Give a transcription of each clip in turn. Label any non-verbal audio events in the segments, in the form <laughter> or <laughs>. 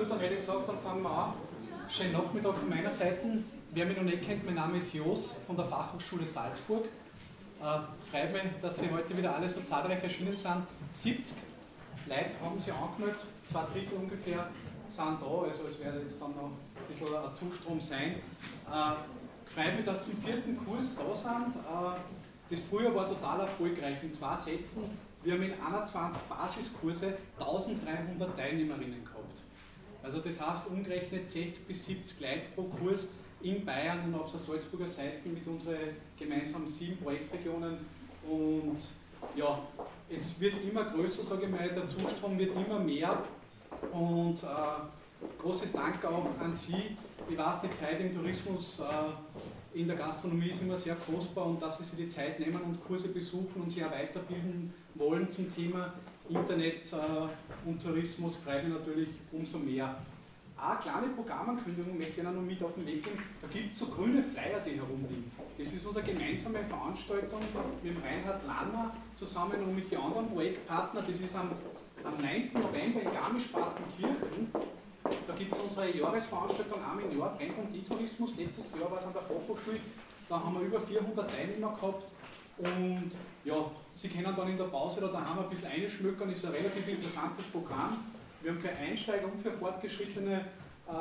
Gut, dann hätte ich gesagt, dann fangen wir an. Schönen Nachmittag von meiner Seite. Wer mich noch nicht kennt, mein Name ist Jos von der Fachhochschule Salzburg. Äh, freut mich, dass Sie heute wieder alle so zahlreich erschienen sind. 70 Leute haben sich angemeldet, zwei Drittel ungefähr sind da, also es wird jetzt dann noch ein bisschen ein Zustrom sein. Äh, freut mich, dass Sie zum vierten Kurs da sind. Äh, das Frühjahr war total erfolgreich. In zwei Sätzen, wir haben in 21 Basiskurse 1300 Teilnehmerinnen gehabt. Also das heißt umgerechnet 60 bis 70 Leute pro Kurs in Bayern und auf der Salzburger Seite mit unseren gemeinsamen sieben Projektregionen. Und ja, es wird immer größer, sage ich mal, der Zustrom wird immer mehr. Und äh, großes Dank auch an Sie. Ich weiß, die Zeit im Tourismus, äh, in der Gastronomie ist immer sehr kostbar und dass Sie sich die Zeit nehmen und Kurse besuchen und sich auch weiterbilden wollen zum Thema Internet äh, und Tourismus, freut mich natürlich umso mehr. Eine kleine Programmankündigung möchte ich Ihnen noch mit auf den Weg geben. Da gibt es so grüne Flyer, die herumliegen. Das ist unsere gemeinsame Veranstaltung mit dem Reinhard Lanner zusammen und mit den anderen Projektpartnern. Das ist am, am 9. November in Garmisch-Partenkirchen. Da gibt es unsere Jahresveranstaltung einmal im Jahr, Brand und E-Tourismus. Letztes Jahr war es an der Fachhochschule. Da haben wir über 400 Teilnehmer gehabt. Und ja, Sie können dann in der Pause oder daheim ein bisschen einschmökern. Ist ein relativ interessantes Programm. Wir haben für Einsteiger und für Fortgeschrittene äh,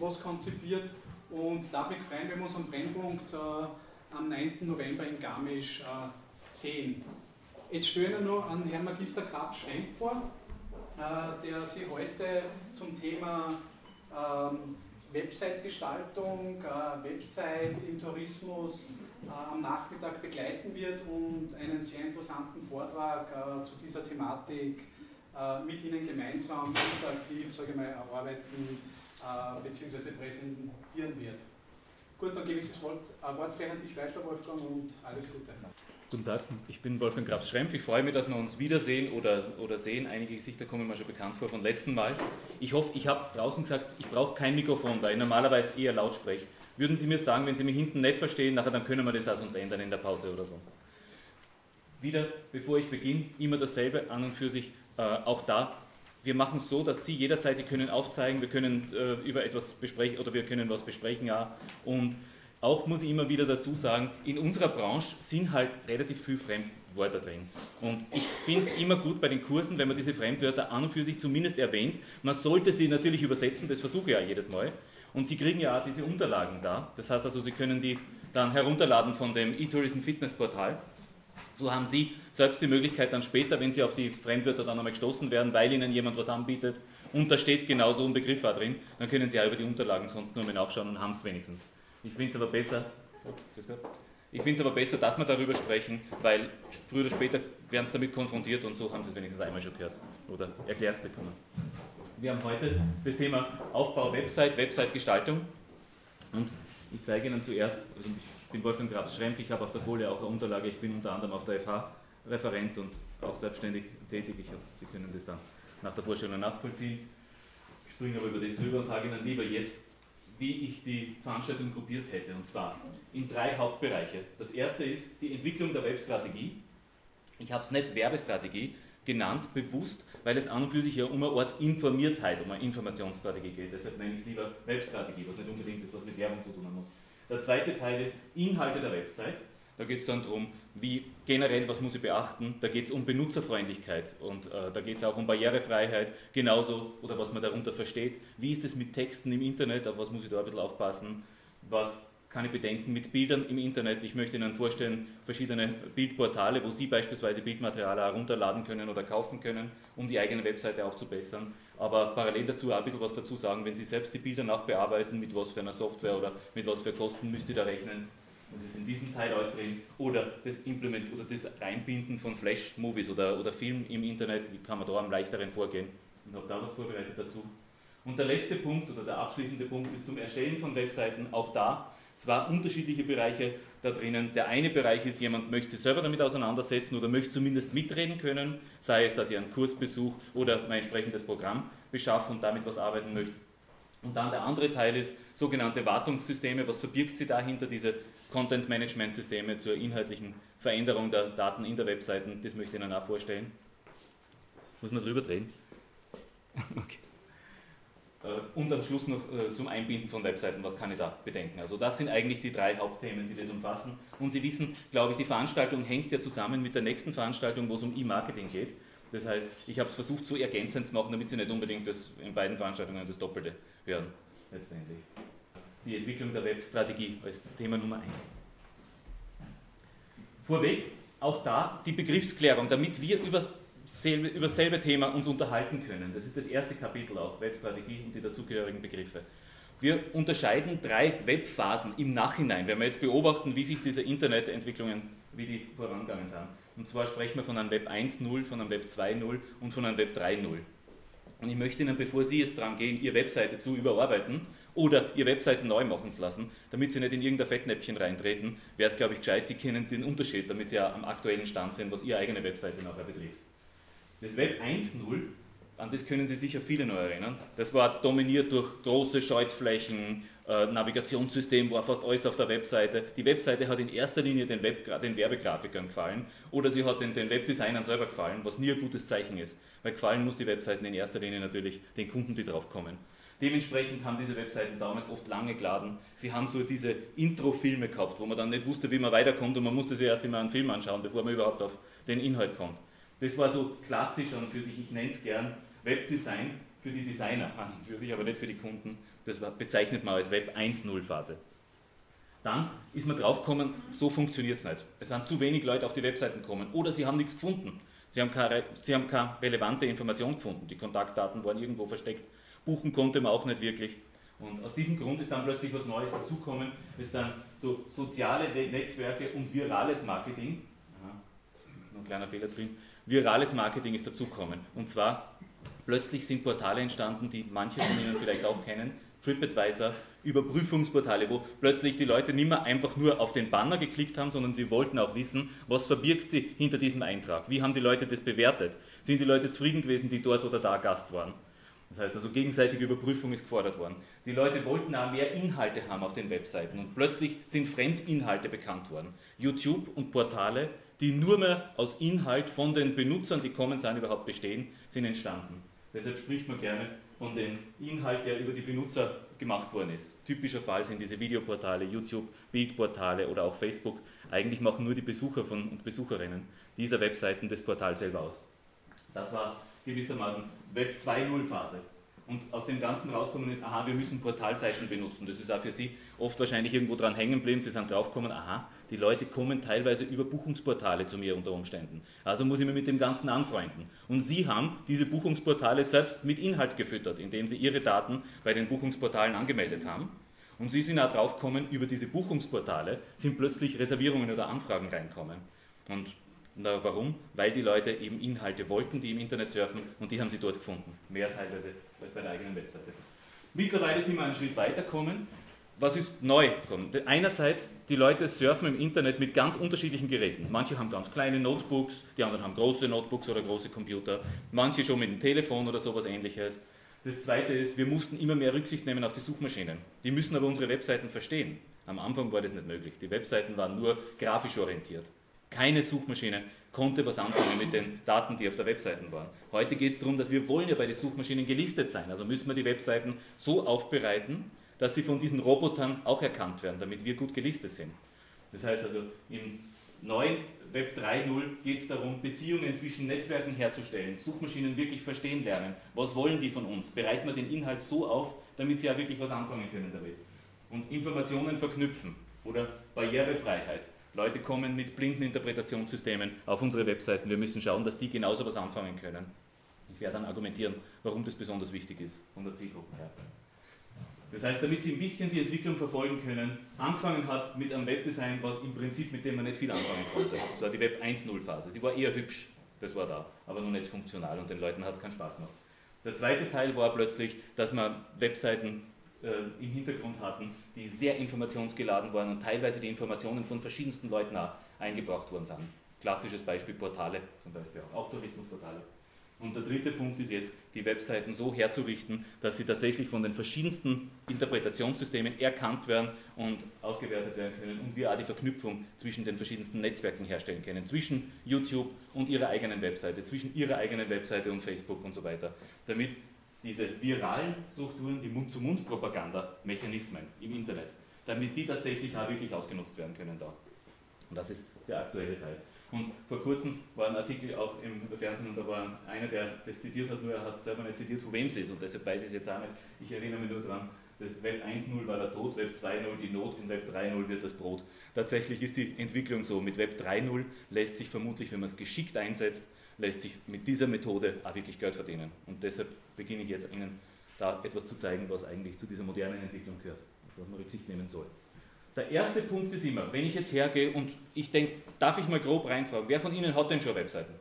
was konzipiert und dabei freuen wir uns am Brennpunkt äh, am 9. November in Garmisch äh, sehen. Jetzt stellen wir noch an Herrn Magister Grab Schremp vor, äh, der Sie heute zum Thema ähm, Website-Gestaltung, äh, Website im Tourismus am Nachmittag begleiten wird und einen sehr interessanten Vortrag zu dieser Thematik äh, mit Ihnen gemeinsam interaktiv, sage ich mal, erarbeiten äh, bzw. präsentieren wird. Gut, dann gebe ich das Wort, äh, Wort an dich weiter, Wolfgang, und alles Gute. Guten Tag, ich bin Wolfgang Grabs-Schrempf. Ich freue mich, dass wir uns wiedersehen oder, oder sehen. Einige Gesichter kommen mir schon bekannt vor vom letzten Mal. Ich hoffe, ich habe draußen gesagt, ich brauche kein Mikrofon, weil ich normalerweise eher laut spreche. Würden Sie mir sagen, wenn Sie mich hinten nicht verstehen, nachher dann können wir das auch sonst ändern in der Pause oder sonst. Wieder, bevor ich beginne, immer dasselbe an und für sich äh, auch da, wir machen es so, dass Sie jederzeit, Sie können aufzeigen, wir können äh, über etwas besprechen oder wir können was besprechen, ja. Und auch muss ich immer wieder dazu sagen, in unserer Branche sind halt relativ viele Fremdwörter drin. Und ich finde es immer gut bei den Kursen, wenn man diese Fremdwörter an und für sich zumindest erwähnt. Man sollte sie natürlich übersetzen, das versuche ich ja jedes Mal. Und Sie kriegen ja auch diese Unterlagen da. Das heißt also, Sie können die dann herunterladen von dem eTourism Fitness Portal. So haben Sie selbst die Möglichkeit dann später, wenn Sie auf die Fremdwörter dann einmal gestoßen werden, weil Ihnen jemand was anbietet und da steht genau so ein Begriff auch drin, dann können Sie auch über die Unterlagen sonst nur mal nachschauen und haben es wenigstens. Ich finde es aber besser, ich finde es aber besser, dass wir darüber sprechen, weil früher oder später werden Sie damit konfrontiert und so haben Sie es wenigstens einmal schon gehört oder erklärt bekommen. Wir haben heute das Thema Aufbau Website, Website-Gestaltung und ich zeige Ihnen zuerst, also ich bin Wolfgang Grabs-Schrempf, ich habe auf der Folie auch eine Unterlage, ich bin unter anderem auf der FH Referent und auch selbstständig tätig. Ich hoffe, Sie können das dann nach der Vorstellung nachvollziehen. Ich springe aber über das drüber und sage Ihnen lieber jetzt, wie ich die Veranstaltung gruppiert hätte. Und zwar in drei Hauptbereiche. Das erste ist die Entwicklung der Webstrategie. Ich habe es nicht Werbestrategie genannt, bewusst, weil es an und für sich ja um eine Art Informiertheit, um eine Informationsstrategie geht. Deshalb nenne ich es lieber Webstrategie, was nicht unbedingt etwas mit Werbung zu tun muss. Der zweite Teil ist Inhalte der Website. Da geht es dann darum, wie generell, was muss ich beachten. Da geht es um Benutzerfreundlichkeit und äh, da geht es auch um Barrierefreiheit, genauso, oder was man darunter versteht. Wie ist es mit Texten im Internet, auf was muss ich da ein bisschen aufpassen? Was ich bedenken mit Bildern im Internet? Ich möchte Ihnen vorstellen, verschiedene Bildportale, wo Sie beispielsweise Bildmaterial herunterladen können oder kaufen können, um die eigene Webseite aufzubessern. Aber parallel dazu auch ein bisschen was dazu sagen, wenn Sie selbst die Bilder nachbearbeiten, mit was für einer Software oder mit was für Kosten müsst ihr da rechnen, das ist in diesem Teil drin, oder das Implement oder das Einbinden von Flash-Movies oder, oder Film im Internet, wie kann man da am leichteren vorgehen? Und habe da was vorbereitet dazu. Und der letzte Punkt oder der abschließende Punkt ist zum Erstellen von Webseiten, auch da zwar unterschiedliche Bereiche da drinnen. Der eine Bereich ist, jemand möchte sich selber damit auseinandersetzen oder möchte zumindest mitreden können, sei es, dass ich einen Kurs besuche oder mein entsprechendes Programm beschaffe und damit was arbeiten möchte. Und dann der andere Teil ist sogenannte Wartungssysteme. Was verbirgt sie dahinter, diese Content-Management-Systeme zur inhaltlichen Veränderung der Daten in der Webseite. Das möchte ich Ihnen auch vorstellen. Muss man es rüberdrehen? <laughs> Okay. Äh, und am Schluss noch äh, zum Einbinden von Webseiten, was kann ich da bedenken. Also das sind eigentlich die drei Hauptthemen, die das umfassen. Und Sie wissen, glaube ich, die Veranstaltung hängt ja zusammen mit der nächsten Veranstaltung, wo es um E-Marketing geht. Das heißt, ich habe es versucht so ergänzend zu machen, damit Sie nicht unbedingt das in beiden Veranstaltungen das Doppelte hören, letztendlich. Die Entwicklung der Webstrategie als Thema Nummer eins. Vorweg, auch da die Begriffsklärung, damit wir über selbe, über dasselbe Thema uns unterhalten können. Das ist das erste Kapitel auch, Webstrategie und die dazugehörigen Begriffe. Wir unterscheiden drei Webphasen im Nachhinein, wenn wir jetzt beobachten, wie sich diese Internetentwicklungen, wie die vorangegangen sind. Und zwar sprechen wir von einem Web 1.0, von einem Web 2.0 und von einem Web 3.0. Und ich möchte Ihnen, bevor Sie jetzt dran gehen, Ihre Webseite zu überarbeiten oder Ihre Webseite neu machen zu lassen, damit Sie nicht in irgendein Fettnäpfchen reintreten, wäre es, glaube ich, gescheit, Sie kennen den Unterschied, damit Sie ja am aktuellen Stand sind, was Ihre eigene Webseite nachher betrifft. Das Web 1.0, an das können Sie sicher viele noch erinnern, das war dominiert durch große Schaltflächen, äh, Navigationssystem war fast alles auf der Webseite. Die Webseite hat in erster Linie den, Web, den Werbegrafikern gefallen oder sie hat den, den Webdesignern selber gefallen, was nie ein gutes Zeichen ist, weil gefallen muss die Webseiten in erster Linie natürlich den Kunden, die drauf kommen. Dementsprechend haben diese Webseiten damals oft lange geladen. Sie haben so diese Intro-Filme gehabt, wo man dann nicht wusste, wie man weiterkommt und man musste sich erst immer einen Film anschauen, bevor man überhaupt auf den Inhalt kommt. Das war so klassisch an für sich, ich nenne es gern Webdesign für die Designer, an für sich aber nicht für die Kunden. Das bezeichnet man als Web 1.0 Phase. Dann ist man draufgekommen, so funktioniert es nicht. Es sind zu wenig Leute auf die Webseiten gekommen oder sie haben nichts gefunden. Sie haben, keine, sie haben keine relevante Information gefunden. Die Kontaktdaten waren irgendwo versteckt. Buchen konnte man auch nicht wirklich. Und aus diesem Grund ist dann plötzlich was Neues dazugekommen. Es sind so soziale Netzwerke und virales Marketing. Aha, noch ein kleiner Fehler drin virales Marketing ist dazukommen. Und zwar, plötzlich sind Portale entstanden, die manche von Ihnen vielleicht auch kennen, TripAdvisor, Überprüfungsportale, wo plötzlich die Leute nicht mehr einfach nur auf den Banner geklickt haben, sondern sie wollten auch wissen, was verbirgt sie hinter diesem Eintrag, wie haben die Leute das bewertet, sind die Leute zufrieden gewesen, die dort oder da Gast waren. Das heißt also, gegenseitige Überprüfung ist gefordert worden. Die Leute wollten auch mehr Inhalte haben auf den Webseiten und plötzlich sind Fremdinhalte bekannt worden. YouTube und Portale die nur mehr aus Inhalt von den Benutzern, die kommen sind, überhaupt bestehen, sind entstanden. Deshalb spricht man gerne von dem Inhalt, der über die Benutzer gemacht worden ist. Typischer Fall sind diese Videoportale, YouTube, Bildportale oder auch Facebook. Eigentlich machen nur die Besucher von, und Besucherinnen dieser Webseiten das Portal selber aus. Das war gewissermaßen Web 2.0 Phase und aus dem Ganzen rauskommen ist, aha, wir müssen Portalseiten benutzen. Das ist auch für Sie oft wahrscheinlich irgendwo dran hängen geblieben. Sie sind draufgekommen, aha, die Leute kommen teilweise über Buchungsportale zu mir unter Umständen. Also muss ich mich mit dem Ganzen anfreunden. Und Sie haben diese Buchungsportale selbst mit Inhalt gefüttert, indem Sie Ihre Daten bei den Buchungsportalen angemeldet haben. Und Sie sind auch draufgekommen, über diese Buchungsportale sind plötzlich Reservierungen oder Anfragen reinkommen. Und na, warum? Weil die Leute eben Inhalte wollten, die im Internet surfen und die haben sie dort gefunden. Mehr teilweise als bei der eigenen Webseite. Mittlerweile sind wir einen Schritt weiter gekommen. Was ist neu? Einerseits, die Leute surfen im Internet mit ganz unterschiedlichen Geräten. Manche haben ganz kleine Notebooks, die anderen haben große Notebooks oder große Computer. Manche schon mit dem Telefon oder sowas ähnliches. Das zweite ist, wir mussten immer mehr Rücksicht nehmen auf die Suchmaschinen. Die müssen aber unsere Webseiten verstehen. Am Anfang war das nicht möglich. Die Webseiten waren nur grafisch orientiert. Keine Suchmaschine konnte was anfangen mit den Daten, die auf der Webseite waren. Heute geht es darum, dass wir wollen ja bei den Suchmaschinen gelistet sein. Also müssen wir die Webseiten so aufbereiten, dass sie von diesen Robotern auch erkannt werden, damit wir gut gelistet sind. Das heißt also, im neuen Web 3.0 geht es darum, Beziehungen zwischen Netzwerken herzustellen, Suchmaschinen wirklich verstehen lernen. Was wollen die von uns? Bereiten wir den Inhalt so auf, damit sie ja wirklich was anfangen können damit. Und Informationen verknüpfen oder Barrierefreiheit. Leute kommen mit blinden Interpretationssystemen auf unsere Webseiten. Wir müssen schauen, dass die genauso was anfangen können. Ich werde dann argumentieren, warum das besonders wichtig ist von der Zielgruppe her. Das heißt, damit Sie ein bisschen die Entwicklung verfolgen können, angefangen hat es mit einem Webdesign, was im Prinzip mit dem man nicht viel anfangen konnte. Das war die Web 1.0 Phase. Sie war eher hübsch, das war da, aber noch nicht funktional und den Leuten hat es keinen Spaß gemacht. Der zweite Teil war plötzlich, dass man Webseiten äh, im Hintergrund hatten, die sehr informationsgeladen waren und teilweise die Informationen von verschiedensten Leuten auch eingebracht worden sind. Klassisches Beispiel Portale, zum Beispiel auch, auch Tourismusportale. Und der dritte Punkt ist jetzt, die Webseiten so herzurichten, dass sie tatsächlich von den verschiedensten Interpretationssystemen erkannt werden und ausgewertet werden können und wir auch die Verknüpfung zwischen den verschiedensten Netzwerken herstellen können, zwischen YouTube und ihrer eigenen Webseite, zwischen ihrer eigenen Webseite und Facebook und so weiter, damit diese viralen Strukturen, die Mund-zu-Mund-Propaganda-Mechanismen im Internet, damit die tatsächlich auch wirklich ausgenutzt werden können da. Und das ist der aktuelle Fall. Und vor kurzem war ein Artikel auch im Fernsehen und da war einer, der das zitiert hat, nur er hat selber nicht zitiert, von wem es ist und deshalb weiß ich es jetzt auch nicht. Ich erinnere mich nur daran, das Web 1.0 war der Tod, Web 2.0 die Not, in Web 3.0 wird das Brot. Tatsächlich ist die Entwicklung so. Mit Web 3.0 lässt sich vermutlich, wenn man es geschickt einsetzt, lässt sich mit dieser Methode auch wirklich Geld verdienen. Und deshalb beginne ich jetzt Ihnen da etwas zu zeigen, was eigentlich zu dieser modernen Entwicklung gehört, was man Rücksicht nehmen soll. Der erste Punkt ist immer, wenn ich jetzt hergehe und ich denke, darf ich mal grob reinfragen, wer von Ihnen hat denn schon Webseiten?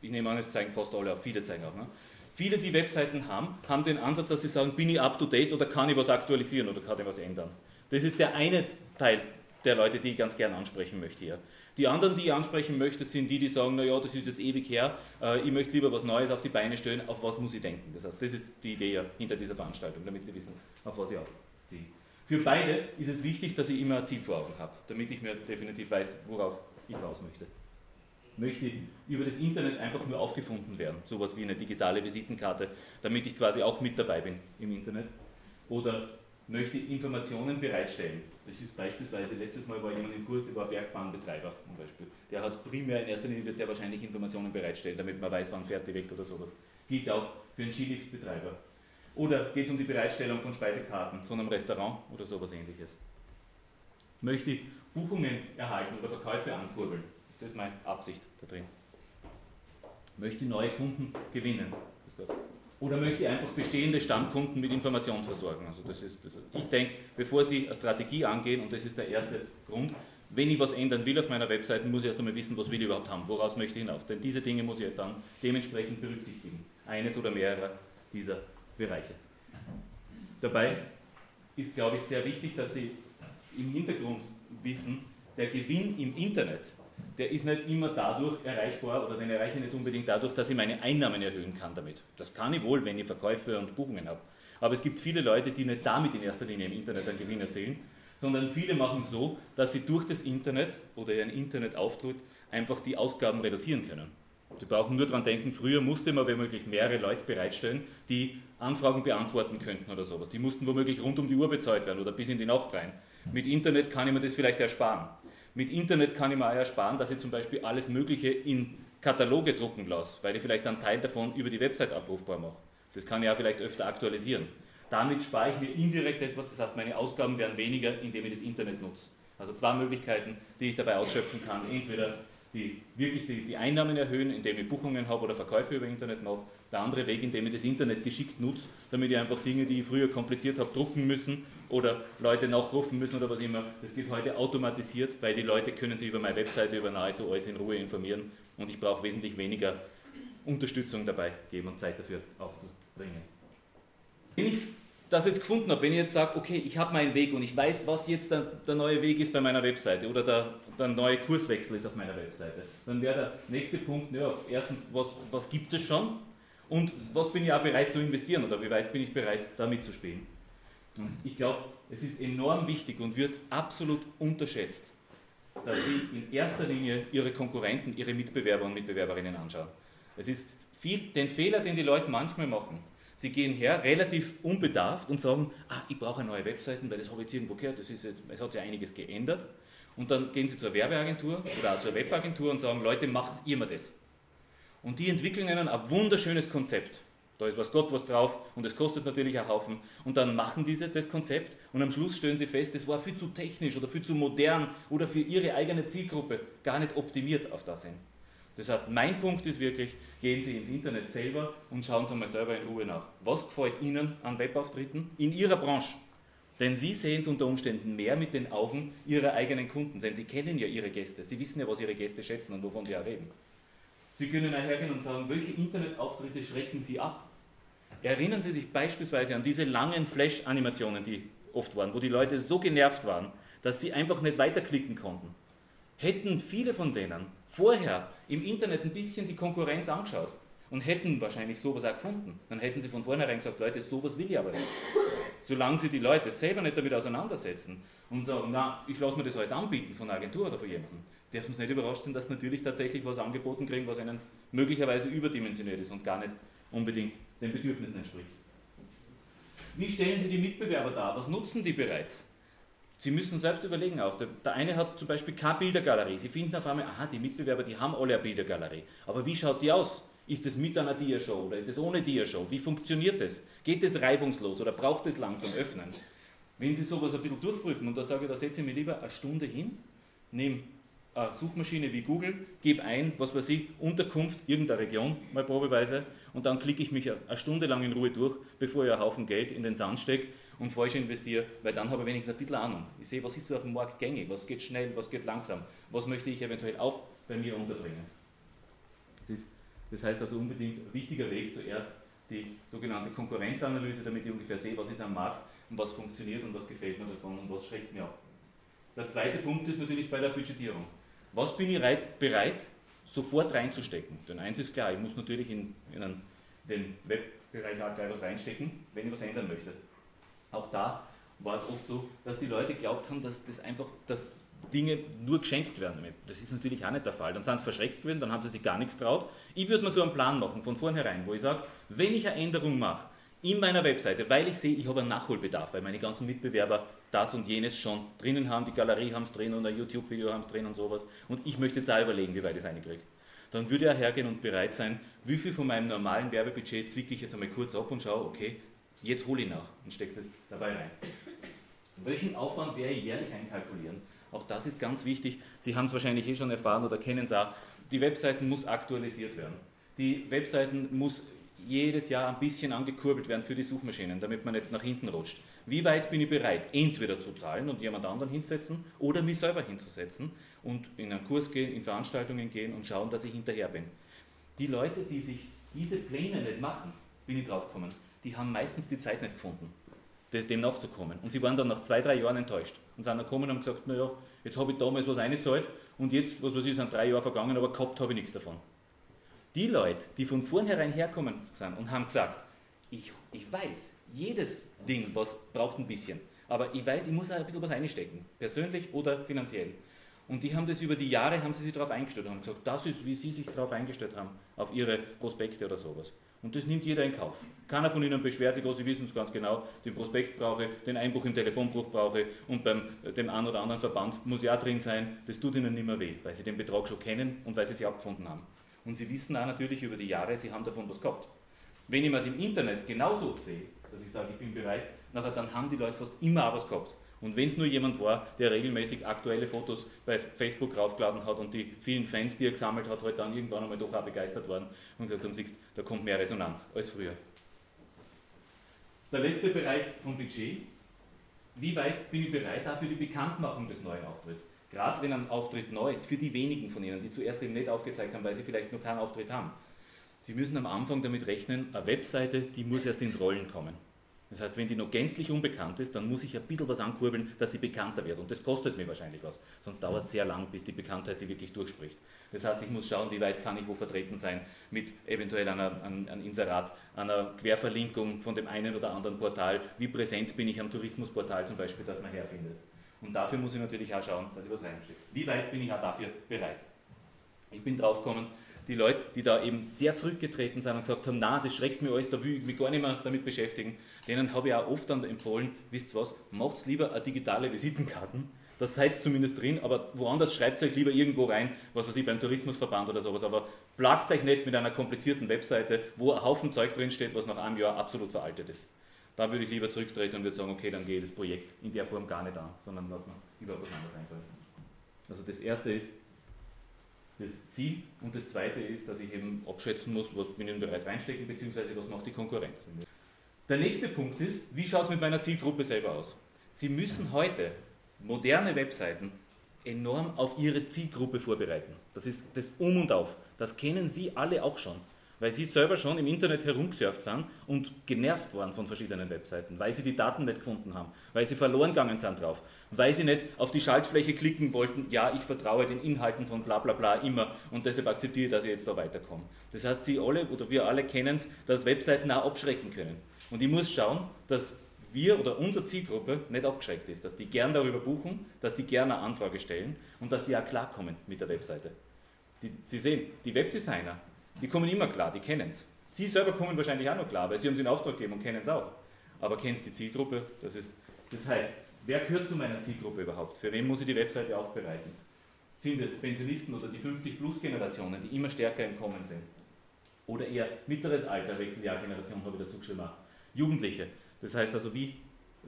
Ich nehme an, es zeigen fast alle auf, viele zeigen auch. Ne? Viele, die Webseiten haben, haben den Ansatz, dass sie sagen, bin ich up to date oder kann ich was aktualisieren oder kann ich was ändern. Das ist der eine Teil der Leute, die ich ganz gern ansprechen möchte hier. Die anderen, die ich ansprechen möchte, sind die, die sagen, naja, das ist jetzt ewig her, äh, ich möchte lieber was Neues auf die Beine stellen, auf was muss ich denken. Das heißt, das ist die Idee hinter dieser Veranstaltung, damit Sie wissen, auf was ich abziehe. Für beide ist es wichtig, dass ich immer ein Ziel vor Augen habe, damit ich mir definitiv weiß, worauf ich raus möchte. Möchte ich über das Internet einfach nur aufgefunden werden, sowas wie eine digitale Visitenkarte, damit ich quasi auch mit dabei bin im Internet? Oder möchte ich Informationen bereitstellen? Das ist beispielsweise, letztes Mal war jemand im Kurs, der war Bergbahnbetreiber zum Beispiel. Der hat primär in erster Linie wird der wahrscheinlich Informationen bereitstellen, damit man weiß, wann fährt die weg oder sowas. Gilt auch für einen Skiliftbetreiber. Oder geht es um die Bereitstellung von Speisekarten von einem Restaurant oder sowas ähnliches? Möchte ich Buchungen erhalten oder Verkäufe ankurbeln? Das ist meine Absicht da drin. Möchte ich neue Kunden gewinnen? Oder möchte ich einfach bestehende Stammkunden mit Informationen versorgen? Also das ist, das, ich denke, bevor Sie eine Strategie angehen, und das ist der erste Grund, wenn ich was ändern will auf meiner Webseite, muss ich erst einmal wissen, was will ich überhaupt haben, woraus möchte ich hinauf. Denn diese Dinge muss ich dann dementsprechend berücksichtigen. Eines oder mehrere dieser Bereiche. Dabei ist, glaube ich, sehr wichtig, dass Sie im Hintergrund wissen, der Gewinn im Internet, der ist nicht immer dadurch erreichbar oder den erreiche ich nicht unbedingt dadurch, dass ich meine Einnahmen erhöhen kann damit. Das kann ich wohl, wenn ich Verkäufe und Buchungen habe. Aber es gibt viele Leute, die nicht damit in erster Linie im Internet einen Gewinn erzielen, sondern viele machen so, dass sie durch das Internet oder ihren Internetauftritt einfach die Ausgaben reduzieren können. Sie brauchen nur daran denken, früher musste man womöglich mehrere Leute bereitstellen, die Anfragen beantworten könnten oder sowas. Die mussten womöglich rund um die Uhr bezahlt werden oder bis in die Nacht rein. Mit Internet kann ich mir das vielleicht ersparen. Mit Internet kann ich mir auch ersparen, dass ich zum Beispiel alles Mögliche in Kataloge drucken lasse, weil ich vielleicht einen Teil davon über die Website abrufbar mache. Das kann ich auch vielleicht öfter aktualisieren. Damit spare ich mir indirekt etwas, das heißt, meine Ausgaben werden weniger, indem ich das Internet nutze. Also zwei Möglichkeiten, die ich dabei ausschöpfen kann. Entweder die wirklich die, die, Einnahmen erhöhen, indem ich Buchungen habe oder Verkäufe über Internet mache. Der andere Weg, indem ich das Internet geschickt nutze, damit ich einfach Dinge, die ich früher kompliziert habe, drucken müssen oder Leute nachrufen müssen oder was immer. Das geht heute automatisiert, weil die Leute können sich über meine Webseite über nahezu alles in Ruhe informieren und ich brauche wesentlich weniger Unterstützung dabei geben und Zeit dafür aufzubringen. Wenn ich das jetzt gefunden habe, wenn ich jetzt sage, okay, ich habe meinen Weg und ich weiß, was jetzt der, der, neue Weg ist bei meiner Webseite oder der, der neue Kurswechsel ist auf meiner Webseite, dann wäre der nächste Punkt, ja, erstens, was, was gibt es schon und was bin ich auch bereit zu investieren oder wie weit bin ich bereit, da mitzuspielen. Und ich glaube, es ist enorm wichtig und wird absolut unterschätzt, dass Sie in erster Linie Ihre Konkurrenten, Ihre Mitbewerber und Mitbewerberinnen anschauen. Es ist viel, den Fehler, den die Leute manchmal machen, Sie gehen her, relativ unbedarft und sagen, ah, ich brauche neue Webseite, weil das habe ich jetzt irgendwo gehört, das ist jetzt, es hat sich einiges geändert. Und dann gehen Sie zur Werbeagentur oder zur Webagentur und sagen, Leute, macht ihr mal das. Und die entwickeln Ihnen ein wunderschönes Konzept. Da ist was Gott was drauf und es kostet natürlich einen Haufen. Und dann machen diese das Konzept und am Schluss stellen sie fest, das war viel zu technisch oder viel zu modern oder für ihre eigene Zielgruppe gar nicht optimiert auf das hin. Das heißt, mein Punkt ist wirklich, gehen Sie ins Internet selber und schauen Sie mal selber in Ruhe nach. Was gefällt Ihnen an Webauftritten in Ihrer Branche? Denn Sie sehen es unter Umständen mehr mit den Augen Ihrer eigenen Kunden, denn Sie kennen ja Ihre Gäste, Sie wissen ja, was Ihre Gäste schätzen und wovon Sie auch reden. Sie können hergehen und sagen, welche Internetauftritte schrecken Sie ab? Erinnern Sie sich beispielsweise an diese langen Flash-Animationen, die oft waren, wo die Leute so genervt waren, dass sie einfach nicht weiterklicken konnten. Hätten viele von denen vorher im Internet ein bisschen die Konkurrenz angeschaut und hätten wahrscheinlich sowas auch gefunden, dann hätten sie von vornherein gesagt, Leute, sowas will ich aber nicht. Solange sie die Leute selber nicht damit auseinandersetzen und sagen, na, ich lasse mir das alles anbieten von einer Agentur oder von jemandem, dürfen sie nicht überrascht sein, dass sie natürlich tatsächlich was angeboten kriegen, was ihnen möglicherweise überdimensioniert ist und gar nicht unbedingt den Bedürfnissen entspricht. Wie stellen Sie die Mitbewerber dar? Was nutzen die bereits? Sie müssen selbst überlegen auch. Der, der, eine hat zum Beispiel keine Bildergalerie. Sie finden auf einmal, aha, die Mitbewerber, die haben alle eine Bildergalerie. Aber wie schaut die aus? Ist es mit einer Diashow oder ist es ohne Diashow? Wie funktioniert das? Geht es reibungslos oder braucht es lang zum Öffnen? Wenn Sie sowas ein bisschen durchprüfen, und da sage ich, da setze ich mir lieber eine Stunde hin, nehme eine Suchmaschine wie Google, gebe ein, was weiß ich, Unterkunft, irgendeiner Region, mal probeweise, und dann klicke ich mich eine Stunde lang in Ruhe durch, bevor ich einen Haufen Geld in den Sand stecke und falsch investiere, weil dann habe ich wenigstens ein bisschen Ahnung. Ich sehe, was ist so auf dem Markt gängig, was geht schnell, was geht langsam, was möchte ich eventuell auch bei mir unterbringen. Das, ist, das heißt also unbedingt ein wichtiger Weg, zuerst die sogenannte Konkurrenzanalyse, damit ich ungefähr sehe, was ist am Markt und was funktioniert und was gefällt mir davon und was schreckt mir ab. Der zweite Punkt ist natürlich bei der Budgetierung. Was bin ich bereit, sofort reinzustecken? Denn eins ist klar, ich muss natürlich in, in einen, den Webbereich auch gleich was reinstecken, wenn ich was ändern möchte. Auch da war es oft so, dass die Leute glaubt haben, dass das einfach, dass Dinge nur geschenkt werden. Das ist natürlich auch nicht der Fall. Dann sind sie verschreckt gewesen, dann haben sie sich gar nichts traut. Ich würde mir so einen Plan machen von vornherein, wo ich sage, wenn ich eine Änderung mache in meiner Webseite, weil ich sehe, ich habe einen Nachholbedarf, weil meine ganzen Mitbewerber das und jenes schon drinnen haben, die Galerie haben es drin und ein YouTube-Video haben es drin und sowas und ich möchte jetzt auch überlegen, wie weit ich es reinkriege. Dann würde er hergehen und bereit sein, wie viel von meinem normalen Werbebudget zwicke ich jetzt einmal kurz ab und schaue, okay, Jetzt hole ich nach und stecke das dabei rein. Welchen Aufwand werde ich jährlich einkalkulieren? Auch das ist ganz wichtig. Sie haben es wahrscheinlich eh schon erfahren oder kennen es auch. Die Webseiten muss aktualisiert werden. Die Webseiten muss jedes Jahr ein bisschen angekurbelt werden für die Suchmaschinen, damit man nicht nach hinten rutscht. Wie weit bin ich bereit, entweder zu zahlen und jemand anderen hinsetzen oder mich selber hinzusetzen und in einen Kurs gehen, in Veranstaltungen gehen und schauen, dass ich hinterher bin. Die Leute, die sich diese Pläne nicht machen, bin ich drauf gekommen, die haben meistens die Zeit nicht gefunden, dem nachzukommen. Und sie waren dann nach zwei, drei Jahren enttäuscht und sind dann gekommen und haben gesagt, naja, jetzt habe ich damals was eingezahlt und jetzt, was weiß ich, sind drei Jahre vergangen, aber gehabt habe ich nichts davon. Die Leute, die von vornherein herkommen sind und haben gesagt, ich, ich weiß, jedes Ding, was braucht ein bisschen, aber ich weiß, ich muss auch ein bisschen was einstecken, persönlich oder finanziell. Und die haben das über die Jahre, haben sie sich darauf eingestellt und haben gesagt, das ist, wie sie sich darauf eingestellt haben, auf ihre Prospekte oder sowas. Und das nimmt jeder in Kauf. Keiner von Ihnen beschwert sich, oh, Sie wissen es ganz genau, den Prospekt brauche, den Einbruch im Telefonbuch brauche und beim dem einen oder anderen Verband muss ja drin sein, das tut Ihnen nicht mehr weh, weil Sie den Betrag schon kennen und weil Sie sich abgefunden haben. Und Sie wissen auch natürlich über die Jahre, Sie haben davon was gehabt. Wenn ich mir es im Internet genauso sehe, dass ich sage, ich bin bereit, dann haben die Leute fast immer auch was gehabt. Und wenn es nur jemand war, der regelmäßig aktuelle Fotos bei Facebook raufgeladen hat und die vielen Fans, die er gesammelt hat, halt dann irgendwann einmal doch auch begeistert waren und gesagt haben, siehst, da kommt mehr Resonanz als früher. Der letzte Bereich vom Budget. Wie weit bin ich bereit dafür die Bekanntmachung des neuen Auftritts? Gerade wenn ein Auftritt neu ist, für die wenigen von Ihnen, die zuerst eben nicht aufgezeigt haben, weil sie vielleicht noch keinen Auftritt haben. Sie müssen am Anfang damit rechnen, eine Webseite, die muss erst ins Rollen kommen. Das heißt, wenn die noch gänzlich unbekannt ist, dann muss ich ein bisschen was ankurbeln, dass sie bekannter wird. Und das kostet mir wahrscheinlich was. Sonst dauert es sehr lang, bis die Bekanntheit sie wirklich durchspricht. Das heißt, ich muss schauen, wie weit kann ich wo vertreten sein mit eventuell einem, einem Inserat, einer Querverlinkung von dem einen oder anderen Portal. Wie präsent bin ich am Tourismusportal zum Beispiel, das man herfindet. Und dafür muss ich natürlich auch schauen, dass ich was reinstecke. Wie weit bin ich auch dafür bereit? Ich bin draufgekommen, die Leute, die da eben sehr zurückgetreten sind und gesagt haben, na, das schreckt mir alles, da will ich mich gar nicht mehr damit beschäftigen, denen habe ich auch oft dann empfohlen, wisst ihr was, macht lieber eine digitale Visitenkarten, das seid zumindest drin, aber woanders schreibt euch lieber irgendwo rein, was weiß ich, beim Tourismusverband oder sowas, aber plagt euch nicht mit einer komplizierten Webseite, wo ein Haufen Zeug drin steht, was nach einem Jahr absolut veraltet ist. Da würde ich lieber zurücktreten und würde sagen, okay, dann gehe ich das Projekt in der Form gar nicht an, sondern lass noch lieber was anderes einfallen. Also das erste ist, das Ziel. Und das Zweite ist, dass ich eben abschätzen muss, was bin ich bereit reinstecken, beziehungsweise was macht die Konkurrenz. Der nächste Punkt ist, wie schaut es mit meiner Zielgruppe selber aus? Sie müssen heute moderne Webseiten enorm auf Ihre Zielgruppe vorbereiten. Das ist das Um und Auf. Das kennen Sie alle auch schon weil sie selber schon im Internet herumgesurft sind und genervt waren von verschiedenen Webseiten, weil sie die Daten nicht gefunden haben, weil sie verloren gegangen sind drauf, weil sie nicht auf die Schaltfläche klicken wollten, ja, ich vertraue den Inhalten von bla bla bla immer und deshalb akzeptiere ich, dass ich jetzt da weiterkomme. Das heißt, sie alle oder wir alle kennen es, dass Webseiten auch abschrecken können. Und ich muss schauen, dass wir oder unsere Zielgruppe nicht abgeschreckt ist, dass die gern darüber buchen, dass die gerne eine Anfrage stellen und dass die auch klarkommen mit der Webseite. Die, sie sehen, die Webdesigner, die kommen immer klar, die kennen es. Sie selber kommen wahrscheinlich auch noch klar, weil Sie haben sie in Auftrag gegeben und kennen es auch. Aber kennst die Zielgruppe? Das, ist, das heißt, wer gehört zu meiner Zielgruppe überhaupt? Für wen muss ich die Webseite aufbereiten? Sind es Pensionisten oder die 50-Plus-Generationen, die immer stärker im Kommen sind? Oder eher mittleres Alter, Wechseljahrgeneration habe ich dazu geschrieben. Jugendliche. Das heißt also, wie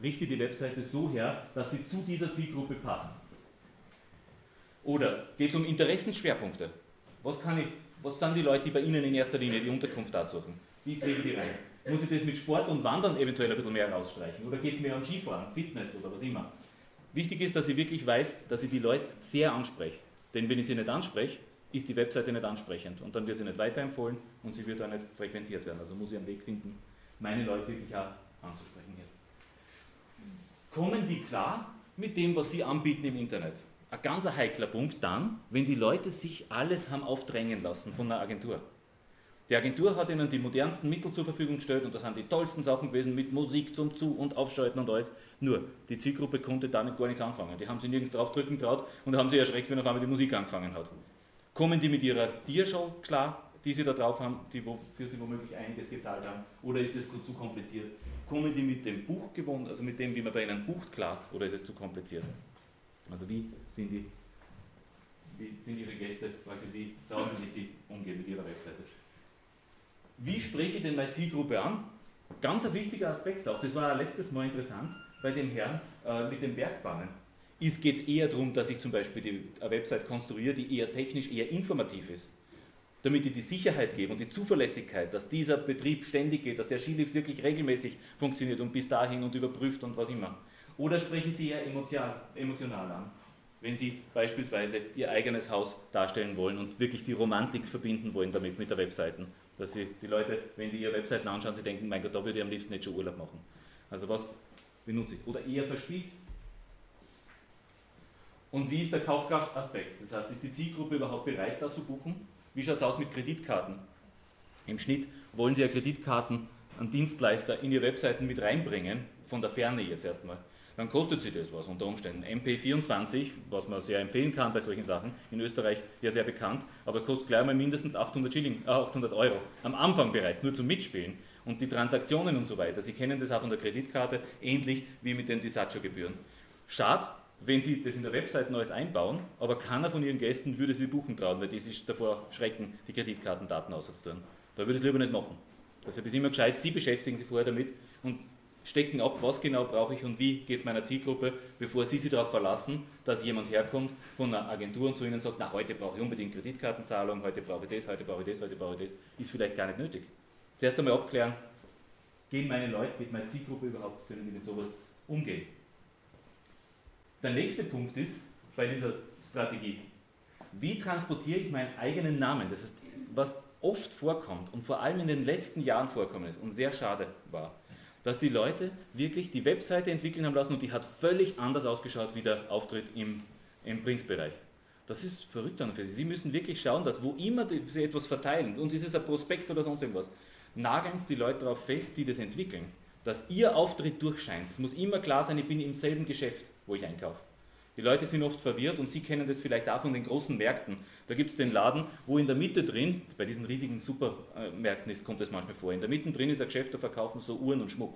richte die Webseite so her, dass sie zu dieser Zielgruppe passt? Oder geht es um Interessensschwerpunkte? Was, kann ich, was sind die Leute, die bei Ihnen in erster Linie die Unterkunft aussuchen? Wie kriegen die rein? Muss ich das mit Sport und Wandern eventuell ein bisschen mehr rausstreichen? Oder geht es mehr um Skifahren, Fitness oder was immer? Wichtig ist, dass ich wirklich weiß, dass ich die Leute sehr anspreche. Denn wenn ich sie nicht anspreche, ist die Webseite nicht ansprechend und dann wird sie nicht weiterempfohlen und sie wird auch nicht frequentiert werden. Also muss ich einen Weg finden, meine Leute wirklich auch anzusprechen hier. Kommen die klar mit dem, was sie anbieten im Internet? Ein ganz heikler Punkt dann, wenn die Leute sich alles haben aufdrängen lassen von einer Agentur. Die Agentur hat ihnen die modernsten Mittel zur Verfügung gestellt und das sind die tollsten Sachen gewesen mit Musik zum Zu- und Aufschalten und alles. Nur, die Zielgruppe konnte damit gar nichts anfangen. Die haben sie nirgends draufdrücken traut und haben sie erschreckt, wenn auf einmal die Musik angefangen hat. Kommen die mit ihrer Tiershow klar, die sie da drauf haben, die wofür sie womöglich einiges gezahlt haben, oder ist es zu kompliziert? Kommen die mit dem Buch gewohnt, also mit dem, wie man bei ihnen bucht, klar, oder ist es zu kompliziert? Also wie sind die, wie sind ihre Gäste, wie trauen sie sich die umgehen mit ihrer Webseite? Wie spreche ich denn meine Zielgruppe an? Ganz ein wichtiger Aspekt auch, das war letztes Mal interessant bei dem Herrn äh, mit den Bergbahnen. Geht es eher darum, dass ich zum Beispiel die, eine Website konstruiere, die eher technisch, eher informativ ist, damit ich die Sicherheit gebe und die Zuverlässigkeit, dass dieser Betrieb ständig geht, dass der Skilift wirklich regelmäßig funktioniert und bis dahin und überprüft und was immer. Oder spreche ich sie eher emotional, emotional an, wenn Sie beispielsweise Ihr eigenes Haus darstellen wollen und wirklich die Romantik verbinden wollen damit mit der Webseite dass sie die Leute, wenn die ihre Webseiten anschauen, sie denken, mein Gott, da würde ich am liebsten nicht schon Urlaub machen. Also was benutze ich? Oder eher verspielt. Und wie ist der Kaufkraftaspekt? Das heißt, ist die Zielgruppe überhaupt bereit, da zu buchen? Wie schaut es aus mit Kreditkarten? Im Schnitt wollen Sie ja Kreditkarten an Dienstleister in Ihre Webseiten mit reinbringen, von der Ferne jetzt erstmal dann kostet sie das was unter Umständen. MP24, was man sehr empfehlen kann bei solchen Sachen, in Österreich ja sehr bekannt, aber kostet gleich mal mindestens 800, Schilling, äh 800 Euro. Am Anfang bereits, nur zum Mitspielen. Und die Transaktionen und so weiter, Sie kennen das auch von der Kreditkarte, ähnlich wie mit den Disacho-Gebühren. Schade, wenn Sie das in der Website Neues einbauen, aber keiner von Ihren Gästen würde Sie buchen trauen, weil die sich davor schrecken, die Kreditkartendaten auszutun. Da würde ich es lieber nicht machen. Deshalb ist immer gescheit, Sie beschäftigen sich vorher damit und stecken ab, was genau brauche ich und wie geht es meiner Zielgruppe, bevor sie sich darauf verlassen, dass jemand herkommt von einer Agentur und zu ihnen sagt, na heute brauche ich unbedingt Kreditkartenzahlung, heute brauche ich das, heute brauche ich das, heute brauche ich das, ist vielleicht gar nicht nötig. Zuerst einmal abklären, gehen meine Leute, geht meine Zielgruppe überhaupt, können die mit sowas umgehen. Der nächste Punkt ist bei dieser Strategie, wie transportiere ich meinen eigenen Namen? Das heißt, was oft vorkommt und vor allem in den letzten Jahren vorkommen ist und sehr schade war, dass die Leute wirklich die Webseite entwickeln haben lassen und die hat völlig anders ausgeschaut wie der Auftritt im, im Printbereich. Das ist verrückt an für Sie. Sie müssen wirklich schauen, dass wo immer Sie etwas verteilen, und ist es ein Prospekt oder sonst irgendwas, nageln Sie die Leute darauf fest, die das entwickeln, dass Ihr Auftritt durchscheint. Es muss immer klar sein, ich bin im selben Geschäft, wo ich einkaufe. Die Leute sind oft verwirrt und Sie kennen das vielleicht auch von den großen Märkten. Da gibt es den Laden, wo in der Mitte drin, bei diesen riesigen Supermärkten ist, kommt das manchmal vor, in der Mitte drin ist ein Geschäft, da verkaufen so Uhren und Schmuck.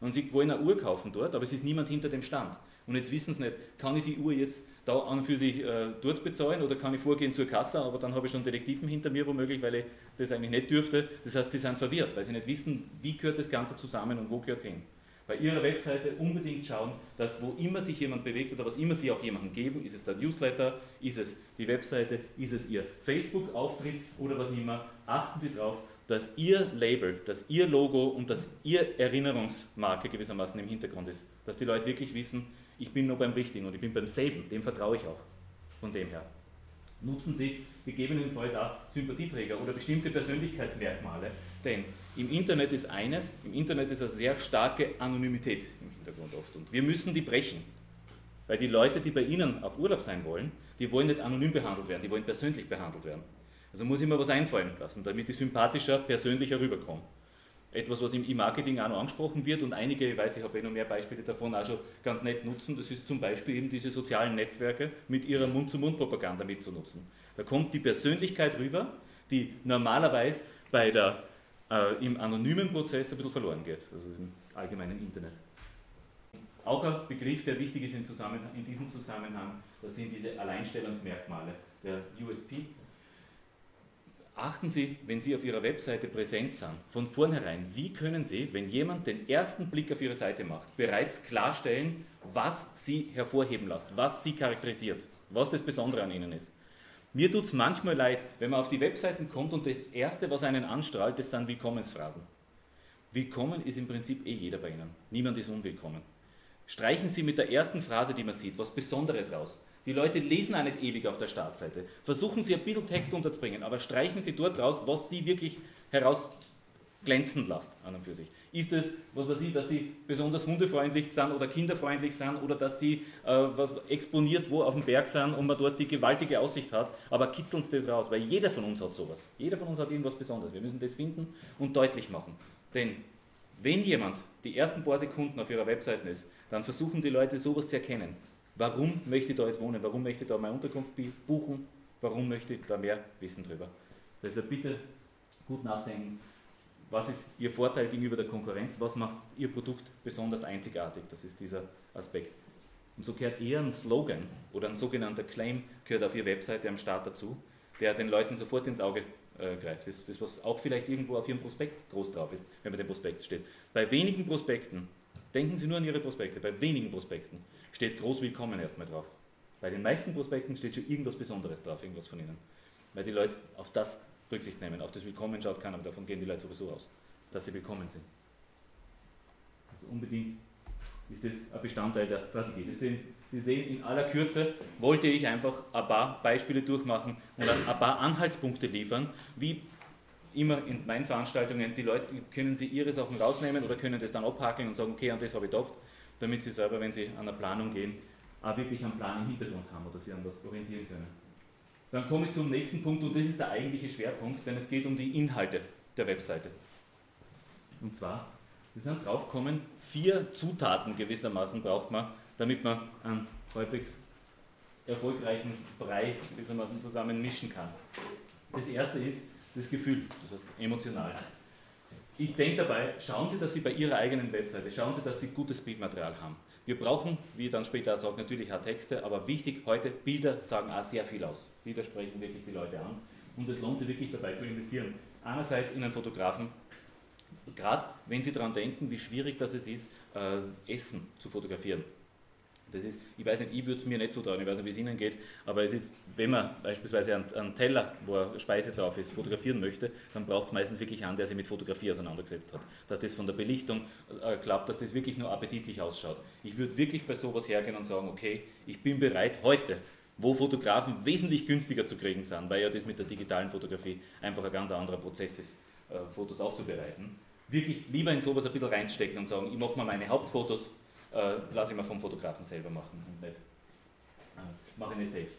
Und Sie wollen eine Uhr kaufen dort, aber es ist niemand hinter dem Stand. Und jetzt wissen Sie nicht, kann ich die Uhr jetzt da an und für sich äh, dort bezahlen oder kann ich vorgehen zur Kasse, aber dann habe ich schon Detektiven hinter mir womöglich, weil ich das eigentlich nicht dürfte. Das heißt, Sie sind verwirrt, weil Sie nicht wissen, wie gehört das Ganze zusammen und wo gehört es hin bei Ihrer Webseite unbedingt schauen, dass wo immer sich jemand bewegt oder was immer Sie auch jemandem geben, ist es der Newsletter, ist es die Webseite, ist es Ihr Facebook-Auftritt oder was immer, achten Sie darauf, dass Ihr Label, dass Ihr Logo und dass Ihr Erinnerungsmarke gewissermaßen im Hintergrund ist. Dass die Leute wirklich wissen, ich bin nur beim Richtigen und ich bin beim selben, dem vertraue ich auch. Von dem her. Nutzen Sie gegebenenfalls auch Sympathieträger oder bestimmte Persönlichkeitsmerkmale, denn im Internet ist eines, im Internet ist eine sehr starke Anonymität im Hintergrund oft. Und wir müssen die brechen. Weil die Leute, die bei Ihnen auf Urlaub sein wollen, die wollen nicht anonym behandelt werden, die wollen persönlich behandelt werden. Also muss ich mir was einfallen lassen, damit ich sympathischer, persönlicher rüberkomme. Etwas, was im E-Marketing auch noch angesprochen wird und einige, ich weiß, ich habe eh noch mehr Beispiele davon auch schon ganz nett nutzen, das ist zum Beispiel eben diese sozialen Netzwerke mit ihrer Mund-zu-Mund-Propaganda mitzunutzen. Da kommt die Persönlichkeit rüber, die normalerweise bei der äh, im anonymen Prozess ein bisschen verloren geht, also im allgemeinen Internet. Auch ein Begriff, der wichtig ist in, in diesem Zusammenhang, das sind diese Alleinstellungsmerkmale, der USP. Achten Sie, wenn Sie auf Ihrer Webseite präsent sind, von vornherein, wie können Sie, wenn jemand den ersten Blick auf Ihre Seite macht, bereits klarstellen, was Sie hervorheben lässt, was Sie charakterisiert, was das Besondere an Ihnen ist. Mir tut es manchmal leid, wenn man auf die Webseiten kommt und das Erste, was einen anstrahlt, das sind Willkommensphrasen. Willkommen ist im Prinzip eh jeder bei Ihnen. Niemand ist unwillkommen. Streichen Sie mit der ersten Phrase, die man sieht, was Besonderes raus. Die Leute lesen auch nicht ewig auf der Startseite. Versuchen Sie ein bisschen Text unterzubringen, aber streichen Sie dort raus, was Sie wirklich herausglänzen lassen an und für sich. Ist es, was weiß ich, dass Sie besonders hundefreundlich sind oder kinderfreundlich sind oder dass Sie äh, was exponiert wo auf dem Berg sind und man dort die gewaltige Aussicht hat, aber kitzeln Sie das raus, weil jeder von uns hat sowas. Jeder von uns hat irgendwas Besonderes. Wir müssen das finden und deutlich machen. Denn wenn jemand die ersten paar Sekunden auf ihrer Webseite ist, dann versuchen die Leute sowas zu erkennen. Warum möchte ich da jetzt wohnen? Warum möchte ich da meine Unterkunft buchen? Warum möchte ich da mehr wissen drüber? Deshalb bitte gut nachdenken. Was ist Ihr Vorteil gegenüber der Konkurrenz? Was macht Ihr Produkt besonders einzigartig? Das ist dieser Aspekt. Und so gehört eher ein Slogan oder ein sogenannter Claim gehört auf Ihrer Webseite am Start dazu, der den Leuten sofort ins Auge äh, greift. Das ist das, was auch vielleicht irgendwo auf Ihrem Prospekt groß drauf ist, wenn man den Prospekt steht. Bei wenigen Prospekten, denken Sie nur an Ihre Prospekte, bei wenigen Prospekten steht groß willkommen erstmal drauf. Bei den meisten Prospekten steht schon irgendwas Besonderes drauf, irgendwas von Ihnen. Weil die Leute auf das Rücksicht nehmen, auf das Willkommen schaut keiner, aber davon gehen die Leute sowieso aus, dass sie willkommen sind. Also unbedingt ist das ein Bestandteil der Strategie. Sind, Sie sehen, in aller Kürze wollte ich einfach ein paar Beispiele durchmachen und ein paar Anhaltspunkte liefern, wie immer in meinen Veranstaltungen, die Leute können sie ihre Sachen rausnehmen oder können das dann abhakeln und sagen, okay, an das habe ich gedacht, damit sie selber, wenn sie an der Planung gehen, auch wirklich einen Plan im Hintergrund haben oder sie an was orientieren können. Dann komme ich zum nächsten Punkt und das ist der eigentliche Schwerpunkt, denn es geht um die Inhalte der Webseite. Und zwar, wir sind draufgekommen, vier Zutaten gewissermaßen braucht man, damit man einen halbwegs erfolgreichen Brei gewissermaßen zusammen mischen kann. Das erste ist das Gefühl, das heißt emotional. Ich denke dabei, schauen Sie, dass Sie bei Ihrer eigenen Webseite, schauen Sie, dass Sie gutes Bildmaterial haben. Wir brauchen, wie dann später auch sage, natürlich auch Texte, aber wichtig heute, Bilder sagen auch sehr viel aus. Bilder sprechen wirklich die Leute an und es lohnt sich wirklich dabei zu investieren. Einerseits in einen Fotografen, gerade wenn Sie daran denken, wie schwierig das ist, äh, Essen zu fotografieren. Das ist, ich weiß nicht, ich würde es mir nicht so trauen, ich weiß nicht, wie es Ihnen geht, aber es ist, wenn man beispielsweise einen, einen Teller, wo eine Speise drauf ist, fotografieren möchte, dann braucht es meistens wirklich einen, der sich mit Fotografie auseinandergesetzt hat. Dass das von der Belichtung äh, klappt, dass das wirklich nur appetitlich ausschaut. Ich würde wirklich bei sowas hergehen und sagen, okay, ich bin bereit, heute, wo Fotografen wesentlich günstiger zu kriegen sind, weil ja das mit der digitalen Fotografie einfach ein ganz anderer Prozess ist, äh, Fotos aufzubereiten, wirklich lieber in sowas ein bisschen reinstecken und sagen, ich mache mal meine Hauptfotos, äh, lasse ich mal vom Fotografen selber machen und nicht, äh, mache ich nicht selbst.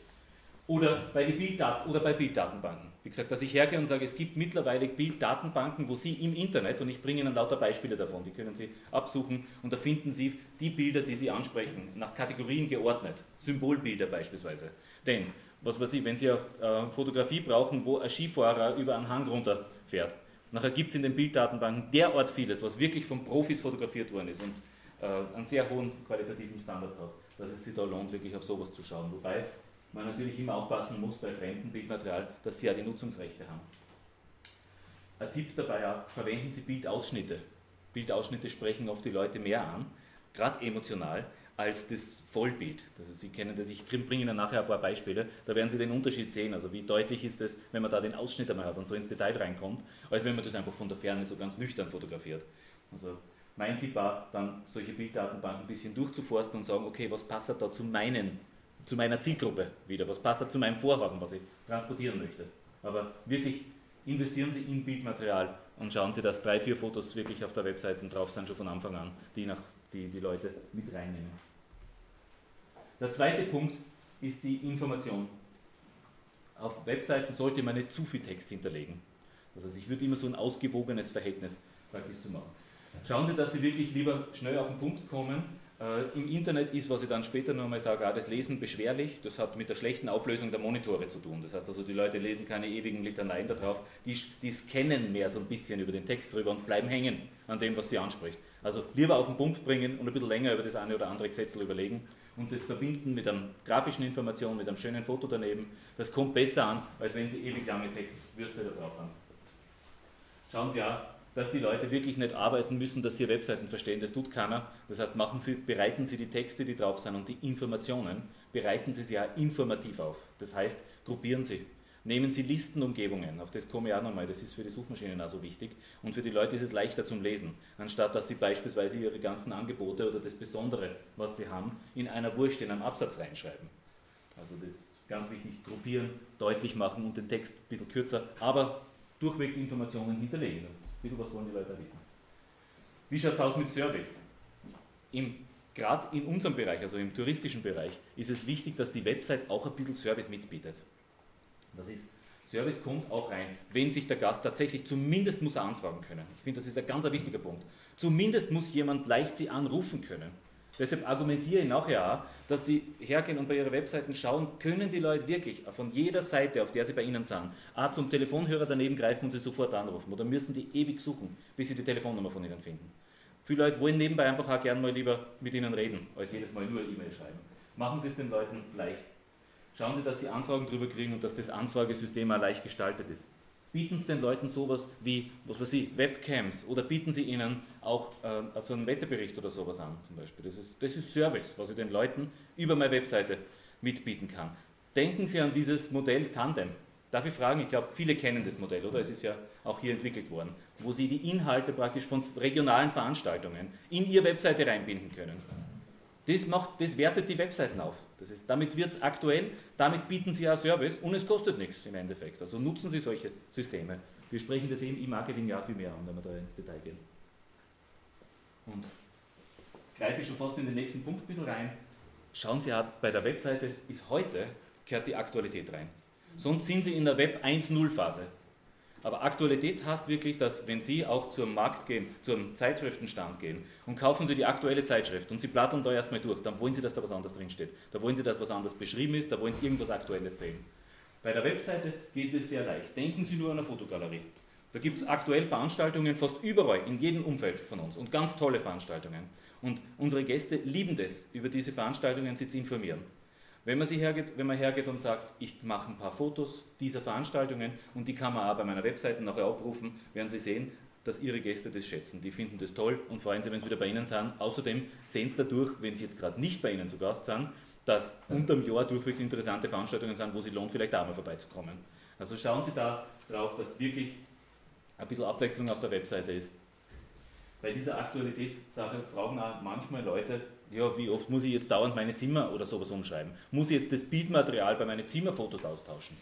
Oder bei, die Bilddat oder bei Bilddatenbanken. Wie gesagt, dass ich hergehe und sage, es gibt mittlerweile Bilddatenbanken, wo Sie im Internet, und ich bringe Ihnen lauter Beispiele davon, die können Sie absuchen, und da finden Sie die Bilder, die Sie ansprechen, nach Kategorien geordnet. Symbolbilder beispielsweise. Denn, was weiß ich, wenn Sie eine äh, Fotografie brauchen, wo ein Skifahrer über einen Hang runterfährt, nachher gibt es in den Bilddatenbanken derart vieles, was wirklich von Profis fotografiert worden ist. Und einen sehr hohen qualitativen Standard hat, dass es sich da lohnt, wirklich auf sowas zu schauen. Wobei man natürlich immer aufpassen muss bei fremdem Bildmaterial, dass sie ja die Nutzungsrechte haben. Ein Tipp dabei auch, verwenden Sie Bildausschnitte. Bildausschnitte sprechen oft die Leute mehr an, gerade emotional, als das Vollbild. Also Sie kennen das, ich bringe Ihnen nachher ein paar Beispiele, da werden Sie den Unterschied sehen, also wie deutlich ist es, wenn man da den Ausschnitt einmal hat und so ins Detail reinkommt, als wenn man das einfach von der Ferne so ganz nüchtern fotografiert. Also mein Tipp war, dann solche Bilddatenbanken ein bisschen durchzuforsten und sagen, okay, was passt da zu, meinen, zu meiner Zielgruppe wieder, was passt da zu meinem Vorhaben, was ich transportieren möchte. Aber wirklich investieren Sie in Bildmaterial und schauen Sie, dass drei, vier Fotos wirklich auf der Webseite drauf sind, schon von Anfang an, die, nach, die die Leute mit reinnehmen. Der zweite Punkt ist die Information. Auf Webseiten sollte man nicht zu viel Text hinterlegen. Das heißt, ich würde immer so ein ausgewogenes Verhältnis praktisch zu machen. Schauen Sie, dass Sie wirklich lieber schnell auf den Punkt kommen, Äh, Im Internet ist, was ich dann später noch einmal sage, auch das Lesen beschwerlich. Das hat mit der schlechten Auflösung der Monitore zu tun. Das heißt also, die Leute lesen keine ewigen Litaneien da drauf, die, die scannen mehr so ein bisschen über den Text drüber und bleiben hängen an dem, was sie anspricht. Also lieber auf den Punkt bringen und ein bisschen länger über das eine oder andere Gesetz überlegen und das verbinden mit einer grafischen Information, mit einem schönen Foto daneben. Das kommt besser an, als wenn Sie ewig lange Textwürste da drauf haben. Schauen Sie auch, dass die Leute wirklich nicht arbeiten müssen, dass sie Webseiten verstehen. Das tut keiner. Das heißt, machen sie, bereiten Sie die Texte, die drauf sind und die Informationen, bereiten Sie sie auch informativ auf. Das heißt, gruppieren Sie. Nehmen Sie Listenumgebungen, auf das komme ich auch nochmal, das ist für die Suchmaschinen auch so wichtig. Und für die Leute ist es leichter zum Lesen, anstatt dass Sie beispielsweise Ihre ganzen Angebote oder das Besondere, was Sie haben, in einer Wurst, in einem Absatz reinschreiben. Also das ist ganz wichtig, gruppieren, deutlich machen und den Text ein bisschen kürzer, aber durchwegs Informationen hinterlegen bisschen was wollen die Leute wissen. Wie schaut es aus mit Service? Gerade in unserem Bereich, also im touristischen Bereich, ist es wichtig, dass die Website auch ein bisschen Service mitbietet. Das ist, Service kommt auch rein, wenn sich der Gast tatsächlich, zumindest muss er anfragen können. Ich finde, das ist ein ganz wichtiger Punkt. Zumindest muss jemand leicht sie anrufen können. Deshalb argumentiere ich nachher auch, dass Sie hergehen und bei Ihrer Webseite schauen, können die Leute wirklich von jeder Seite, auf der sie bei Ihnen sind, auch zum Telefonhörer daneben greifen und Sie sofort anrufen oder müssen die ewig suchen, bis Sie die Telefonnummer von Ihnen finden. Viele Leute wollen nebenbei einfach auch gerne mal lieber mit Ihnen reden, als jedes Mal nur E-Mail schreiben. Machen Sie es den Leuten leicht. Schauen Sie, dass Sie Anfragen drüber kriegen und dass das Anfragesystem auch leicht gestaltet ist bieten Sie den Leuten sowas wie, was weiß ich, Webcams oder bieten Sie ihnen auch äh, also einen Wetterbericht oder sowas an zum Beispiel. Das ist, das ist Service, was ich den Leuten über meine Webseite mitbieten kann. Denken Sie an dieses Modell Tandem. Darf ich fragen, ich glaube, viele kennen das Modell, oder? Es ist ja auch hier entwickelt worden, wo Sie die Inhalte praktisch von regionalen Veranstaltungen in Ihre Webseite reinbinden können. Das, macht, das wertet die Webseiten auf. Das ist, damit wird es aktuell, damit bieten Sie auch Service und es kostet nichts im Endeffekt. Also nutzen Sie solche Systeme. Wir sprechen das im E-Marketing ja viel mehr an, wenn wir da ins Detail gehen. Und greife ich schon fast in den nächsten Punkt ein bisschen rein. Schauen Sie auch, bei der Webseite ist heute, kehrt die Aktualität rein. Sonst sind Sie in der Web 1.0 Phase. Aber Aktualität heißt wirklich, dass wenn Sie auch zum Markt gehen, zum Zeitschriftenstand gehen und kaufen Sie die aktuelle Zeitschrift und Sie blättern da erstmal durch, dann wollen Sie, dass da was anderes drinsteht. Da wollen Sie, dass was anderes beschrieben ist, da wollen Sie irgendwas Aktuelles sehen. Bei der Webseite geht es sehr leicht. Denken Sie nur an eine Fotogalerie. Da gibt es aktuell Veranstaltungen fast überall, in jedem Umfeld von uns und ganz tolle Veranstaltungen. Und unsere Gäste lieben das, über diese Veranstaltungen sich zu informieren. Wenn man, hergeht, wenn man hergeht und sagt, ich mache ein paar Fotos dieser Veranstaltungen und die kann man auch bei meiner Webseite nachher abrufen, werden Sie sehen, dass Ihre Gäste das schätzen. Die finden das toll und freuen sich, wenn sie wieder bei Ihnen sind. Außerdem sehen Sie dadurch, wenn Sie jetzt gerade nicht bei Ihnen zu Gast sind, dass unterm Jahr durchwegs interessante Veranstaltungen sind, wo Sie lohnt, vielleicht auch mal vorbeizukommen. Also schauen Sie da drauf, dass wirklich ein bisschen Abwechslung auf der Webseite ist. Bei dieser Aktualitätssache fragen auch manchmal Leute, ja, wie oft muss ich jetzt dauernd meine Zimmer oder sowas umschreiben? Muss ich jetzt das Bildmaterial bei meinen Zimmerfotos austauschen?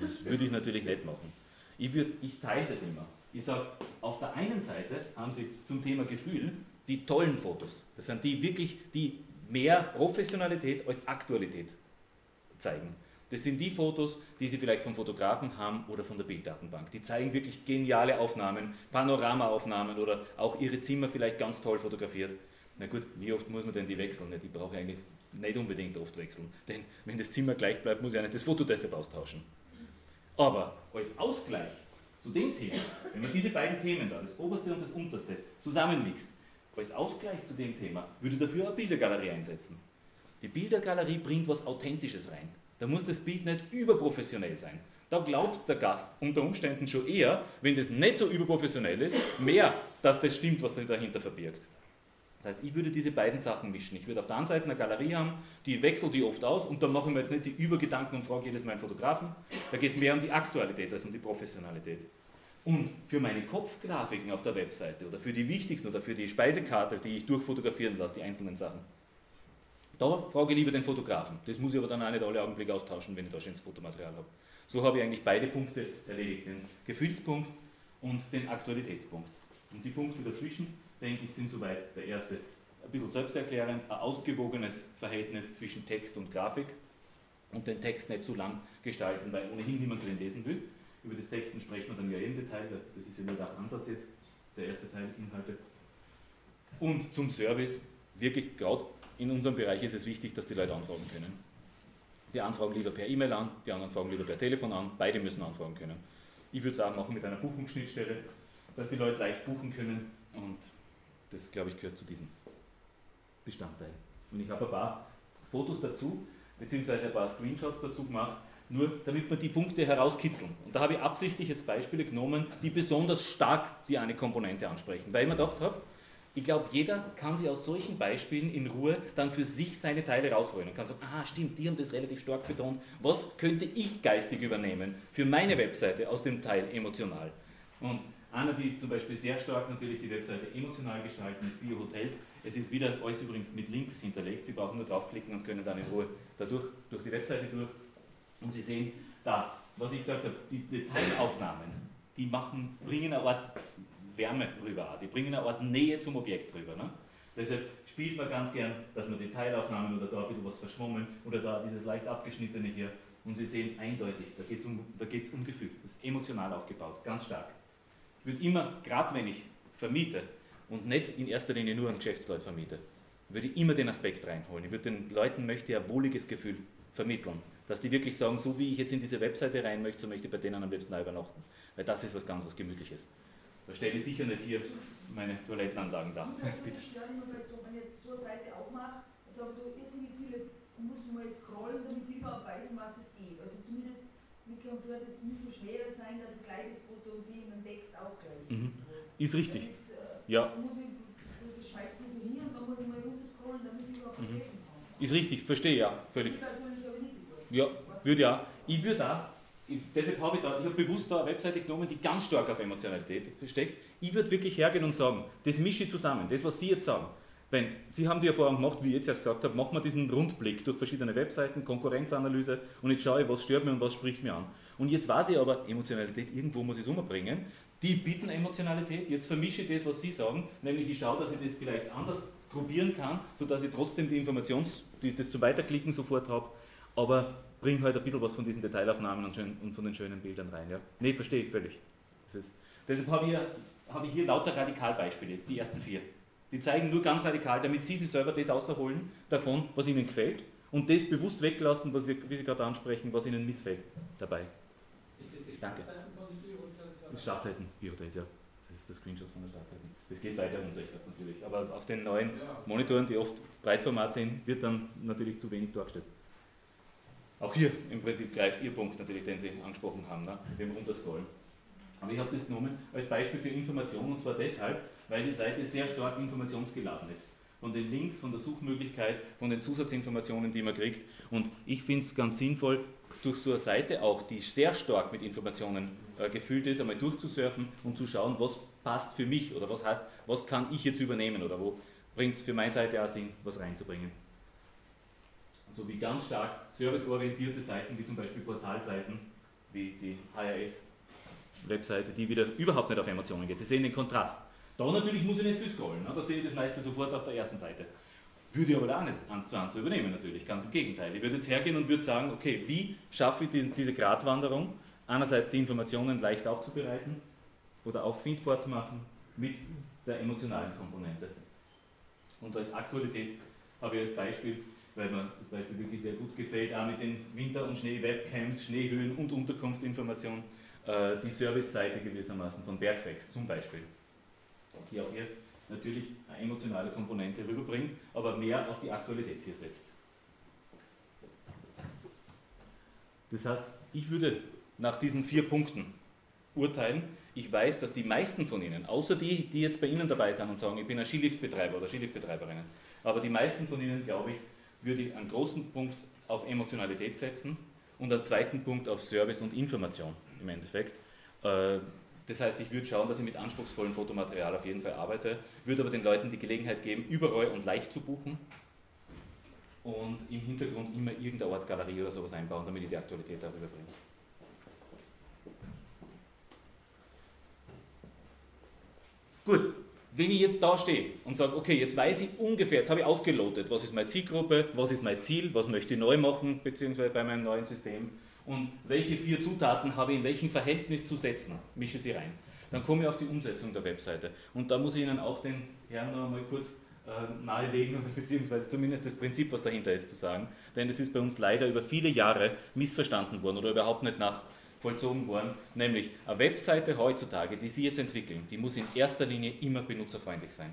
Das würde ich natürlich nicht machen. Ich, würd, ich teile das immer. Ich sage, auf der einen Seite haben Sie zum Thema Gefühl die tollen Fotos. Das sind die wirklich, die mehr Professionalität als Aktualität zeigen. Das sind die Fotos, die Sie vielleicht vom Fotografen haben oder von der Bilddatenbank. Die zeigen wirklich geniale Aufnahmen, Panoramaaufnahmen oder auch Ihre Zimmer vielleicht ganz toll fotografiert. Na gut, wie oft muss man denn die wechseln? Die brauche ich eigentlich nicht unbedingt oft wechseln. Denn wenn das Zimmer gleich bleibt, muss ich auch nicht das Foto deshalb austauschen. Aber als Ausgleich zu dem Thema, wenn man diese beiden Themen da, das oberste und das unterste, zusammenmixt, als Ausgleich zu dem Thema, würde dafür eine Bildergalerie einsetzen. Die Bildergalerie bringt was Authentisches rein. Da muss das Bild nicht überprofessionell sein. Da glaubt der Gast unter Umständen schon eher, wenn das nicht so überprofessionell ist, mehr, dass das stimmt, was sich dahinter verbirgt. Heißt, ich würde diese beiden Sachen mischen. Ich würde auf der einen Seite eine Galerie haben, die wechselt die oft aus und da machen wir jetzt nicht die Übergedanken und fragen jedes Mal einen Fotografen. Da geht es mehr um die Aktualität als um die Professionalität. Und für meine Kopfgrafiken auf der Webseite oder für die wichtigsten oder für die Speisekarte, die ich durchfotografieren lasse, die einzelnen Sachen, da frage ich lieber den Fotografen. Das muss ich aber dann auch nicht alle Augenblicke austauschen, wenn ich da schönes Fotomaterial habe. So habe ich eigentlich beide Punkte erledigt, den Gefühlspunkt und den Aktualitätspunkt. Und die Punkte dazwischen denke ich, sind soweit der erste. Ein bisschen selbsterklärend, ein ausgewogenes Verhältnis zwischen Text und Grafik und den Text nicht zu lang gestalten, weil ohnehin niemand drin lesen will. Über das Texten sprechen wir dann ja im Detail, das ist ja nur der Ansatz jetzt, der erste Teil Inhalte. Und zum Service, wirklich gerade in unserem Bereich ist es wichtig, dass die Leute anfragen können. Die anfragen lieber per E-Mail an, die anderen fragen lieber per Telefon an, beide müssen anfragen können. Ich würde sagen, machen mit einer Buchungsschnittstelle, dass die Leute leicht buchen können und das, glaube ich, gehört zu diesem Bestandteil. Und ich habe ein paar Fotos dazu, beziehungsweise ein paar Screenshots dazu gemacht, nur damit wir die Punkte herauskitzeln. Und da habe ich absichtlich jetzt Beispiele genommen, die besonders stark die eine Komponente ansprechen, weil ich mir gedacht habe, ich glaube, jeder kann sich aus solchen Beispielen in Ruhe dann für sich seine Teile rausholen und kann sagen, aha, stimmt, die haben das relativ stark betont. Was könnte ich geistig übernehmen für meine Webseite aus dem Teil emotional? Und einer, die zum Beispiel sehr stark natürlich die Webseite emotional gestalten, ist Bio Hotels. Es ist wieder alles übrigens mit Links hinterlegt. Sie brauchen nur draufklicken und können dann in Ruhe dadurch, durch die Webseite durch. Und Sie sehen da, was ich gesagt habe, die Detailaufnahmen, die machen, bringen eine Art Wärme rüber, die bringen eine Art Nähe zum Objekt rüber. Ne? Deshalb spielt man ganz gern, dass man Detailaufnahmen oder da ein bisschen was verschwommen oder da dieses leicht abgeschnittene hier und Sie sehen eindeutig, da geht es um, um Gefühl, das ist emotional aufgebaut, ganz stark. Ich würde immer, gerade wenn ich vermiete und nicht in erster Linie nur an Geschäftsleute vermiete, würde ich immer den Aspekt reinholen. Ich würde den Leuten möchte ein wohliges Gefühl vermitteln, dass die wirklich sagen, so wie ich jetzt in diese Webseite rein möchte, so möchte ich bei denen am liebsten übernachten, weil das ist was ganz was Gemütliches. Da stelle ich sicher nicht hier meine Toilettenanlagen da. Bitte. stört immer bei so, wenn ich jetzt so eine Seite aufmache und sage, du irrsinnig viele, musst du mal jetzt scrollen, damit ich überhaupt weiß, was zumindest, kommt vor, das müsste schwerer sein, dass ein gleiches Foto und sie in dem Text auch gleich mhm. ist. richtig. Ist, äh, ja. muss ich, das schmeißt mir so hin und dann muss ich mal runterscrollen, damit ich überhaupt mhm. vergessen kann. Ist richtig, verstehe ja, völlig. Ja, würde ja. Ich würde da ich, deshalb habe ich da, ich habe bewusst da eine Webseite genommen, die ganz stark auf Emotionalität steckt. Ich würde wirklich hergehen und sagen, das mische ich zusammen, das, was Sie jetzt sagen. Wenn Sie haben die Erfahrung gemacht, wie ich jetzt erst gesagt habe, machen wir diesen Rundblick durch verschiedene Webseiten, Konkurrenzanalyse und jetzt schaue ich, was stört mir und was spricht mir an. Und jetzt weiß ich aber, Emotionalität, irgendwo muss ich es umbringen. Die bieten Emotionalität, jetzt vermische ich das, was Sie sagen, nämlich ich schaue, dass ich das vielleicht anders probieren kann, sodass ich trotzdem die Informations, die, das zum Weiterklicken sofort habe, aber bringe halt ein bisschen was von diesen Detailaufnahmen und, schön, und von den schönen Bildern rein. Ja? Nee, verstehe ich völlig. Ist, deshalb habe ich, hab ich hier lauter Radikalbeispiele, die ersten vier. Die zeigen nur ganz radikal, damit Sie sich selber das außerholen davon, was Ihnen gefällt und das bewusst weglassen, was Sie, wie Sie gerade ansprechen, was Ihnen missfällt dabei. Danke. Das Startseiten Biohotels, ja. Das ist der Screenshot von der Startseite. Das geht weiter runter, ich natürlich. Aber auf den neuen Monitoren, die oft Breitformat sind, wird dann natürlich zu wenig dargestellt. Auch hier im Prinzip greift Ihr Punkt natürlich, den Sie angesprochen haben, ne? mit dem Runterscrollen. Aber ich habe das genommen als Beispiel für Information und zwar deshalb, weil die Seite sehr stark informationsgeladen ist. Von den Links, von der Suchmöglichkeit, von den Zusatzinformationen, die man kriegt. Und ich finde es ganz sinnvoll, durch so eine Seite auch, die sehr stark mit Informationen äh, gefüllt ist, einmal durchzusurfen und zu schauen, was passt für mich oder was heißt, was kann ich jetzt übernehmen oder wo bringt es für meine Seite auch Sinn, was reinzubringen sowie ganz stark serviceorientierte Seiten, wie zum Beispiel Portalseiten, wie die HRS-Webseite, die wieder überhaupt nicht auf Emotionen geht. Sie sehen den Kontrast. Da natürlich muss ich nicht viel scrollen, ne? da sehe ich das meiste sofort auf der ersten Seite. Würde ich aber da auch nicht eins zu eins übernehmen natürlich, ganz im Gegenteil. Ich würde jetzt hergehen und würde sagen, okay, wie schaffe ich die, diese Gratwanderung, einerseits die Informationen leicht aufzubereiten oder auffindbar zu machen mit der emotionalen Komponente. Und als Aktualität habe ich als Beispiel weil mir das Beispiel wirklich sehr gut gefällt, auch mit den Winter- und Schnee-Webcams, Schneehöhen und Unterkunftsinformation, äh, die Service-Seite gewissermaßen von Bergfex zum Beispiel, die auch hier natürlich eine emotionale Komponente rüberbringt, aber mehr auf die Aktualität hier setzt. Das heißt, ich würde nach diesen vier Punkten urteilen, ich weiß, dass die meisten von Ihnen, außer die, die jetzt bei Ihnen dabei sind und sagen, ich bin ein Skiliftbetreiber oder Skiliftbetreiberinnen, aber die meisten von Ihnen, glaube ich, würde ich einen großen Punkt auf Emotionalität setzen und einen zweiten Punkt auf Service und Information im Endeffekt. Das heißt, ich würde schauen, dass ich mit anspruchsvollem Fotomaterial auf jeden Fall arbeite, würde aber den Leuten die Gelegenheit geben, überall und leicht zu buchen und im Hintergrund immer irgendeine Art Galerie oder sowas einbauen, damit ich die Aktualität darüber bringe. Gut, wenn ich jetzt da stehe und sage, okay, jetzt weiß ich ungefähr, jetzt habe ich ausgelotet, was ist meine Zielgruppe, was ist mein Ziel, was möchte ich neu machen, beziehungsweise bei meinem neuen System und welche vier Zutaten habe ich in welchem Verhältnis zu setzen, mische sie rein. Dann komme ich auf die Umsetzung der Webseite. Und da muss ich Ihnen auch den Herrn noch einmal kurz äh, nahelegen, <laughs> beziehungsweise zumindest das Prinzip, was dahinter ist, zu sagen. Denn es ist bei uns leider über viele Jahre missverstanden worden oder überhaupt nicht nachvollzogen worden. Nämlich eine Webseite heutzutage, die Sie jetzt entwickeln, die muss in erster Linie immer benutzerfreundlich sein.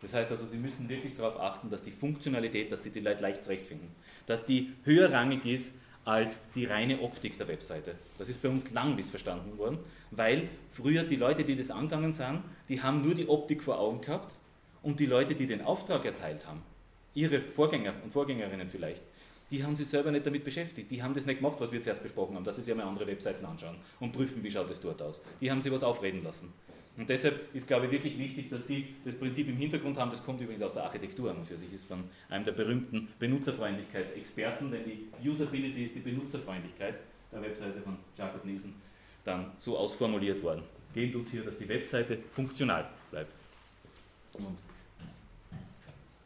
Das heißt also, Sie müssen wirklich darauf achten, dass die Funktionalität, dass Sie die Leute leicht zurechtfinden, dass die höherrangig ist als die reine Optik der Webseite. Das ist bei uns lang missverstanden worden, weil früher die Leute, die das angegangen sind, die haben nur die Optik vor Augen gehabt und die Leute, die den Auftrag erteilt haben, ihre Vorgänger und Vorgängerinnen vielleicht, die haben sich selber nicht damit beschäftigt. Die haben das nicht gemacht, was wir zuerst besprochen haben, dass sie sich einmal andere Webseiten anschauen und prüfen, wie schaut es dort aus. Die haben sich was aufreden lassen. Und deshalb ist, glaube ich, wirklich wichtig, dass Sie das Prinzip im Hintergrund haben. Das kommt übrigens aus der Architektur an und für sich, ist von einem der berühmten Benutzerfreundlichkeitsexperten, denn die Usability ist die Benutzerfreundlichkeit der Webseite von Jacob Nielsen dann so ausformuliert worden. Gehen es hier, dass die Webseite funktional bleibt. Und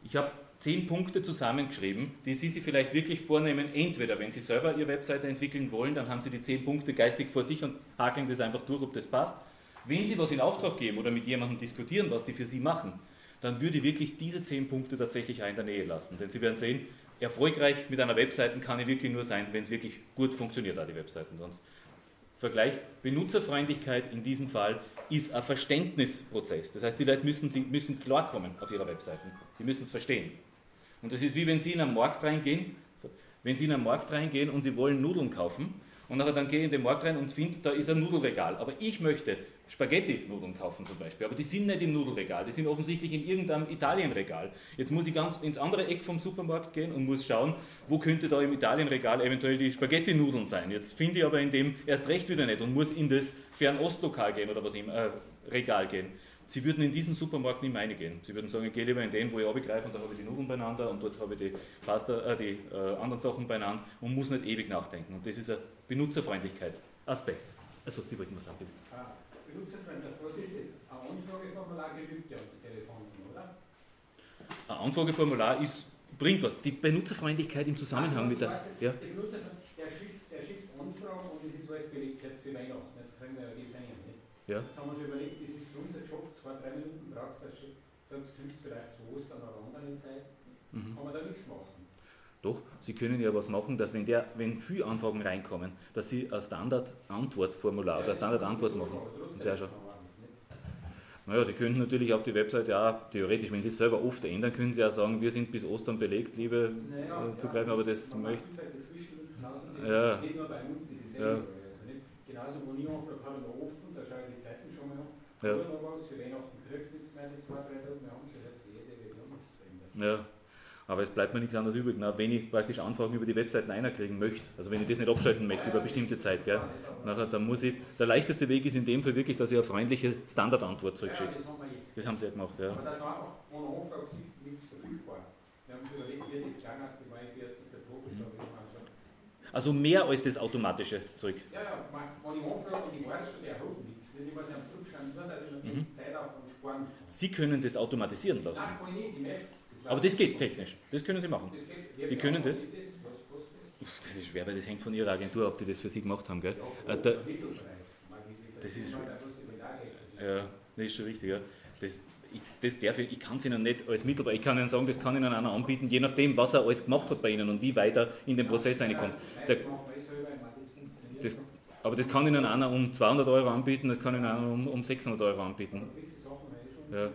ich habe zehn Punkte zusammengeschrieben, die Sie sich vielleicht wirklich vornehmen. Entweder, wenn Sie selber Ihre Webseite entwickeln wollen, dann haben Sie die zehn Punkte geistig vor sich und hakeln das einfach durch, ob das passt. Wenn Sie was in Auftrag geben oder mit jemandem diskutieren, was die für Sie machen, dann würde ich wirklich diese zehn Punkte tatsächlich auch in der Nähe lassen. Denn Sie werden sehen, erfolgreich mit einer Webseite kann ich wirklich nur sein, wenn es wirklich gut funktioniert, da die Webseiten. Sonst Vergleich Benutzerfreundlichkeit in diesem Fall ist ein Verständnisprozess. Das heißt, die Leute müssen, müssen klarkommen auf ihrer Webseite. Die müssen es verstehen. Und das ist wie wenn Sie in einen Markt reingehen, wenn Sie in einen Markt reingehen und Sie wollen Nudeln kaufen und nachher dann gehe ich in den Markt rein und finde, da ist ein Nudelregal. Aber ich möchte Spaghetti-Nudeln kaufen zum Beispiel. Aber die sind nicht im Nudelregal, die sind offensichtlich in irgendeinem Italienregal. Jetzt muss ich ganz ins andere Eck vom Supermarkt gehen und muss schauen, wo könnte da im Italienregal eventuell die Spaghetti-Nudeln sein. Jetzt finde ich aber in dem erst recht wieder nicht und muss in das Fernostlokal gehen oder was im äh, Regal gehen. Sie würden in diesen Supermarkt nicht meine gehen. Sie würden sagen, ich gehe lieber in den, wo ich abgreife und da habe ich die Nudeln beieinander und dort habe ich die, Pasta, äh, die äh, anderen Sachen beieinander und muss nicht ewig nachdenken. Und das ist ein Benutzerfreundlichkeitsaspekt. Also, Sie wollten was sagen, bitte. Benutzerfreundlich, was ist das? Ein Anfrageformular genügt ja die Telefonnummer, oder? Ein Anfrageformular ist, bringt was. Die Benutzerfreundlichkeit im Zusammenhang Ah, mit der. weiß Ja, Der Benutzer, der schickt, der schickt Anfragen und das ist alles belegt jetzt für Weihnachten. Jetzt können wir ja die. Nicht? Ja. Jetzt haben wir schon überlegt, das ist für uns ein Job, zwei, drei Minuten brauchst du, das sagst du, könntest vielleicht zu Ostern oder anderen Zeit, mhm. kann man da nichts machen. Sie können ja was machen, dass wenn, der, wenn viele Anfragen reinkommen, dass Sie ein Standard-Antwort-Formular oder eine Standard-Antwort machen. Sehr. Naja, Sie könnten natürlich auf die Webseite auch theoretisch, wenn Sie es selber oft ändern, können Sie auch sagen, wir sind bis Ostern belegt, liebe Naja, äh, zugreifen, aber das man möchte. Ja. nicht nur bei uns, das ist Ja. ja. also nicht. Genauso, wo habe ich noch offen, da schaue ich die Zeiten schon mal an. Ja. Oder noch was, für Weihnachten kriegst du nichts mehr, die zwei, drei Tage, wir haben sie jetzt jede, wir haben nichts verändert. Ja, aber es bleibt mir nichts anderes übrig. Na, wenn ich praktisch Anfragen über die Webseiten einkriegen möchte, also wenn ich das nicht abschalten möchte über eine bestimmte Zeit, gell, nachher, dann muss ich, der leichteste Weg ist in dem Fall wirklich, dass ich eine freundliche Standardantwort Ja, zurückschicke. das haben wir. Das haben sie ja gemacht, ja. Aber das war einfach ohne Anfrage nichts verfügbar. Wir haben überlegt, wie das gegangen hat, die war ich jetzt schon wieder mal so. Also mehr als das automatische zurück. Ja, ja, wenn ich anfrage und ich weiß schon, der hat nichts, muss ich am zurückschreiben, nur dass ich noch Mhm. die Zeit auf und sparen kann. Sie können das automatisieren lassen. Nein, kann ich nicht, ich möchte es. Aber das geht technisch. Das können Sie machen. Sie können das? das? Ist schwer, weil das hängt von Ihrer Agentur ab, die das für Sie gemacht haben. Gell? Ja, Äh, nicht. Das ist- da da. Ja, das ist schon richtig. Ja. Das, ich, das darf ich, ich kann es Ihnen nicht als Mittelbar, ich kann Ihnen sagen, das kann Ihnen einer anbieten, je nachdem, was er alles gemacht hat bei Ihnen und wie weit er in den Prozess reinkommt. Der, eh das aber das kann Ihnen einer um 200 Euro anbieten, das kann Ihnen einer um, um 600 Euro anbieten. Schon Ja.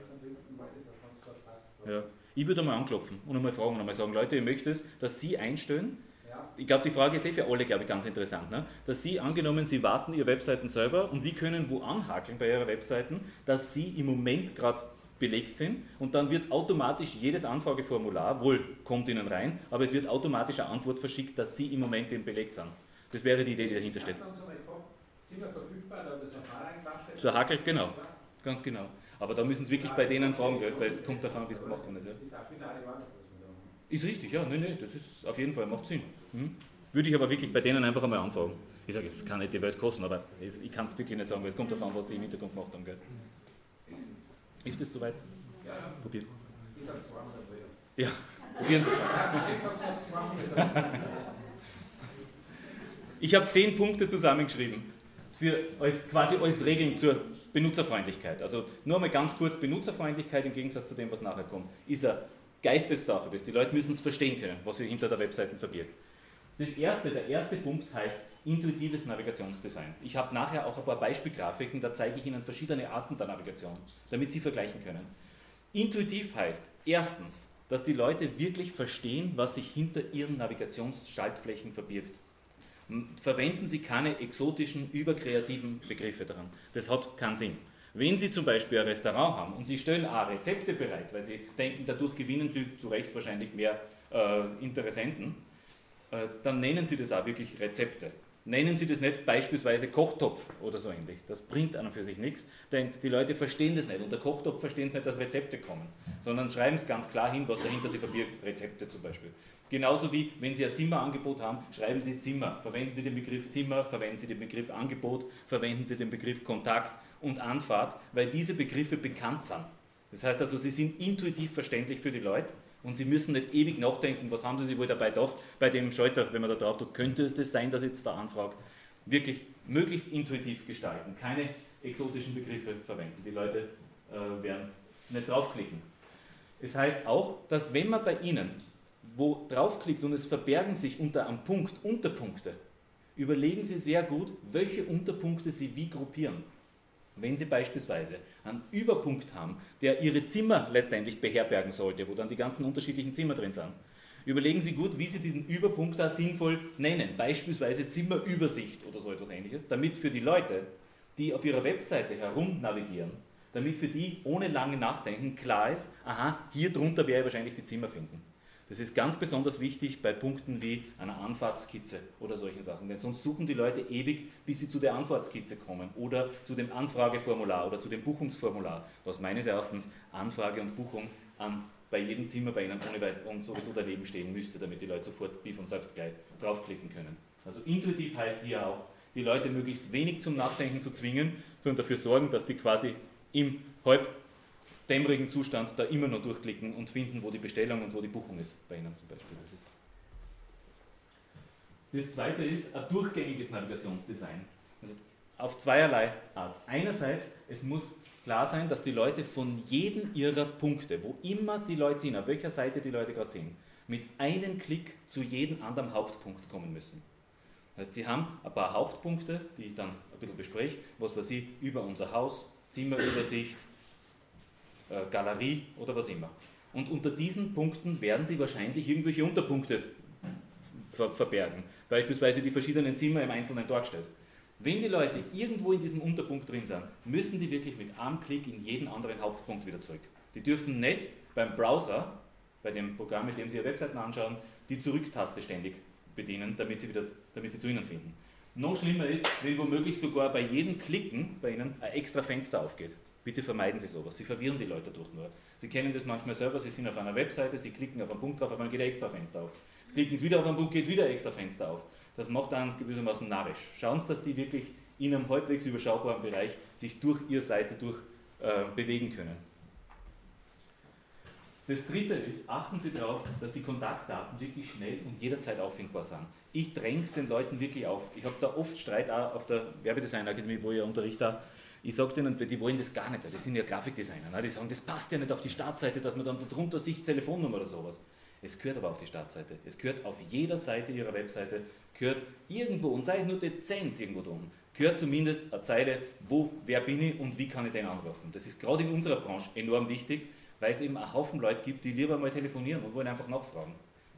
Ja. Ich würde einmal anklopfen und einmal fragen und einmal sagen, Leute, ich möchte es, dass Sie einstellen. Ja. Ich glaube, die Frage ist eh für alle, glaube ich, ganz interessant. Ne? Dass Sie angenommen, Sie warten Ihre Webseiten selber und Sie können wo anhakeln bei Ihrer Webseiten, dass Sie im Moment gerade belegt sind und dann wird automatisch jedes Anfrageformular, wohl kommt Ihnen rein, aber es wird automatisch eine Antwort verschickt, dass Sie im Moment eben belegt sind. Das wäre die Idee, die dahinter steht. Haben mal Sind wir verfügbar, da hat das Verfahren eingebracht. Zur Hackel, genau. Ganz genau. Aber da müssen Sie wirklich bei denen fragen, weil es kommt davon, wie es gemacht worden ist. Ja. Ist richtig, ja, nein, nein, das ist auf jeden Fall, macht Sinn. Hm? Würde ich aber wirklich bei denen einfach einmal anfragen. Ich sage, das kann nicht die Welt kosten, aber ich kann es wirklich nicht sagen, weil es kommt davon, was die im Hintergrund gemacht haben. Gell? Hilft das soweit? Ja, Probiert. ich sage 200 Euro. Ja, probieren Sie es mal. Ja, ich habe gesagt 200 Euro. Ich habe zehn Punkte zusammengeschrieben, für als, quasi als Regeln zur Benutzerfreundlichkeit. Also nur mal ganz kurz Benutzerfreundlichkeit im Gegensatz zu dem, was nachher kommt. Ist eine Geistessache. Das. Die Leute müssen es verstehen können, was sich hinter der Webseite verbirgt. Das erste, der erste Punkt heißt intuitives Navigationsdesign. Ich habe nachher auch ein paar Beispielgrafiken, da zeige ich Ihnen verschiedene Arten der Navigation, damit Sie vergleichen können. Intuitiv heißt erstens, dass die Leute wirklich verstehen, was sich hinter ihren Navigationsschaltflächen verbirgt. Verwenden Sie keine exotischen, überkreativen Begriffe daran. Das hat keinen Sinn. Wenn Sie zum Beispiel ein Restaurant haben und Sie stellen A Rezepte bereit, weil Sie denken, dadurch gewinnen Sie zu Recht wahrscheinlich mehr äh, Interessenten, äh, dann nennen Sie das auch wirklich Rezepte. Nennen Sie das nicht beispielsweise Kochtopf oder so ähnlich. Das bringt an und für sich nichts, denn die Leute verstehen das nicht. Und der Kochtopf verstehen es nicht, dass Rezepte kommen, sondern schreiben es ganz klar hin, was dahinter sie verbirgt. Rezepte zum Beispiel. Genauso wie, wenn Sie ein Zimmerangebot haben, schreiben Sie Zimmer. Verwenden Sie den Begriff Zimmer, verwenden Sie den Begriff Angebot, verwenden Sie den Begriff Kontakt und Anfahrt, weil diese Begriffe bekannt sind. Das heißt also, sie sind intuitiv verständlich für die Leute und Sie müssen nicht ewig nachdenken, was haben Sie sich wohl dabei gedacht, bei dem Schalter, wenn man da drauf tut, könnte es das sein, dass jetzt da anfrage. Wirklich möglichst intuitiv gestalten, keine exotischen Begriffe verwenden. Die Leute äh, werden nicht draufklicken. Es heißt auch, dass wenn man bei Ihnen wo draufklickt und es verbergen sich unter einem Punkt Unterpunkte, überlegen Sie sehr gut, welche Unterpunkte Sie wie gruppieren. Wenn Sie beispielsweise einen Überpunkt haben, der Ihre Zimmer letztendlich beherbergen sollte, wo dann die ganzen unterschiedlichen Zimmer drin sind, überlegen Sie gut, wie Sie diesen Überpunkt da sinnvoll nennen. Beispielsweise Zimmerübersicht oder so etwas ähnliches, damit für die Leute, die auf ihrer Webseite herumnavigieren, damit für die ohne lange Nachdenken klar ist, aha, hier drunter werde ich wahrscheinlich die Zimmer finden. Das ist ganz besonders wichtig bei Punkten wie einer Anfahrtskizze oder solchen Sachen, denn sonst suchen die Leute ewig, bis sie zu der Anfahrtskizze kommen oder zu dem Anfrageformular oder zu dem Buchungsformular, was meines Erachtens Anfrage und Buchung an, bei jedem Zimmer bei Ihnen ohne weit und sowieso daneben stehen müsste, damit die Leute sofort wie von selbst gleich draufklicken können. Also intuitiv heißt hier auch, die Leute möglichst wenig zum Nachdenken zu zwingen, sondern dafür sorgen, dass die quasi im halb dämmerigen Zustand da immer nur durchklicken und finden, wo die Bestellung und wo die Buchung ist, bei Ihnen zum Beispiel. Das, ist das zweite ist ein durchgängiges Navigationsdesign. Also auf zweierlei Art. Einerseits, es muss klar sein, dass die Leute von jedem ihrer Punkte, wo immer die Leute sind, auf welcher Seite die Leute gerade sind, mit einem Klick zu jedem anderen Hauptpunkt kommen müssen. Das heißt, sie haben ein paar Hauptpunkte, die ich dann ein bisschen bespreche, was weiß ich, über unser Haus, Zimmerübersicht, Galerie oder was immer. Und unter diesen Punkten werden Sie wahrscheinlich irgendwelche Unterpunkte ver verbergen. Beispielsweise die verschiedenen Zimmer im Einzelnen dargestellt. Wenn die Leute irgendwo in diesem Unterpunkt drin sind, müssen die wirklich mit einem Klick in jeden anderen Hauptpunkt wieder zurück. Die dürfen nicht beim Browser, bei dem Programm, mit dem Sie Ihre Webseiten anschauen, die Zurücktaste ständig bedienen, damit Sie, wieder, damit Sie zu Ihnen finden. Noch schlimmer ist, wenn womöglich sogar bei jedem Klicken bei Ihnen ein extra Fenster aufgeht. Bitte vermeiden Sie sowas. Sie verwirren die Leute dadurch nur. Sie kennen das manchmal selber, Sie sind auf einer Webseite, Sie klicken auf einen Punkt drauf, auf einmal geht ein extra Fenster auf. Sie klicken Sie wieder auf einen Punkt, geht wieder ein extra Fenster auf. Das macht dann gewissermaßen narrisch. Schauen Sie, dass die wirklich in einem halbwegs überschaubaren Bereich sich durch Ihre Seite durch äh, bewegen können. Das dritte ist, achten Sie darauf, dass die Kontaktdaten wirklich schnell und jederzeit auffindbar sind. Ich dränge es den Leuten wirklich auf. Ich habe da oft Streit auch auf der Werbedesign-Akademie, wo ich unterrichte, ich sage denen, die wollen das gar nicht, das sind ja Grafikdesigner, ne? die sagen, das passt ja nicht auf die Startseite, dass man dann darunter sieht Telefonnummer oder sowas. Es gehört aber auf die Startseite. Es gehört auf jeder Seite ihrer Webseite, gehört irgendwo, und sei es nur dezent irgendwo drum, gehört zumindest eine Zeile, wo, wer bin ich und wie kann ich den anrufen. Das ist gerade in unserer Branche enorm wichtig, weil es eben einen Haufen Leute gibt, die lieber mal telefonieren und wollen einfach nachfragen.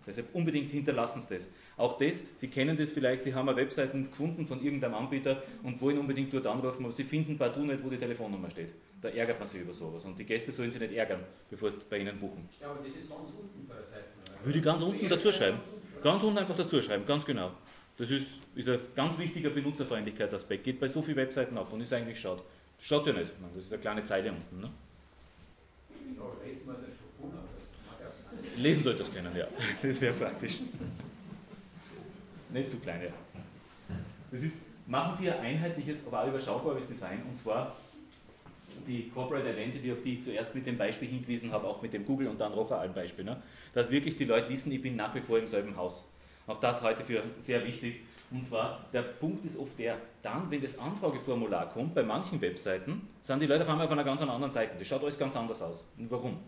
Deshalb unbedingt hinterlassen Sie das. Auch das, Sie kennen das vielleicht, Sie haben eine Webseite gefunden von irgendeinem Anbieter und wollen unbedingt dort anrufen, aber Sie finden partout nicht, wo die Telefonnummer steht. Da ärgert man sich über sowas und die Gäste sollen sich nicht ärgern, bevor sie bei Ihnen buchen. Ja, aber das ist ganz unten bei der Seite. Würde ich ganz unten dazu schreiben. Ganz unten einfach dazu schreiben, ganz genau. Das ist, ist ein ganz wichtiger Benutzerfreundlichkeitsaspekt. Geht bei so vielen Webseiten ab und ist eigentlich schaut. Schaut ja nicht, das ist eine kleine Zeile unten. Ne? Ja, Lesen sollte das können, ja. <laughs> Das wäre praktisch. Nicht zu klein, ja. Das ist, machen Sie ein einheitliches, aber auch überschaubares Design und zwar die Corporate Identity, auf die ich zuerst mit dem Beispiel hingewiesen habe, auch mit dem Google und dann Rocher allen Beispiel, ne? dass wirklich die Leute wissen, ich bin nach wie vor im selben Haus. Auch das heute für sehr wichtig. Und zwar, der Punkt ist oft der, dann, wenn das Anfrageformular kommt, bei manchen Webseiten, sind die Leute auf einmal auf einer ganz anderen Seite. Das schaut alles ganz anders aus. Und warum?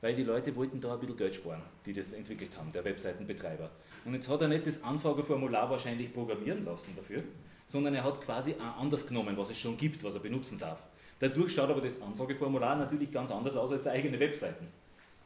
Weil die Leute wollten da ein bisschen Geld sparen, die das entwickelt haben, der Webseitenbetreiber. Und jetzt hat er nicht das Anfrageformular wahrscheinlich programmieren lassen dafür, sondern er hat quasi anders genommen, was es schon gibt, was er benutzen darf. Dadurch schaut aber das Anfrageformular natürlich ganz anders aus als eigene Webseiten.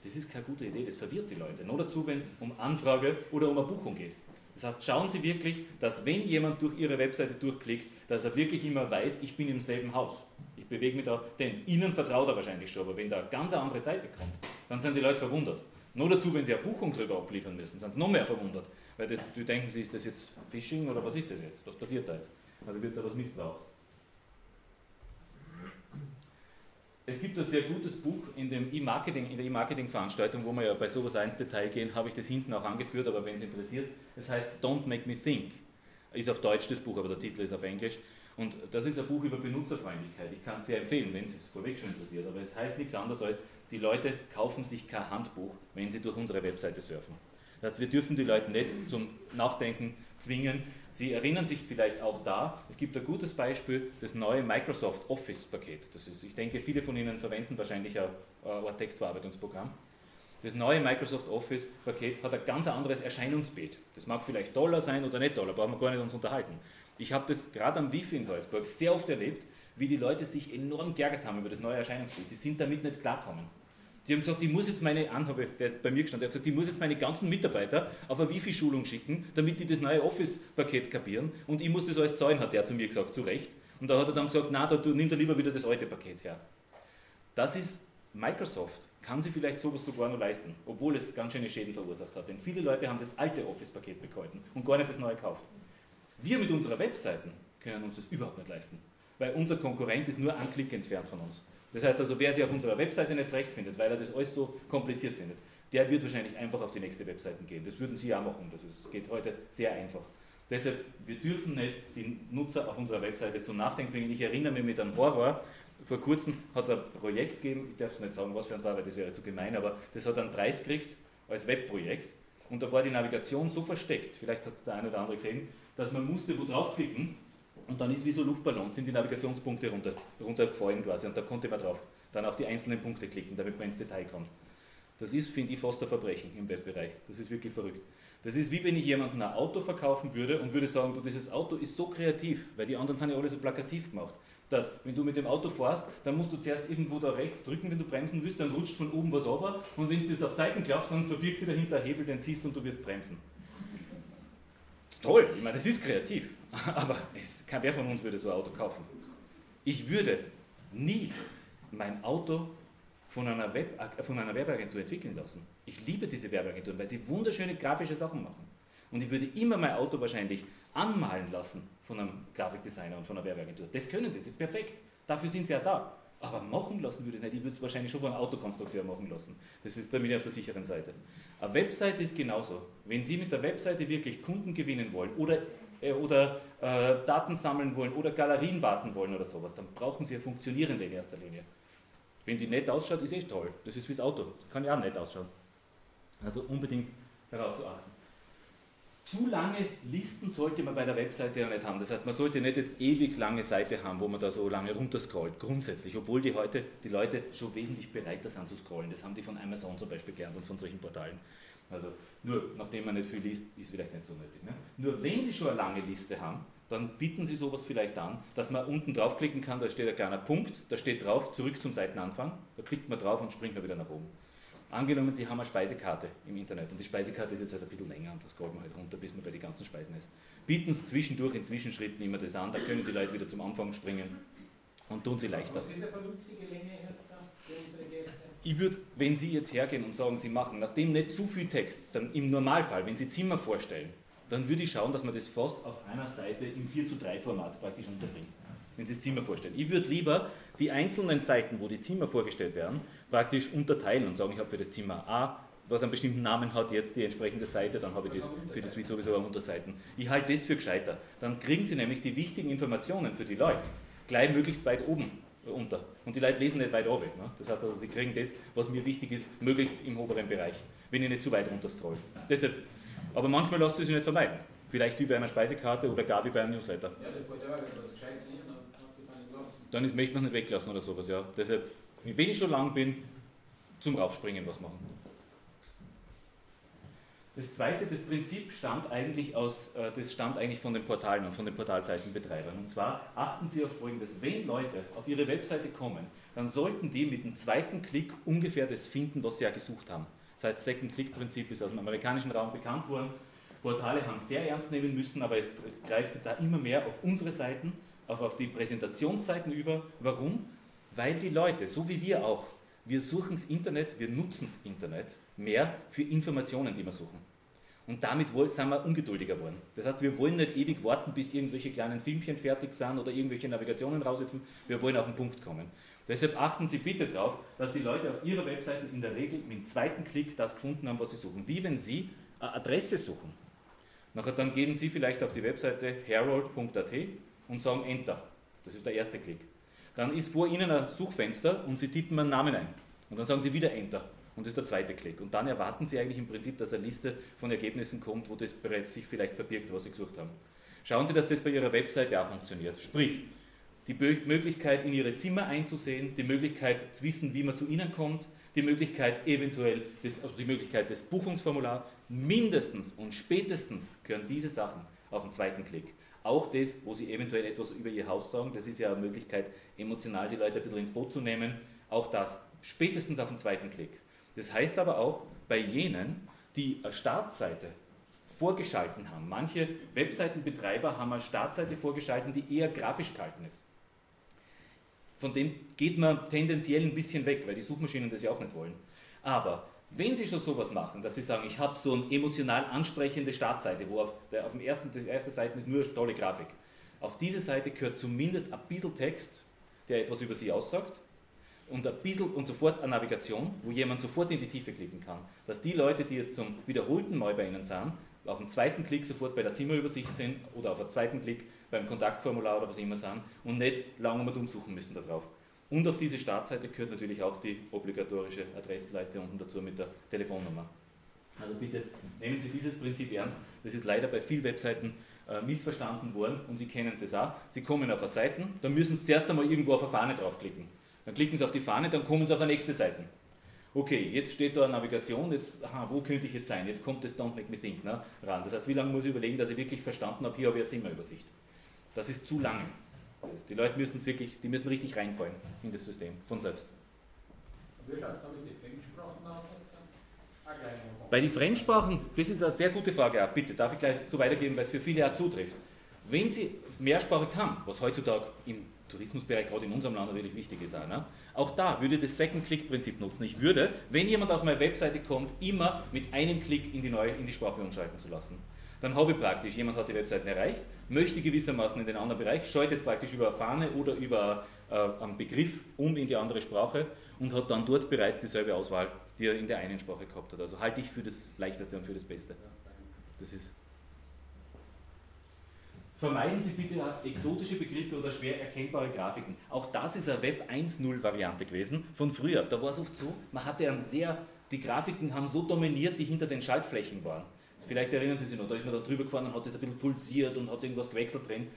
Das ist keine gute Idee, das verwirrt die Leute. Nur dazu, wenn es um Anfrage oder um eine Buchung geht. Das heißt, schauen Sie wirklich, dass wenn jemand durch Ihre Webseite durchklickt, dass er wirklich immer weiß, ich bin im selben Haus. Ich bewege mich da, denn Ihnen vertraut er wahrscheinlich schon, aber wenn da eine ganz andere Seite kommt, dann sind die Leute verwundert. Nur dazu, wenn sie eine Buchung drüber abliefern müssen, sind sie noch mehr verwundert. Weil das, du denken sie, ist das jetzt Phishing oder was ist das jetzt? Was passiert da jetzt? Also wird da was missbraucht. Es gibt ein sehr gutes Buch in, dem E-Marketing, in der E-Marketing-Veranstaltung, wo wir ja bei sowas ins Detail gehen, habe ich das hinten auch angeführt, aber wenn es interessiert, das heißt Don't Make Me Think. Ist auf Deutsch das Buch, aber der Titel ist auf Englisch. Und das ist ein Buch über Benutzerfreundlichkeit. Ich kann es sehr empfehlen, wenn es es vorweg schon interessiert. Aber es heißt nichts anderes als, die Leute kaufen sich kein Handbuch, wenn sie durch unsere Webseite surfen. Das heißt, wir dürfen die Leute nicht zum Nachdenken zwingen. Sie erinnern sich vielleicht auch da, es gibt ein gutes Beispiel, das neue Microsoft Office-Paket. Ich denke, viele von Ihnen verwenden wahrscheinlich ein, ein Textverarbeitungsprogramm. Das neue Microsoft Office-Paket hat ein ganz anderes Erscheinungsbild. Das mag vielleicht Dollar sein oder nicht Dollar, brauchen wir gar nicht uns unterhalten. Ich habe das gerade am Wifi in Salzburg sehr oft erlebt, wie die Leute sich enorm geärgert haben über das neue Erscheinungsbild. Sie sind damit nicht klarkommen. Sie haben gesagt, ich muss jetzt meine Anhabe, der ist bei mir gestanden, der hat gesagt, ich muss jetzt meine ganzen Mitarbeiter auf eine Wifi-Schulung schicken, damit die das neue Office-Paket kapieren und ich muss das alles zahlen, hat der zu mir gesagt, zu Recht. Und da hat er dann gesagt, na, da, du nimm da lieber wieder das alte Paket her. Das ist Microsoft, kann sich vielleicht sowas sogar noch leisten, obwohl es ganz schöne Schäden verursacht hat. Denn viele Leute haben das alte Office-Paket behalten und gar nicht das neue gekauft. Wir mit unserer Webseiten können uns das überhaupt nicht leisten, weil unser Konkurrent ist nur ein Klick entfernt von uns. Das heißt also, wer sich auf unserer Webseite nicht zurechtfindet, weil er das alles so kompliziert findet, der wird wahrscheinlich einfach auf die nächste Webseite gehen. Das würden Sie auch machen. Das ist, geht heute sehr einfach. Deshalb, wir dürfen nicht die Nutzer auf unserer Webseite zum Nachdenken zwingen. Ich erinnere mich mit einem Horror. Vor kurzem hat es ein Projekt gegeben, ich darf es nicht sagen, was für ein war, weil das wäre zu gemein, aber das hat einen Preis gekriegt als Webprojekt. Und da war die Navigation so versteckt, vielleicht hat es der eine oder andere gesehen, dass man musste wo draufklicken und dann ist wie so Luftballons, sind die Navigationspunkte runter, runtergefallen quasi und da konnte man drauf dann auf die einzelnen Punkte klicken, damit man ins Detail kommt. Das ist, finde ich, fast ein Verbrechen im Webbereich. Das ist wirklich verrückt. Das ist wie wenn ich jemandem ein Auto verkaufen würde und würde sagen, du, dieses Auto ist so kreativ, weil die anderen sind ja alle so plakativ gemacht, dass wenn du mit dem Auto fährst, dann musst du zuerst irgendwo da rechts drücken, wenn du bremsen willst, dann rutscht von oben was runter und wenn du das auf Zeiten klappst, dann verbirgt sich dahinter ein Hebel, den ziehst und du wirst bremsen. Toll, ich meine, das ist kreativ. <laughs> Aber es, wer von uns würde so ein Auto kaufen? Ich würde nie mein Auto von einer, Web, äh, von einer Werbeagentur entwickeln lassen. Ich liebe diese Werbeagenturen, weil sie wunderschöne grafische Sachen machen. Und ich würde immer mein Auto wahrscheinlich anmalen lassen von einem Grafikdesigner und von einer Werbeagentur. Das können die, das ist perfekt. Dafür sind sie ja da. Aber machen lassen würde ich es nicht. Ich würde es wahrscheinlich schon von einem Autokonstrukteur machen lassen. Das ist bei mir auf der sicheren Seite. Eine Webseite ist genauso. Wenn Sie mit der Webseite wirklich Kunden gewinnen wollen oder oder äh, Daten sammeln wollen oder Galerien warten wollen oder sowas, dann brauchen sie ja funktionierende in erster Linie. Wenn die nett ausschaut, ist eh toll. Das ist wie das Auto. Das kann ja auch nett ausschauen. Also unbedingt darauf zu achten. Zu lange Listen sollte man bei der Webseite ja nicht haben. Das heißt, man sollte nicht jetzt ewig lange Seite haben, wo man da so lange runterscrollt, grundsätzlich, obwohl die heute die Leute schon wesentlich bereiter sind zu scrollen. Das haben die von Amazon zum Beispiel gelernt und von solchen Portalen. Also nur nachdem man nicht viel liest, ist vielleicht nicht so nötig. Ne? Nur wenn Sie schon eine lange Liste haben, dann bieten Sie sowas vielleicht an, dass man unten draufklicken kann, da steht ein kleiner Punkt, da steht drauf, zurück zum Seitenanfang, da klickt man drauf und springt man wieder nach oben. Angenommen, Sie haben eine Speisekarte im Internet und die Speisekarte ist jetzt halt ein bisschen länger und da scrollt man halt runter, bis man bei den ganzen Speisen ist. Bieten Sie zwischendurch in Zwischenschritten immer das an, da können die Leute wieder zum Anfang springen und tun sie leichter. Was ist eine vernünftige Länge jetzt für unsere? Ich würde, wenn Sie jetzt hergehen und sagen, Sie machen, nachdem nicht zu viel Text, dann im Normalfall, wenn Sie Zimmer vorstellen, dann würde ich schauen, dass man das fast auf einer Seite im 4 zu 3 Format praktisch unterbringt, wenn Sie das Zimmer vorstellen. Ich würde lieber die einzelnen Seiten, wo die Zimmer vorgestellt werden, praktisch unterteilen und sagen, ich habe für das Zimmer A, was einen bestimmten Namen hat, jetzt die entsprechende Seite, dann habe ich das für das Video sowieso eine Unterseiten. Ich halte das für gescheiter. Dann kriegen Sie nämlich die wichtigen Informationen für die Leute gleich möglichst weit oben unter. Und die Leute lesen nicht weit oben. Ne? Das heißt also, sie kriegen das, was mir wichtig ist, möglichst im oberen Bereich, wenn ich nicht zu weit runter scroll. Deshalb Aber manchmal lässt es sich nicht vermeiden. Vielleicht wie bei einer Speisekarte oder gar wie bei einem Newsletter. Ja, das wollte ich auch, gescheit sehen, dann hast du es auch nicht lassen. Dann ist, möchte man es nicht weglassen oder sowas, ja. Deshalb, wenn ich schon lang bin, zum Raufspringen was machen. Das zweite, das Prinzip stammt eigentlich aus, äh, das stammt eigentlich von den Portalen und von den Portalseitenbetreibern. Und zwar achten Sie auf folgendes, wenn Leute auf Ihre Webseite kommen, dann sollten die mit dem zweiten Klick ungefähr das finden, was sie ja gesucht haben. Das heißt, Second-Click-Prinzip ist aus dem amerikanischen Raum bekannt worden. Portale haben sehr ernst nehmen müssen, aber es greift jetzt auch immer mehr auf unsere Seiten, auch auf die Präsentationsseiten über. Warum? Weil die Leute, so wie wir auch, wir suchen das Internet, wir nutzen das Internet mehr für Informationen, die wir suchen. Und damit sind wir ungeduldiger geworden. Das heißt, wir wollen nicht ewig warten, bis irgendwelche kleinen Filmchen fertig sind oder irgendwelche Navigationen raushüpfen. Wir wollen auf den Punkt kommen. Deshalb achten Sie bitte darauf, dass die Leute auf ihrer Webseite in der Regel mit dem zweiten Klick das gefunden haben, was sie suchen. Wie wenn Sie eine Adresse suchen. Nachher dann gehen Sie vielleicht auf die Webseite herold.at und sagen Enter. Das ist der erste Klick. Dann ist vor Ihnen ein Suchfenster und Sie tippen einen Namen ein. Und dann sagen Sie wieder Enter. Und das ist der zweite Klick. Und dann erwarten Sie eigentlich im Prinzip, dass eine Liste von Ergebnissen kommt, wo das bereits sich vielleicht verbirgt, was Sie gesucht haben. Schauen Sie, dass das bei Ihrer Webseite auch funktioniert. Sprich, die Möglichkeit, in Ihre Zimmer einzusehen, die Möglichkeit zu wissen, wie man zu Ihnen kommt, die Möglichkeit eventuell, des, also die Möglichkeit des Buchungsformulars, mindestens und spätestens gehören diese Sachen auf den zweiten Klick. Auch das, wo Sie eventuell etwas über Ihr Haus sagen, das ist ja eine Möglichkeit, emotional die Leute ein bisschen ins Boot zu nehmen. Auch das, spätestens auf den zweiten Klick. Das heißt aber auch, bei jenen, die eine Startseite vorgeschalten haben, manche Webseitenbetreiber haben eine Startseite vorgeschalten, die eher grafisch gehalten ist. Von dem geht man tendenziell ein bisschen weg, weil die Suchmaschinen das ja auch nicht wollen. Aber wenn Sie schon sowas machen, dass Sie sagen, ich habe so eine emotional ansprechende Startseite, wo auf, der, auf dem ersten, das erste Seite ist nur tolle Grafik. Auf diese Seite gehört zumindest ein bisschen Text, der etwas über Sie aussagt und ein bisschen und sofort eine Navigation, wo jemand sofort in die Tiefe klicken kann. Dass die Leute, die jetzt zum wiederholten Mal bei Ihnen sind, auf dem zweiten Klick sofort bei der Zimmerübersicht sind oder auf dem zweiten Klick beim Kontaktformular oder was immer sind und nicht lange mal umsuchen müssen darauf. Und auf diese Startseite gehört natürlich auch die obligatorische Adressleiste unten dazu mit der Telefonnummer. Also bitte nehmen Sie dieses Prinzip ernst. Das ist leider bei vielen Webseiten äh, missverstanden worden und Sie kennen das auch. Sie kommen auf eine Seite, dann müssen Sie zuerst einmal irgendwo auf eine Fahne draufklicken. Dann klicken Sie auf die Fahne, dann kommen Sie auf die nächste Seite. Okay, jetzt steht da Navigation, jetzt, aha, wo könnte ich jetzt sein? Jetzt kommt das Don't Make Me Think ne, ran. Das heißt, wie lange muss ich überlegen, dass ich wirklich verstanden habe, hier habe ich eine Zimmerübersicht. Das ist zu lang. Das ist, die Leute müssen es wirklich, die müssen richtig reinfallen in das System, von selbst. Wie schaut es mit den Fremdsprachen aus? Bei den Fremdsprachen, das ist eine sehr gute Frage, auch. bitte, darf ich gleich so weitergeben, weil es für viele auch zutrifft. Wenn Sie mehrsprachig haben, was heutzutage im Tourismusbereich, gerade in unserem Land natürlich wichtig ist, auch, ne? auch da würde das Second-Click-Prinzip nutzen. Ich würde, wenn jemand auf meine Webseite kommt, immer mit einem Klick in die, neue, in die Sprache umschalten zu lassen. Dann habe ich praktisch, jemand hat die Webseite erreicht, möchte gewissermaßen in den anderen Bereich, schaltet praktisch über eine Fahne oder über äh, einen Begriff um in die andere Sprache und hat dann dort bereits dieselbe Auswahl, die er in der einen Sprache gehabt hat. Also halte ich für das Leichteste und für das Beste. Das ist. Vermeiden Sie bitte exotische Begriffe oder schwer erkennbare Grafiken. Auch das ist eine Web 1.0 Variante gewesen von früher. Da war es oft so, man hatte ein sehr, die Grafiken haben so dominiert, die hinter den Schaltflächen waren. Vielleicht erinnern Sie sich noch, da ist man da drüber gefahren und hat das ein bisschen pulsiert und hat irgendwas gewechselt drin.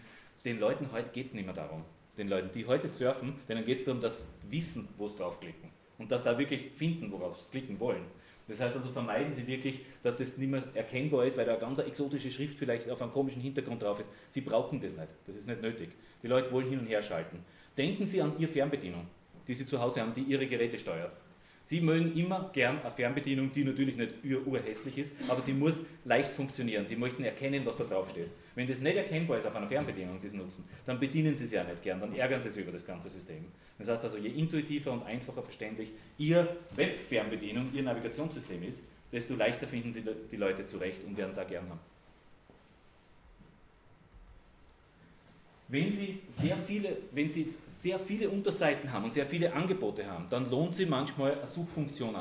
Den Leuten heute geht es nicht mehr darum. Den Leuten, die heute surfen, denen geht es darum, das Wissen, wo sie draufklicken. Und das auch wirklich finden, worauf sie klicken wollen. Das heißt also, vermeiden Sie wirklich, dass das nicht mehr erkennbar ist, weil da eine ganz exotische Schrift vielleicht auf einem komischen Hintergrund drauf ist. Sie brauchen das nicht. Das ist nicht nötig. Die Leute wollen hin und her schalten. Denken Sie an Ihre Fernbedienung, die Sie zu Hause haben, die Ihre Geräte steuert. Sie mögen immer gern eine Fernbedienung, die natürlich nicht urhässlich ist, aber sie muss leicht funktionieren. Sie möchten erkennen, was da drauf steht. Wenn das nicht erkennbar ist auf einer Fernbedienung, die Sie nutzen, dann bedienen Sie sie ja nicht gern, dann ärgern Sie sich über das ganze System. Das heißt also, je intuitiver und einfacher verständlich Ihr Web-Fernbedienung, Ihr Navigationssystem ist, desto leichter finden Sie die Leute zurecht und werden es auch gern haben. Wenn Sie sehr viele, wenn Sie sehr viele Unterseiten haben und sehr viele Angebote haben, dann lohnt sich manchmal eine Suchfunktion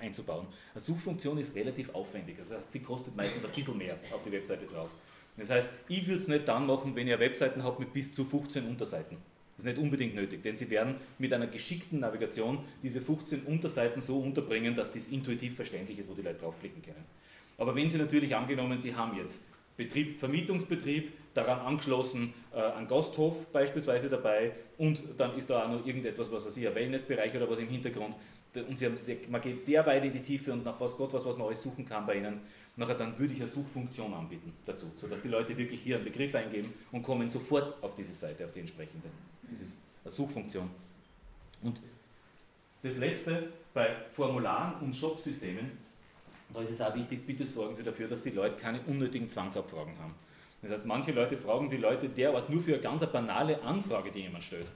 einzubauen. Eine Suchfunktion ist relativ aufwendig, das heißt, sie kostet meistens ein bisschen mehr auf die Webseite drauf. Das heißt, ich würde es nicht dann machen, wenn ihr Webseiten habt mit bis zu 15 Unterseiten. Das ist nicht unbedingt nötig, denn sie werden mit einer geschickten Navigation diese 15 Unterseiten so unterbringen, dass das intuitiv verständlich ist, wo die Leute draufklicken können. Aber wenn Sie natürlich angenommen, Sie haben jetzt Betrieb, Vermietungsbetrieb, daran angeschlossen äh, ein Gasthof beispielsweise dabei und dann ist da auch noch irgendetwas, was weiß ich, ein Wellnessbereich oder was im Hintergrund. Und Sie haben, man geht sehr weit in die Tiefe und nach was Gott was, was man alles suchen kann bei Ihnen. Nachher dann würde ich eine Suchfunktion anbieten dazu, sodass die Leute wirklich hier einen Begriff eingeben und kommen sofort auf diese Seite, auf die entsprechende. Das ist eine Suchfunktion. Und das letzte bei Formularen und Shopsystemen, da ist es auch wichtig, bitte sorgen Sie dafür, dass die Leute keine unnötigen Zwangsabfragen haben. Das heißt, manche Leute fragen die Leute derart nur für eine ganz banale Anfrage, die jemand stellt.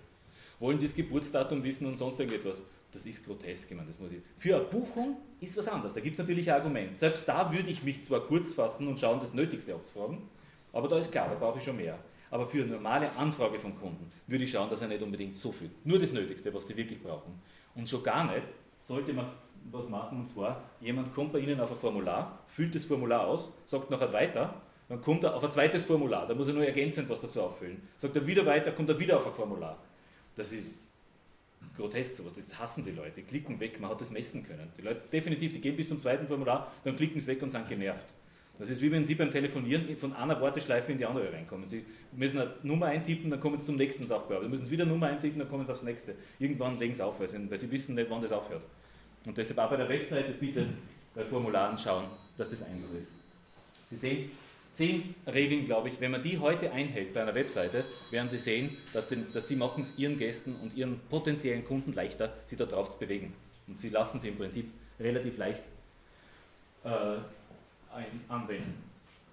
Wollen das Geburtsdatum wissen und sonst irgendetwas. Das ist grotesk, ich meine, das muss ich. Für eine Buchung ist was anderes. Da gibt es natürlich ein Argument. Selbst da würde ich mich zwar kurz fassen und schauen, das Nötigste abzufragen, aber da ist klar, da brauche ich schon mehr. Aber für eine normale Anfrage vom Kunden würde ich schauen, dass er nicht unbedingt so viel, nur das Nötigste, was sie wirklich brauchen. Und schon gar nicht sollte man was machen, und zwar, jemand kommt bei Ihnen auf ein Formular, füllt das Formular aus, sagt nachher weiter, dann kommt er auf ein zweites Formular, da muss er nur ergänzend was dazu auffüllen. Sagt er wieder weiter, kommt er wieder auf ein Formular. Das ist grotesk sowas, das hassen die Leute, klicken weg, man hat das messen können. Die Leute, definitiv, die gehen bis zum zweiten Formular, dann klicken sie weg und sind genervt. Das ist wie wenn Sie beim Telefonieren von einer Warteschleife in die andere reinkommen. Sie müssen eine Nummer eintippen, dann kommen Sie zum nächsten Sachbearbeiter. Sie müssen wieder eine Nummer eintippen, dann kommen Sie aufs nächste. Irgendwann legen Sie auf, weil Sie, weil Sie wissen nicht, wann das aufhört. Und deshalb auch bei der Webseite bitte bei Formularen schauen, dass das einfach ist. Sie sehen, zehn Regeln, glaube ich, wenn man die heute einhält bei einer Webseite, werden Sie sehen, dass, den, dass Sie machen es Ihren Gästen und Ihren potenziellen Kunden leichter, sich da drauf zu bewegen. Und Sie lassen sie im Prinzip relativ leicht äh, ein, anwenden.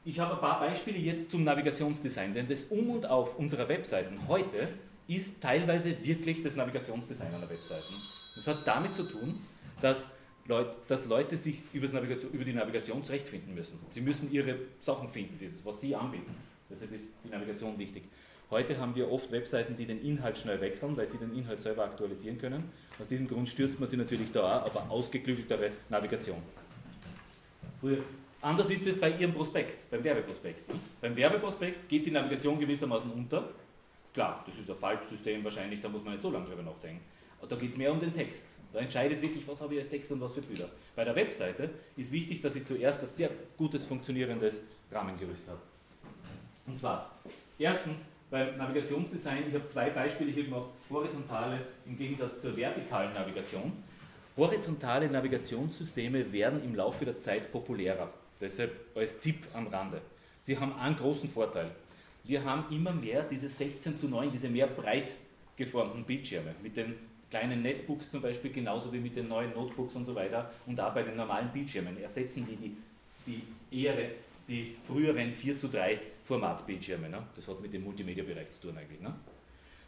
Ich habe ein paar Beispiele jetzt zum Navigationsdesign, denn das Um und Auf unserer Webseiten heute ist teilweise wirklich das Navigationsdesign einer Webseiten. Das hat damit zu tun, dass Leute, dass Leute sich über die Navigation zurechtfinden müssen. Sie müssen ihre Sachen finden, was sie anbieten. Deshalb ist die Navigation wichtig. Heute haben wir oft Webseiten, die den Inhalt schnell wechseln, weil sie den Inhalt selber aktualisieren können. Aus diesem Grund stürzt man sich natürlich da auch auf eine ausgeklügeltere Navigation. Früher, anders ist es bei Ihrem Prospekt, beim Werbeprospekt. Beim Werbeprospekt geht die Navigation gewissermaßen unter. Klar, das ist ein Falbsystem wahrscheinlich, da muss man nicht so lange drüber nachdenken. Da geht es mehr um den Text. Da entscheidet wirklich, was habe ich als Text und was für Bilder. Bei der Webseite ist wichtig, dass ich zuerst ein sehr gutes funktionierendes Rahmengerüst habe. Und zwar, erstens beim Navigationsdesign, ich habe zwei Beispiele hier gemacht, horizontale im Gegensatz zur vertikalen Navigation. Horizontale Navigationssysteme werden im Laufe der Zeit populärer. Deshalb als Tipp am Rande. Sie haben einen großen Vorteil. Wir haben immer mehr diese 16 zu 9, diese mehr breit geformten Bildschirme mit den kleinen Netbooks zum Beispiel, genauso wie mit den neuen Notebooks und so weiter und auch bei den normalen Bildschirmen ersetzen die die, die, eher, die früheren 4 zu 3 Formatbildschirme. Ne? Das hat mit dem Multimedia-Bereich zu tun eigentlich. Ne?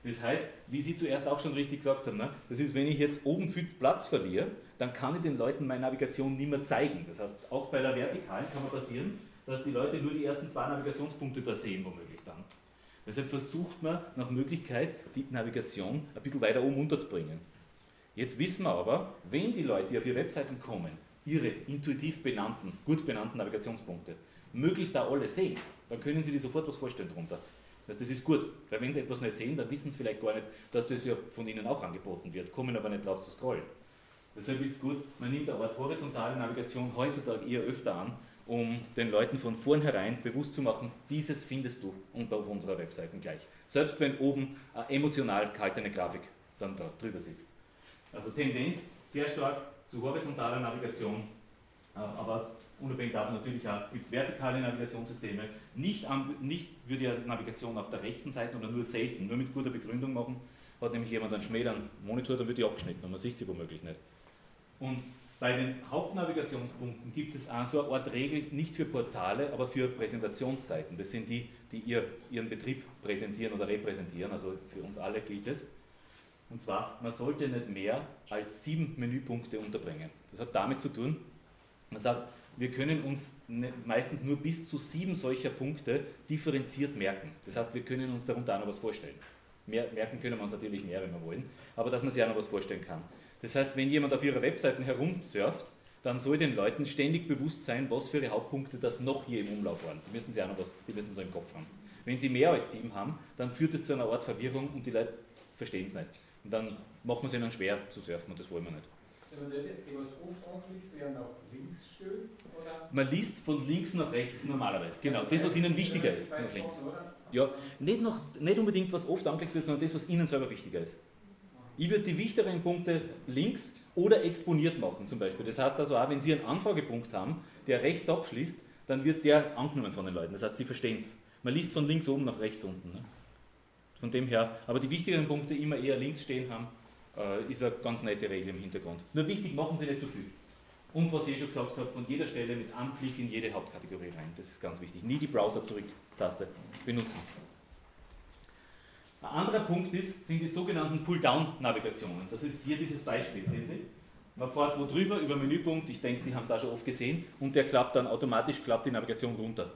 Das heißt, wie Sie zuerst auch schon richtig gesagt haben, ne? das ist, wenn ich jetzt oben viel Platz verliere, dann kann ich den Leuten meine Navigation nicht mehr zeigen. Das heißt, auch bei der Vertikalen kann man passieren, dass die Leute nur die ersten zwei Navigationspunkte da sehen, womöglich dann. Deshalb versucht man nach Möglichkeit, die Navigation ein bisschen weiter oben unterzubringen. Jetzt wissen wir aber, wenn die Leute, die auf ihre Webseiten kommen, ihre intuitiv benannten, gut benannten Navigationspunkte möglichst da alle sehen, dann können sie sich sofort was vorstellen darunter. Das, das ist gut, weil wenn sie etwas nicht sehen, dann wissen sie vielleicht gar nicht, dass das ja von ihnen auch angeboten wird, kommen aber nicht drauf zu scrollen. Deshalb ist es gut, man nimmt Art horizontale Navigation heutzutage eher öfter an, um den Leuten von vornherein bewusst zu machen, dieses findest du auf unserer Webseite gleich. Selbst wenn oben eine emotional gehaltene Grafik dann da drüber sitzt. Also Tendenz sehr stark zu horizontaler Navigation, äh, aber unabhängig davon natürlich auch gibt es vertikale Navigationssysteme. Nicht, nicht würde ja Navigation auf der rechten Seite oder nur selten, nur mit guter Begründung machen. Hat nämlich jemand einen schmäleren Monitor, dann wird die abgeschnitten und man sieht sie womöglich nicht. Und bei den Hauptnavigationspunkten gibt es auch so eine Art Regel, nicht für Portale, aber für Präsentationsseiten. Das sind die, die ihr, ihren Betrieb präsentieren oder repräsentieren, also für uns alle gilt es. Und zwar, man sollte nicht mehr als sieben Menüpunkte unterbringen. Das hat damit zu tun, man sagt, wir können uns ne, meistens nur bis zu sieben solcher Punkte differenziert merken. Das heißt, wir können uns darunter auch noch was vorstellen. Merken können wir uns natürlich mehr, wenn wir wollen, aber dass man sich auch noch was vorstellen kann. Das heißt, wenn jemand auf ihrer Webseite herumsurft, dann soll den Leuten ständig bewusst sein, was für ihre Hauptpunkte das noch hier im Umlauf waren. Die müssen sie auch noch was, die müssen so im Kopf haben. Wenn sie mehr als sieben haben, dann führt es zu einer Art Verwirrung und die Leute verstehen es nicht. Und dann macht man es ihnen schwer zu surfen und das wollen wir nicht. Also die, was oft anklickt, werden auch Links stehen? Oder? man liest von links nach rechts normalerweise. Genau, das, was Ihnen wichtiger ist, nach links. Ja, nicht, noch, nicht unbedingt, was oft angeklickt wird, sondern das, was Ihnen selber wichtiger ist. Ich würde die wichtigeren Punkte links oder exponiert machen zum Beispiel. Das heißt also auch, wenn Sie einen Anfragepunkt haben, der rechts abschließt, dann wird der angenommen von den Leuten. Das heißt, Sie verstehen es. Man liest von links oben nach rechts unten. Ne? Von dem her, aber die wichtigeren Punkte immer eher links stehen haben, äh, ist eine ganz nette Regel im Hintergrund. Nur wichtig, machen Sie nicht zu viel. Und was ich schon gesagt habe, von jeder Stelle mit Anklick in jede Hauptkategorie rein. Das ist ganz wichtig. Nie die Browser-Zurück-Taste benutzen. Ein anderer Punkt ist, sind die sogenannten Pull-Down-Navigationen. Das ist hier dieses Beispiel, sehen Sie? Man fährt wo drüber über Menüpunkt, ich denke, Sie haben es auch schon oft gesehen, und der klappt dann automatisch, klappt die Navigation runter.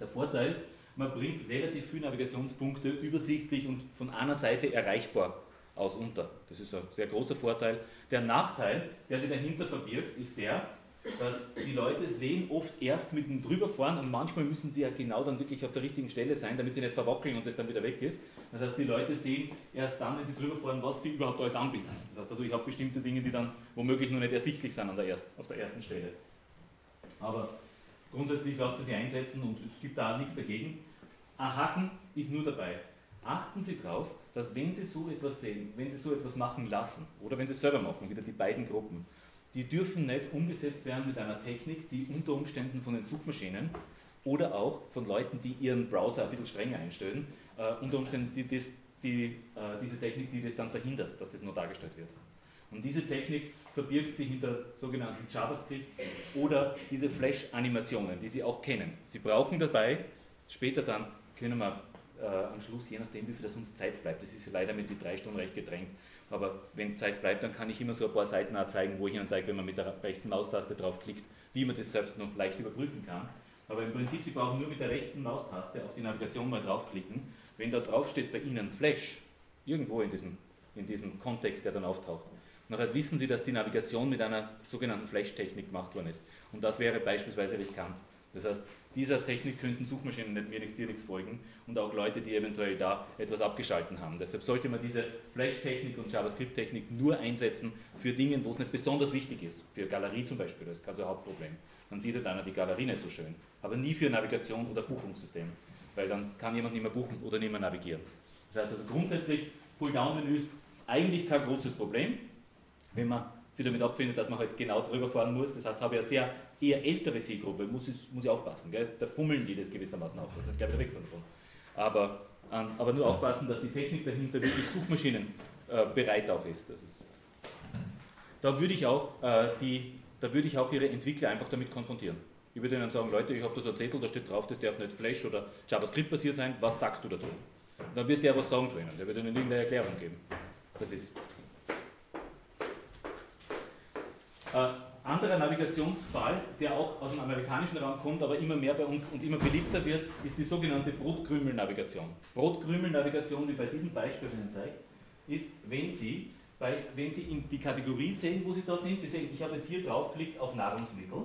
Der Vorteil, man bringt relativ viele Navigationspunkte übersichtlich und von einer Seite erreichbar aus unter. Das ist ein sehr großer Vorteil. Der Nachteil, der sich dahinter verbirgt, ist der, dass die Leute sehen oft erst mit dem drüberfahren und manchmal müssen sie ja genau dann wirklich auf der richtigen Stelle sein, damit sie nicht verwackeln und das dann wieder weg ist. Das heißt, die Leute sehen erst dann, wenn sie drüberfahren, was sie überhaupt alles anbieten. Das heißt also, ich habe bestimmte Dinge, die dann womöglich noch nicht ersichtlich sind an der ersten, auf der ersten Stelle. Aber grundsätzlich lasst ihr sie einsetzen und es gibt da nichts dagegen. Ein Haken ist nur dabei. Achten Sie darauf, dass wenn Sie so etwas sehen, wenn Sie so etwas machen lassen oder wenn Sie es selber machen, wieder die beiden Gruppen, die dürfen nicht umgesetzt werden mit einer Technik, die unter Umständen von den Suchmaschinen oder auch von Leuten, die ihren Browser ein bisschen strenger einstellen, äh, unter Umständen die, das, die, äh, diese Technik, die das dann verhindert, dass das nur dargestellt wird. Und diese Technik verbirgt sich hinter sogenannten JavaScripts oder diese Flash-Animationen, die Sie auch kennen. Sie brauchen dabei, später dann können wir äh, am Schluss, je nachdem wie viel das uns Zeit bleibt, das ist leider mit den drei Stunden recht gedrängt, aber wenn Zeit bleibt, dann kann ich immer so ein paar Seiten auch zeigen, wo ich Ihnen zeige, wenn man mit der rechten Maustaste draufklickt, wie man das selbst noch leicht überprüfen kann. Aber im Prinzip, Sie brauchen nur mit der rechten Maustaste auf die Navigation mal draufklicken. Wenn da drauf steht bei Ihnen Flash, irgendwo in diesem, in diesem Kontext, der dann auftaucht, nachher wissen Sie, dass die Navigation mit einer sogenannten Flash-Technik gemacht worden ist. Und das wäre beispielsweise riskant. Das heißt, dieser Technik könnten Suchmaschinen nicht mir dir nichts folgen und auch Leute, die eventuell da etwas abgeschalten haben. Deshalb sollte man diese Flash-Technik und JavaScript-Technik nur einsetzen für Dinge, wo es nicht besonders wichtig ist. Für Galerie zum Beispiel, das ist kein so Hauptproblem. Dann sieht halt einer die Galerie nicht so schön. Aber nie für Navigation oder Buchungssystem, weil dann kann jemand nicht mehr buchen oder nicht mehr navigieren. Das heißt also grundsätzlich, Pull-Down-Menüs eigentlich kein großes Problem, wenn man sich damit abfindet, dass man halt genau drüber fahren muss. Das heißt, habe ich eine sehr eher ältere Zielgruppe, muss ich, muss ich aufpassen. Gell? Da fummeln die das gewissermaßen auf, dass nicht gleich wieder weg davon. Aber, ähm, aber nur aufpassen, dass die Technik dahinter wirklich Suchmaschinen äh, bereit auch ist. Das ist da würde ich auch äh, die, ich auch ihre Entwickler einfach damit konfrontieren. Ich würde ihnen sagen, Leute, ich habe da so einen Zettel, da steht drauf, das darf nicht Flash oder JavaScript basiert sein, was sagst du dazu? dann wird der was sagen zu ihnen, der wird ihnen irgendeine Erklärung geben. Das ist. Äh, anderer Navigationsfall, der auch aus dem amerikanischen Raum kommt, aber immer mehr bei uns und immer beliebter wird, ist die sogenannte Brotkrümel-Navigation. Brotkrümel-Navigation, wie bei diesem Beispiel Ihnen zeigt, ist, wenn Sie, bei, wenn Sie in die Kategorie sehen, wo Sie da sind, Sie sehen, ich habe jetzt hier draufgeklickt auf Nahrungsmittel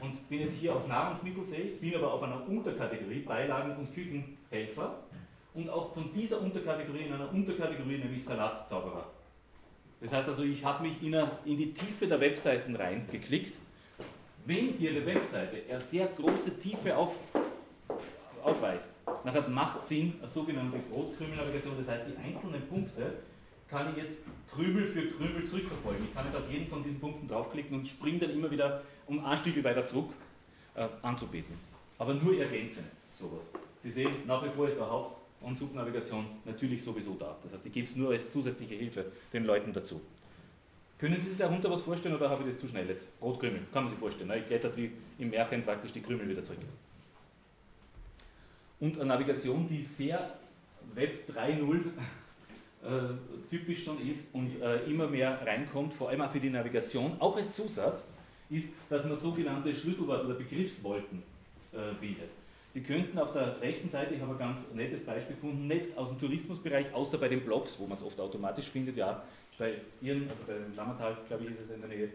und bin jetzt hier auf Nahrungsmittel, sehe bin aber auf einer Unterkategorie, Beilagen und Küchenhelfer und auch von dieser Unterkategorie in einer Unterkategorie, nämlich Salatzauberer. Das heißt also, ich habe mich in, eine, in, die Tiefe der Webseiten reingeklickt. Wenn Ihre Webseite eine sehr große Tiefe auf, aufweist, nachher macht Sinn eine sogenannte Brotkrümel-Navigation. Das heißt, die einzelnen Punkte kann ich jetzt Krümel für Krümel zurückverfolgen. Ich kann jetzt auf jeden von diesen Punkten draufklicken und springe dann immer wieder um ein Stück weiter zurück äh, anzubieten. Aber nur ergänzend sowas. Sie sehen, nach wie vor ist der Haupt und Suchnavigation natürlich sowieso da. Das heißt, die gibt es nur als zusätzliche Hilfe den Leuten dazu. Können Sie sich darunter was vorstellen oder habe ich das zu schnell jetzt? Brotkrümel, kann man sich vorstellen. Ich klettert wie im Märchen praktisch die Krümel wieder zurück. Und eine Navigation, die sehr Web 3.0 äh, typisch schon ist und äh, immer mehr reinkommt, vor allem auch für die Navigation, auch als Zusatz, ist, dass man sogenannte Schlüsselwort- oder Begriffswolken äh, bildet. Sie könnten auf der rechten Seite, ich habe ein ganz nettes Beispiel gefunden, nicht aus dem Tourismusbereich, außer bei den Blogs, wo man es oft automatisch findet, ja, bei Ihren, also bei Lammertal, glaube ich, ist es in der Nähe.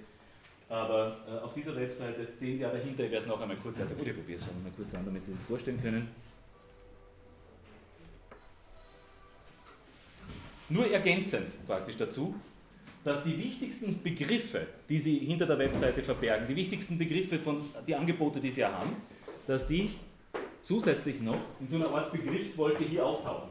Aber äh, auf dieser Webseite sehen Sie ja dahinter, ich werde es noch einmal kurz zeigen. Gut, ich probiere es schon mal kurz an, damit Sie sich das vorstellen können. Nur ergänzend praktisch dazu. dass die wichtigsten Begriffe, die Sie hinter der Webseite verbergen, die wichtigsten Begriffe von die Angebote, die Sie haben, dass die zusätzlich noch in so einer Art Begriffswolke hier auftauchen.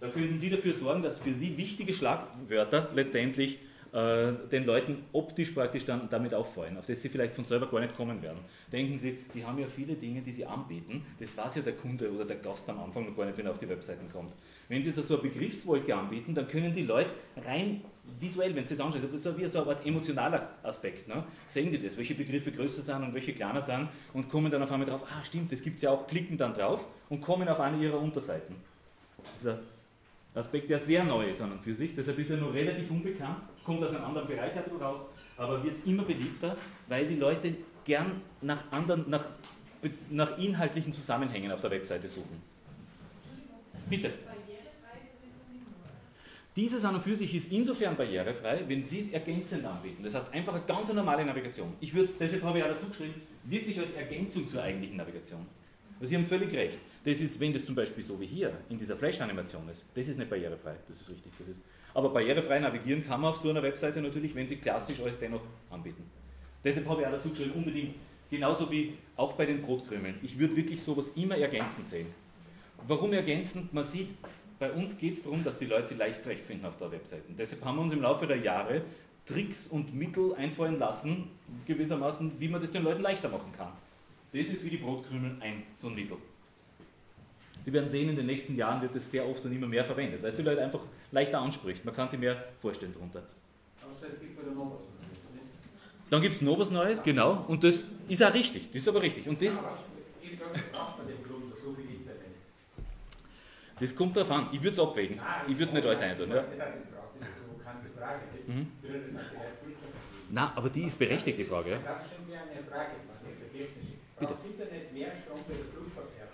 Da könnten Sie dafür sorgen, dass für Sie wichtige Schlagwörter letztendlich äh, den Leuten optisch praktisch dann damit auffallen, auf das sie vielleicht von selber gar nicht kommen werden. Denken Sie, Sie haben ja viele Dinge, die Sie anbieten, das weiß ja der Kunde oder der Gast am Anfang noch gar nicht, wenn er auf die Webseiten kommt. Wenn Sie da so eine Begriffswolke anbieten, dann können die Leute rein visuell, wenn Sie das anschauen, das ist wie so eine Art emotionaler Aspekt, ne? sehen die das, welche Begriffe größer sind und welche kleiner sind und kommen dann auf einmal drauf, ah stimmt, das gibt es ja auch, klicken dann drauf und kommen auf eine ihrer Unterseiten. Das ist ein Aspekt, der sehr neu ist an und für sich, deshalb ist er noch relativ unbekannt, kommt aus einem anderen Bereich raus, aber wird immer beliebter, weil die Leute gern nach anderen, nach, nach inhaltlichen Zusammenhängen auf der Webseite suchen. Bitte. Dieses an und für sich ist insofern barrierefrei, wenn Sie es ergänzend anbieten. Das heißt einfach eine ganz normale Navigation. Ich würde es, deshalb habe ich auch dazu geschrieben, wirklich als Ergänzung zur eigentlichen Navigation. Also Sie haben völlig recht. Das ist, wenn das zum Beispiel so wie hier in dieser Flash-Animation ist, das ist nicht barrierefrei, das ist richtig. Das ist, aber barrierefrei navigieren kann man auf so einer Webseite natürlich, wenn Sie klassisch alles dennoch anbieten. Deshalb habe ich auch dazu geschrieben, unbedingt, genauso wie auch bei den Brotkrümeln. Ich würde wirklich sowas immer ergänzend sehen. Warum ergänzend? Man sieht, bei uns geht es darum, dass die Leute sich leicht zurechtfinden auf der Webseite. Deshalb haben wir uns im Laufe der Jahre Tricks und Mittel einfallen lassen, gewissermaßen, wie man das den Leuten leichter machen kann. Das ist wie die Brotkrümel ein so ein Mittel. Sie werden sehen, in den nächsten Jahren wird es sehr oft und immer mehr verwendet, weil es die Leute einfach leichter anspricht. Man kann sich mehr vorstellen darunter. Aber es gibt bei der nicht? Dann gibt es noch was Neues, genau, und das ist auch richtig, das ist aber richtig. Und das, Ich sage, braucht man den Grund so wie Internet. Das kommt darauf an, ich würde es abwägen. Ich würde nicht alles rein tun. Ja. Mhm. Na, aber die ist berechtigt, die Frage. Ja. Ich habe schon gerne eine Frage gemacht, jetzt technische. Bitte. Internet mehr Strom für das Flugverkehr.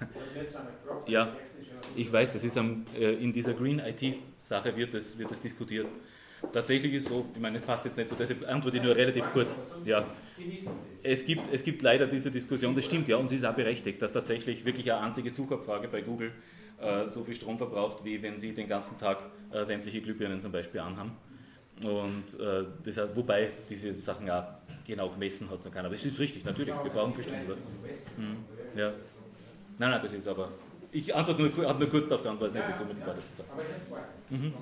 <laughs> Ja. Ich weiß, das ist am, äh, in dieser Green IT-Sache wird das, wird das diskutiert. Tatsächlich ist so, ich meine, es passt jetzt nicht so, deshalb antworte ich nur relativ kurz. Ja. Es gibt, es gibt leider diese Diskussion, das stimmt ja, und sie ist auch berechtigt, dass tatsächlich wirklich eine einzige Suchabfrage bei Google äh, so viel Strom verbraucht, wie wenn sie den ganzen Tag äh, sämtliche Glühbirnen zum Beispiel anhaben. Und äh, das, heißt, wobei diese Sachen auch genau gemessen hat es noch keiner. Aber es ist richtig, natürlich, wir brauchen viel Strom. Mhm. Ja. Nein, nein, das ist aber. Ich antworte nur, nur kurz darauf weil es nicht jetzt unbedingt weiter Aber jetzt weiß ich Mhm.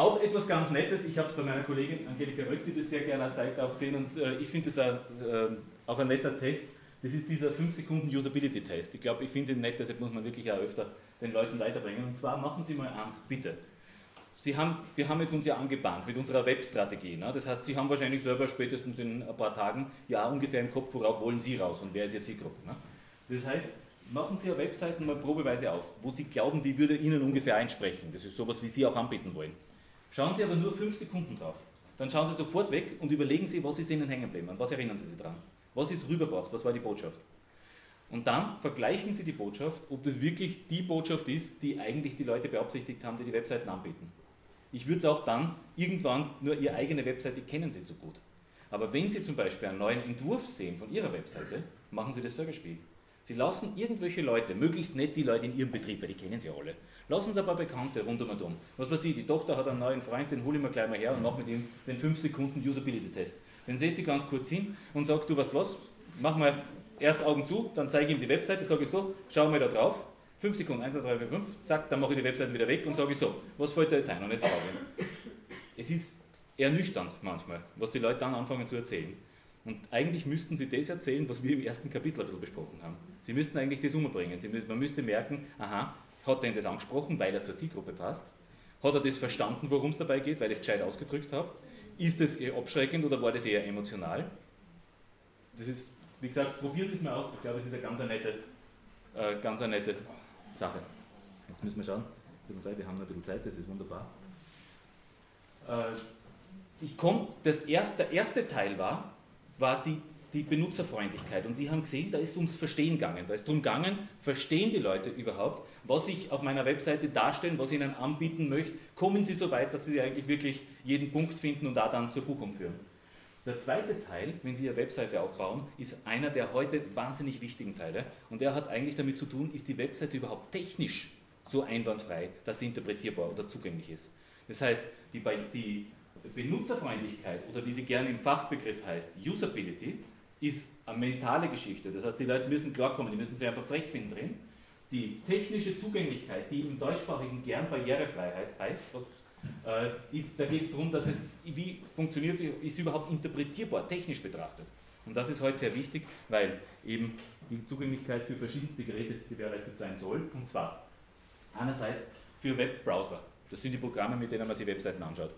Auch etwas ganz Nettes, ich habe es bei meiner Kollegin Angelika Röck, die das sehr gerne zeigt, auch gesehen und äh, ich finde das auch, äh, auch ein netter Test. Das ist dieser 5 Sekunden Usability Test. Ich glaube, ich finde ihn nett, deshalb muss man wirklich auch öfter den Leuten weiterbringen. Und zwar machen Sie mal eins, bitte. Sie haben, wir haben jetzt uns ja angebahnt mit unserer Webstrategie. Ne? Das heißt, Sie haben wahrscheinlich selber spätestens in ein paar Tagen ja ungefähr im Kopf, worauf wollen Sie raus und wer ist Ihre Zielgruppe. Ne? Das heißt, machen Sie Ihre Webseiten mal probeweise auf, wo Sie glauben, die würde Ihnen ungefähr einsprechen. Das ist sowas, wie Sie auch anbieten wollen. Schauen Sie aber nur fünf Sekunden drauf. Dann schauen Sie sofort weg und überlegen Sie, was ist Ihnen hängen geblieben, an was erinnern Sie sich dran. Was ist rübergebracht, was war die Botschaft. Und dann vergleichen Sie die Botschaft, ob das wirklich die Botschaft ist, die eigentlich die Leute beabsichtigt haben, die die Webseiten anbieten. Ich würde es auch dann irgendwann nur Ihre eigene Webseite kennen Sie zu gut. Aber wenn Sie zum Beispiel einen neuen Entwurf sehen von Ihrer Webseite, machen Sie das Service-Spiel. Sie lassen irgendwelche Leute, möglichst nicht die Leute in Ihrem Betrieb, weil die kennen Sie ja alle, lassen Sie ein paar Bekannte rund um und um. Was weiß ich, die Tochter hat einen neuen Freund, den hole ich mir gleich mal her und mache mit ihm den 5 Sekunden Usability-Test. Den setzt sie ganz kurz hin und sagt, du was, mach mal erst Augen zu, dann zeige ich ihm die Webseite, sage ich so, schau mal da drauf, 5 Sekunden, 1, 2, 3, 4, 5, zack, dann mache ich die Webseite wieder weg und sage ich so, was fällt da jetzt ein und jetzt frage ich. Es ist ernüchternd manchmal, was die Leute dann anfangen zu erzählen. Und eigentlich müssten sie das erzählen, was wir im ersten Kapitel ein bisschen besprochen haben. Sie müssten eigentlich das umbringen. Sie man müsste merken, aha, hat er ihn das angesprochen, weil er zur Zielgruppe passt? Hat er das verstanden, worum es dabei geht, weil ich es gescheit ausgedrückt habe? Ist das eher abschreckend oder war das eher emotional? Das ist, wie gesagt, probiert es mal aus. Ich glaube, es ist eine ganz eine nette, äh, ganz eine nette Sache. Jetzt müssen wir schauen. Wir haben noch ein bisschen Zeit, das ist wunderbar. Äh, ich komm, das erste, der erste Teil war, war die, die Benutzerfreundlichkeit. Und Sie haben gesehen, da ist es ums Verstehen gegangen. Da ist darum gegangen, verstehen die Leute überhaupt, was ich auf meiner Webseite darstellen, was ich ihnen anbieten möchte. Kommen Sie so weit, dass Sie eigentlich wirklich jeden Punkt finden und da dann zur Buchung führen. Der zweite Teil, wenn Sie Ihre Webseite aufbauen, ist einer der heute wahnsinnig wichtigen Teile. Und der hat eigentlich damit zu tun, ist die Webseite überhaupt technisch so einwandfrei, dass sie interpretierbar oder zugänglich ist. Das heißt, die, die Benutzerfreundlichkeit oder wie sie gerne im Fachbegriff heißt, Usability, ist eine mentale Geschichte. Das heißt, die Leute müssen klarkommen, die müssen sich einfach zurechtfinden drin. Die technische Zugänglichkeit, die im deutschsprachigen gern Barrierefreiheit heißt, was, äh, ist, da geht es darum, dass es, wie funktioniert, ist überhaupt interpretierbar, technisch betrachtet. Und das ist heute sehr wichtig, weil eben die Zugänglichkeit für verschiedenste Geräte gewährleistet sein soll. Und zwar einerseits für Webbrowser. Das sind die Programme, mit denen man sich Webseiten anschaut.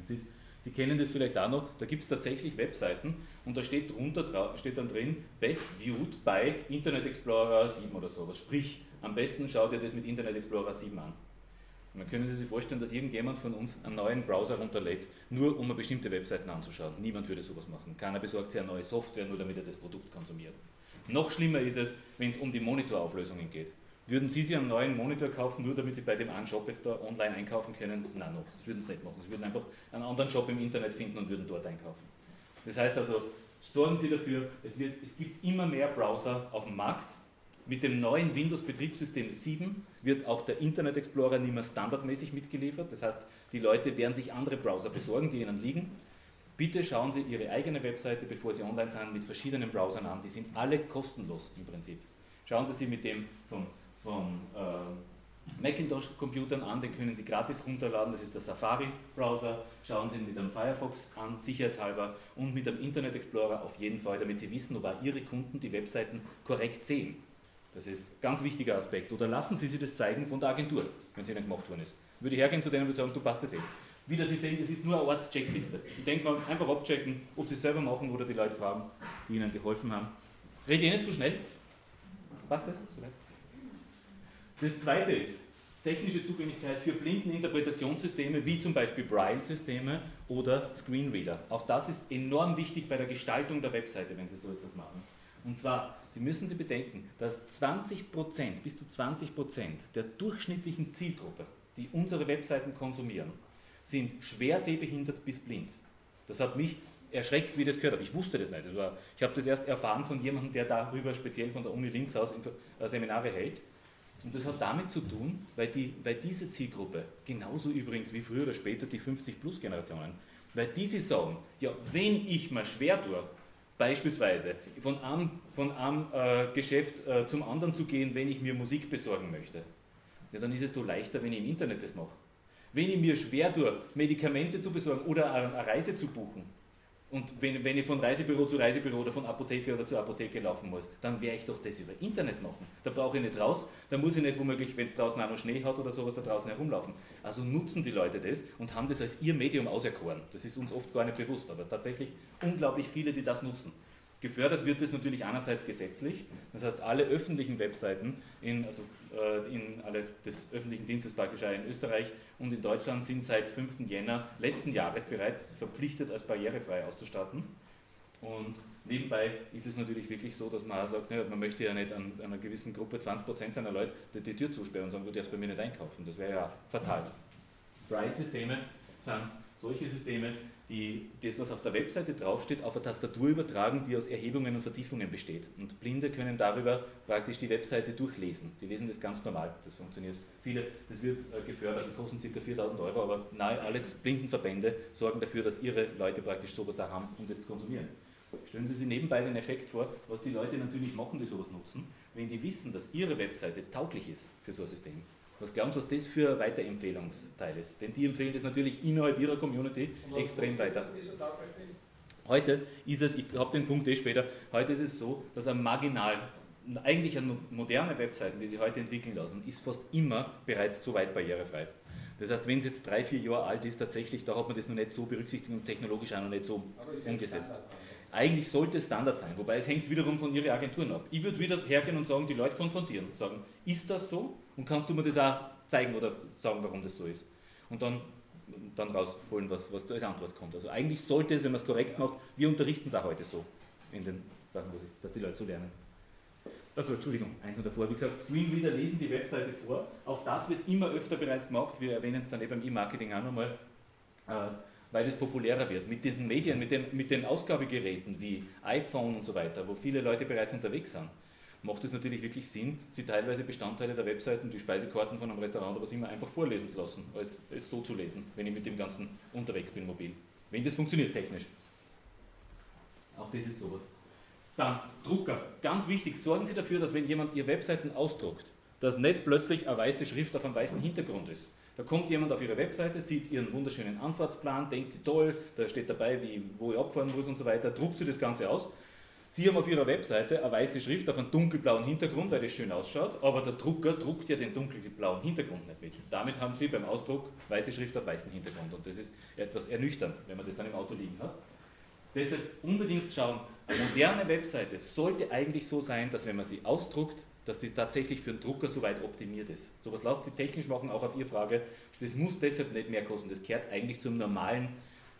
Das ist, Sie kennen das vielleicht auch noch, da gibt es tatsächlich Webseiten und da steht, drunter, steht dann drin, Best Viewed bei Internet Explorer 7 oder sowas. Sprich, am besten schaut ihr das mit Internet Explorer 7 an. Und dann können Sie sich vorstellen, dass irgendjemand von uns einen neuen Browser runterlädt, nur um eine bestimmte Webseiten anzuschauen. Niemand würde sowas machen. Keiner besorgt sich eine neue Software, nur damit er das Produkt konsumiert. Noch schlimmer ist es, wenn es um die Monitorauflösungen geht. Würden Sie sich einen neuen Monitor kaufen, nur damit Sie bei dem einen Shop jetzt da online einkaufen können? Nein, noch. Das würden Sie nicht machen. Sie würden einfach einen anderen Shop im Internet finden und würden dort einkaufen. Das heißt also, sorgen Sie dafür, es, wird, es gibt immer mehr Browser auf dem Markt. Mit dem neuen Windows-Betriebssystem 7 wird auch der Internet Explorer nicht mehr standardmäßig mitgeliefert. Das heißt, die Leute werden sich andere Browser besorgen, die ihnen liegen. Bitte schauen Sie Ihre eigene Webseite, bevor Sie online sind, mit verschiedenen Browsern an. Die sind alle kostenlos im Prinzip. Schauen Sie sie mit dem vom von äh, Macintosh-Computern an, den können Sie gratis runterladen, das ist der Safari-Browser. Schauen Sie ihn mit einem Firefox an, sicherheitshalber, und mit einem Internet Explorer auf jeden Fall, damit Sie wissen, ob auch Ihre Kunden die Webseiten korrekt sehen. Das ist ein ganz wichtiger Aspekt. Oder lassen Sie sich das zeigen von der Agentur, wenn es Ihnen gemacht worden ist. Würde ich hergehen zu denen und sagen, du passt das eh. Wie Sie sehen, das ist nur eine Art Checkliste. Ich denke mal, einfach abchecken, ob Sie es selber machen oder die Leute fragen, die Ihnen geholfen haben. Rede ich nicht zu schnell? Passt das? Soweit? Das zweite ist technische Zugänglichkeit für Blindeninterpretationssysteme wie zum Beispiel Braille-Systeme oder Screenreader. Auch das ist enorm wichtig bei der Gestaltung der Webseite, wenn Sie so etwas machen. Und zwar, Sie müssen Sie bedenken, dass 20% bis zu 20% der durchschnittlichen Zielgruppe, die unsere Webseiten konsumieren, sind schwer sehbehindert bis blind. Das hat mich erschreckt, wie ich das gehört habe. Ich wusste das nicht. Das war, ich habe das erst erfahren von jemandem, der darüber speziell von der Uni Linz aus äh, Seminare hält. Und das hat damit zu tun, weil, die, weil diese Zielgruppe, genauso übrigens wie früher oder später die 50-Plus-Generationen, weil diese sagen, ja, wenn ich mal schwer tue, beispielsweise von einem, von einem äh, Geschäft äh, zum anderen zu gehen, wenn ich mir Musik besorgen möchte, ja, dann ist es doch leichter, wenn ich im Internet das mache. Wenn ich mir schwer tue, Medikamente zu besorgen oder eine Reise zu buchen, und wenn, wenn ich von Reisebüro zu Reisebüro oder von Apotheke oder zur Apotheke laufen muss, dann werde ich doch das über Internet machen. Da brauche ich nicht raus, da muss ich nicht womöglich, wenn es draußen auch noch Schnee hat oder sowas, da draußen herumlaufen. Also nutzen die Leute das und haben das als ihr Medium auserkoren. Das ist uns oft gar nicht bewusst, aber tatsächlich unglaublich viele, die das nutzen. Gefördert wird es natürlich einerseits gesetzlich, das heißt alle öffentlichen Webseiten, in, also in alle des öffentlichen Dienstes praktisch in Österreich und in Deutschland sind seit 5. Jänner letzten Jahres bereits verpflichtet, als barrierefrei auszustatten. Und nebenbei ist es natürlich wirklich so, dass man auch sagt, man möchte ja nicht an, einer gewissen Gruppe 20% seiner Leute die, die Tür zusperren und sagen, du darfst bei mir nicht einkaufen. Das wäre ja fatal. Bright-Systeme sind solche Systeme, die das, was auf der Webseite draufsteht, auf eine Tastatur übertragen, die aus Erhebungen und Vertiefungen besteht. Und Blinde können darüber praktisch die Webseite durchlesen. Die lesen das ganz normal, das funktioniert. Viele, das wird äh, gefördert, die kosten ca. 4000 Euro, aber nahe alle Blindenverbände sorgen dafür, dass ihre Leute praktisch sowas auch haben, um das zu konsumieren. Stellen Sie sich nebenbei den Effekt vor, was die Leute natürlich machen, die sowas nutzen, wenn die wissen, dass ihre Webseite tauglich ist für so ein System was glauben Sie, was das für ein Weiterempfehlungsteil ist? Denn die empfehlen das natürlich innerhalb ihrer Community extrem weiter. Heute ist es, ich habe den Punkt eh später, heute ist es so, dass ein marginal, eigentlich eine moderne Webseiten, die sich heute entwickeln lassen, ist fast immer bereits so weit barrierefrei. Das heißt, wenn es jetzt drei, vier Jahre alt ist, tatsächlich, da hat man das noch nicht so berücksichtigt und technologisch auch noch nicht so umgesetzt. Eigentlich sollte es Standard sein, wobei es hängt wiederum von Ihren Agenturen ab. Ich würde wieder hergehen und sagen, die Leute konfrontieren, sagen, ist das so? Und kannst du mir das auch zeigen oder sagen, warum das so ist? Und dann, dann rausholen, was, was da als Antwort kommt. Also eigentlich sollte es, wenn man es korrekt macht, wir unterrichten es auch heute so in den Sachen, dass die Leute so lernen. Also, Entschuldigung, eins noch davor. Wie gesagt, Screenreader lesen die Webseite vor. Auch das wird immer öfter bereits gemacht. Wir erwähnen es dann eben beim E-Marketing auch nochmal. Äh, weil es populärer wird. Mit diesen Medien, mit den, mit den Ausgabegeräten wie iPhone und so weiter, wo viele Leute bereits unterwegs sind. Macht es natürlich wirklich Sinn, sie teilweise Bestandteile der Webseiten, die Speisekarten von einem Restaurant oder was immer, einfach vorlesen zu lassen, als es so zu lesen, wenn ich mit dem Ganzen unterwegs bin, mobil. Wenn das funktioniert technisch. Auch das ist sowas. Dann Drucker. Ganz wichtig, sorgen Sie dafür, dass wenn jemand Ihre Webseiten ausdruckt, dass nicht plötzlich eine weiße Schrift auf einem weißen Hintergrund ist. Da kommt jemand auf Ihre Webseite, sieht Ihren wunderschönen Anfahrtsplan, denkt, toll, da steht dabei, wie, wo ich abfahren muss und so weiter, druckt Sie das Ganze aus. Sie haben auf Ihrer Webseite eine weiße Schrift auf einem dunkelblauen Hintergrund, weil das schön ausschaut, aber der Drucker druckt ja den dunkelblauen Hintergrund nicht mit. Damit haben Sie beim Ausdruck weiße Schrift auf weißem Hintergrund und das ist etwas ernüchternd, wenn man das dann im Auto liegen hat. Deshalb unbedingt schauen, eine moderne Webseite sollte eigentlich so sein, dass wenn man sie ausdruckt, dass die tatsächlich für den Drucker soweit optimiert ist. So was lasst sie technisch machen, auch auf Ihre Frage. Das muss deshalb nicht mehr kosten. Das gehört eigentlich zum normalen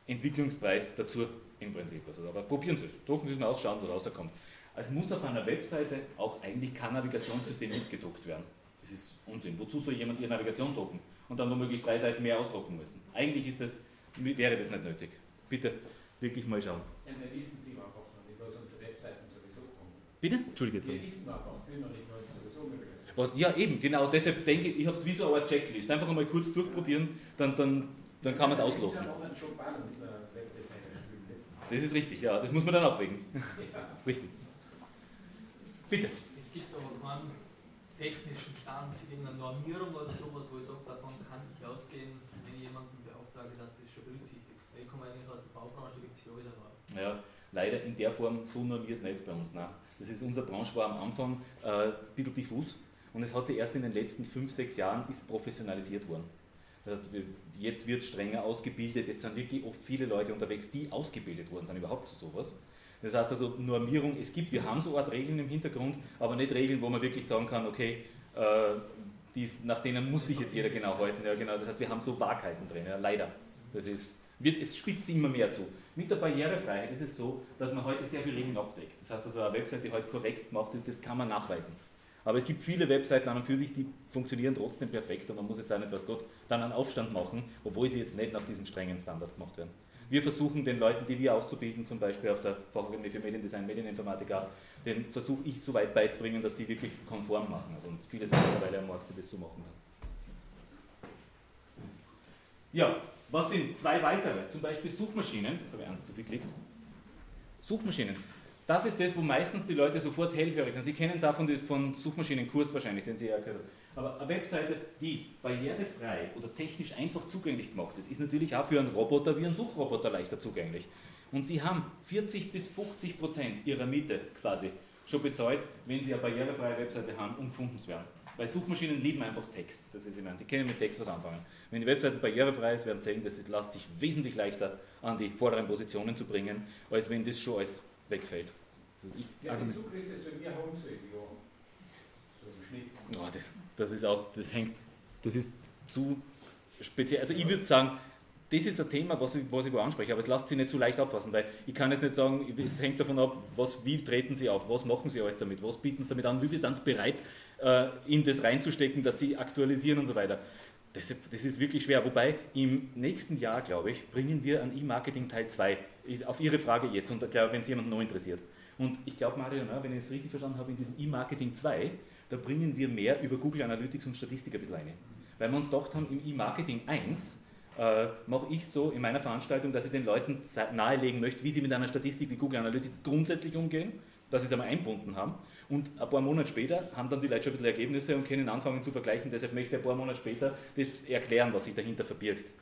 Entwicklungspreis dazu im Prinzip. Also, aber probieren Sie es, drucken Sie es mal aus, schauen, was rauskommt. Es muss auf einer Webseite auch eigentlich kein Navigationssystem mitgedruckt werden. Das ist Unsinn. Wozu soll jemand Ihre Navigation drucken und dann womöglich drei Seiten mehr ausdrucken müssen? Eigentlich ist das, wäre das nicht nötig. Bitte wirklich mal schauen. Ja, wir wissen die einfach noch nicht, was unsere Webseiten sowieso kommen. Bitte? Entschuldige. Wir wissen einfach viel noch nicht, was sowieso möglich ist. Was, ja, eben, genau. Deshalb denke ich, ich habe es wie so eine Checklist. Einfach einmal kurz durchprobieren, dann, dann, dann kann man es ausloten. Ja noch ein Job an mit einer Webdesigner spielen. Das ist richtig, ja. Das muss man dann abwägen. Das ist richtig. Bitte. Es gibt aber keinen technischen Stand, irgendeine Normierung oder sowas, wo ich sage, davon kann ich ausgehen, wenn ich jemanden beauftrage, dass das schon berücksichtigt. Ich komme eigentlich aus der Baubranche, da gibt es ja alles erwartet. Ja, leider in der Form so normiert nicht bei uns. Nein. Das ist, unsere Branche war am Anfang äh, ein bisschen diffus und es hat sich erst in den letzten fünf, sechs Jahren ist professionalisiert worden. Das heißt, jetzt wird strenger ausgebildet, jetzt sind wirklich auch viele Leute unterwegs, die ausgebildet worden sind überhaupt zu sowas. Das heißt also Normierung, es gibt, wir haben so Art Regeln im Hintergrund, aber nicht Regeln, wo man wirklich sagen kann, okay, äh, dies, nach denen muss sich jetzt jeder genau halten. Ja, genau. Das heißt, wir haben so Wahrheiten drin, ja, leider. Das ist, wird, es spitzt immer mehr zu. Mit der Barrierefreiheit ist es so, dass man heute sehr viele Regeln abdeckt. Das heißt also, eine Webseite, die heute korrekt gemacht ist, das kann man nachweisen. Aber es gibt viele Webseiten an und für sich, die funktionieren trotzdem perfekt und man muss jetzt auch nicht, was Gott, dann einen Aufstand machen, obwohl sie jetzt nicht nach diesem strengen Standard gemacht werden. Wir versuchen den Leuten, die wir auszubilden, zum Beispiel auf der Fachakademie für Mediendesign, Medieninformatik den versuche ich so weit beizubringen, dass sie wirklich konform machen. Und viele sind mittlerweile am Markt, die das so machen. Ja, was sind zwei weitere? Zum Beispiel Suchmaschinen. Jetzt habe ich eins zu viel geklickt. Suchmaschinen. Das ist das, wo meistens die Leute sofort hellhörig sind. Sie kennen es auch von, von Suchmaschinenkurs wahrscheinlich, den Sie ja gehört haben. Aber eine Webseite, die barrierefrei oder technisch einfach zugänglich gemacht ist, ist natürlich auch für einen Roboter wie einen Suchroboter leichter zugänglich. Und Sie haben 40 bis 50 Prozent Ihrer Miete quasi schon bezahlt, wenn Sie eine barrierefreie Webseite haben, um gefunden zu werden. Weil Suchmaschinen lieben einfach Text. Das ist immer, die können mit Text was anfangen. Wenn die Webseite barrierefrei ist, werden Sie sehen, dass es lässt sich wesentlich leichter an die vorderen Positionen zu bringen, als wenn das schon alles wegfällt. Das ist ich, ja, die Zugriff, wir haben, so, ja, so im Schnitt. Oh, das, das ist auch, das hängt, das ist zu speziell. Also ich würde sagen, das ist ein Thema, was ich, was ich wo anspreche, aber es lässt sich nicht so leicht abfassen, weil ich kann jetzt nicht sagen, es hängt davon ab, was, wie treten Sie auf, was machen Sie alles damit, was bieten Sie damit an, wie viel sind Sie bereit, äh, in das reinzustecken, dass Sie aktualisieren und so weiter. Das, das ist wirklich schwer. Wobei im nächsten Jahr, glaube ich, bringen wir ein E-Marketing Teil 2. Auf Ihre Frage jetzt und wenn es jemand noch interessiert. Und ich glaube, Mario, wenn ich es richtig verstanden habe, in diesem E-Marketing 2, da bringen wir mehr über Google Analytics und Statistik ein bisschen rein. Weil wir uns gedacht haben, im E-Marketing 1 äh, mache ich so in meiner Veranstaltung, dass ich den Leuten nahelegen möchte, wie sie mit einer Statistik wie Google Analytics grundsätzlich umgehen, dass sie es einmal einbunden haben. Und ein paar Monate später haben dann die Leute schon ein bisschen Ergebnisse und können anfangen zu vergleichen. Deshalb möchte ich ein paar Monate später das erklären, was sich dahinter verbirgt.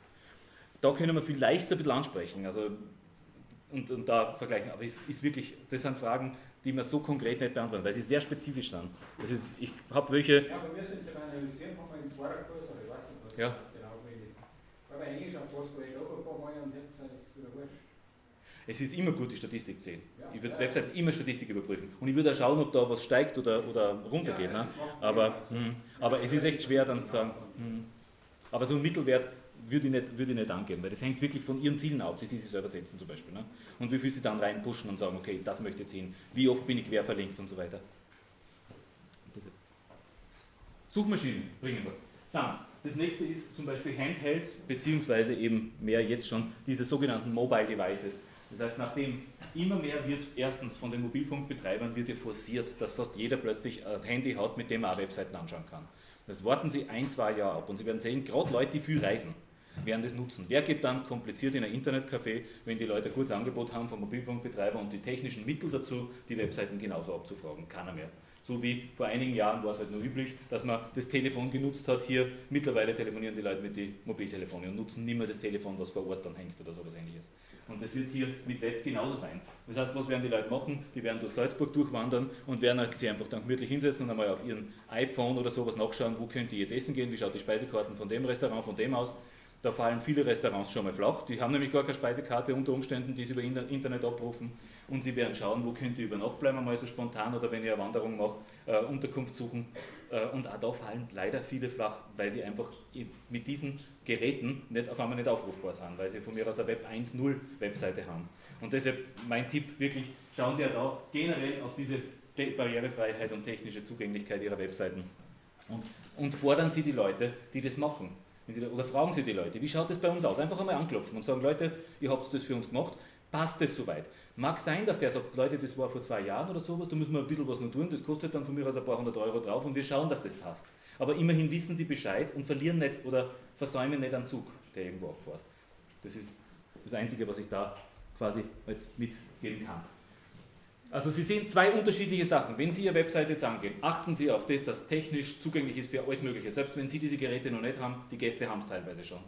Da können wir vielleicht ein bisschen ansprechen also, und, und da vergleichen. Aber es ist wirklich, das sind Fragen, die man so konkret nicht beantworten, weil sie sehr spezifisch sind. Das ist, ich habe welche. Ja, aber wir sind es analysieren, haben wir in zwei Kurs, aber ich weiß nicht, was ja. genau ist. Aber Englisch am Post war ich auch ein paar Mal und jetzt ist es wieder wurscht. Es ist immer gut, die Statistik zu sehen. Ich würde Webseiten immer Statistik überprüfen. Und ich würde auch schauen, ob da was steigt oder, oder runtergeht. Ne? aber, mh, aber es ist echt schwer dann zu sagen. Mh. Aber so ein Mittelwert würde ich, nicht, würde ich nicht angeben, weil das hängt wirklich von ihren Zielen ab, die sie sich selber setzen zum Beispiel. Ne? Und wie viel sie dann reinpushen und sagen, okay, das möchte ich sehen, wie oft bin ich quer verlinkt und so weiter. Suchmaschinen bringen was. Dann, das nächste ist zum Beispiel Handhelds, beziehungsweise eben mehr jetzt schon diese sogenannten Mobile Devices. Das heißt, nachdem immer mehr wird erstens von den Mobilfunkbetreibern wird ja forciert, dass fast jeder plötzlich ein Handy hat, mit dem er auch Webseiten anschauen kann. Das warten Sie ein, zwei Jahre ab und Sie werden sehen, gerade Leute, die viel reisen, werden das nutzen. Wer geht dann kompliziert in ein Internetcafé, wenn die Leute ein gutes Angebot haben vom Mobilfunkbetreiber und die technischen Mittel dazu, die Webseiten genauso abzufragen? Keiner mehr. So wie vor einigen Jahren war es halt nur üblich, dass man das Telefon genutzt hat. Hier mittlerweile telefonieren die Leute mit den Mobiltelefonen und nutzen nicht mehr das Telefon, was vor Ort dann hängt oder sowas ähnliches. Und das wird hier mit Web genauso sein. Das heißt, was werden die Leute machen? Die werden durch Salzburg durchwandern und werden halt sich einfach dann gemütlich hinsetzen und einmal auf ihren iPhone oder sowas nachschauen, wo könnt ihr jetzt essen gehen, wie schaut die Speisekarten von dem Restaurant, von dem aus. Da fallen viele Restaurants schon mal flach. Die haben nämlich gar keine Speisekarte unter Umständen, die sie über Internet abrufen. Und sie werden schauen, wo könnt ihr über Nacht bleiben, mal so spontan oder wenn ihr eine Wanderung macht, äh, Unterkunft suchen. Äh, und auch da fallen leider viele flach, weil sie einfach mit diesen Geräten nicht, auf einmal nicht aufrufbar sind, weil sie von mir aus eine Web 1.0 Webseite haben. Und deshalb mein Tipp wirklich, schauen Sie ja da generell auf diese Barrierefreiheit und technische Zugänglichkeit Ihrer Webseiten und, und fordern Sie die Leute, die das machen Sie, oder fragen Sie die Leute, wie schaut das bei uns aus? Einfach einmal anklopfen und sagen, Leute, ihr habt das für uns gemacht, passt das soweit? Mag sein, dass der sagt, Leute, das war vor zwei Jahren oder sowas, da müssen wir ein bisschen was noch tun, das kostet dann von mir aus ein paar hundert Euro drauf und wir schauen, dass das passt. Aber immerhin wissen Sie Bescheid und verlieren nicht oder versäumen nicht einen Zug, der irgendwo abfährt. Das ist das Einzige, was ich da quasi mitgeben kann. Also Sie sehen zwei unterschiedliche Sachen. Wenn Sie Ihre Webseite jetzt angehen, achten Sie auf das, dass technisch zugänglich ist für alles Mögliche. Selbst wenn Sie diese Geräte noch nicht haben, die Gäste haben es teilweise schon.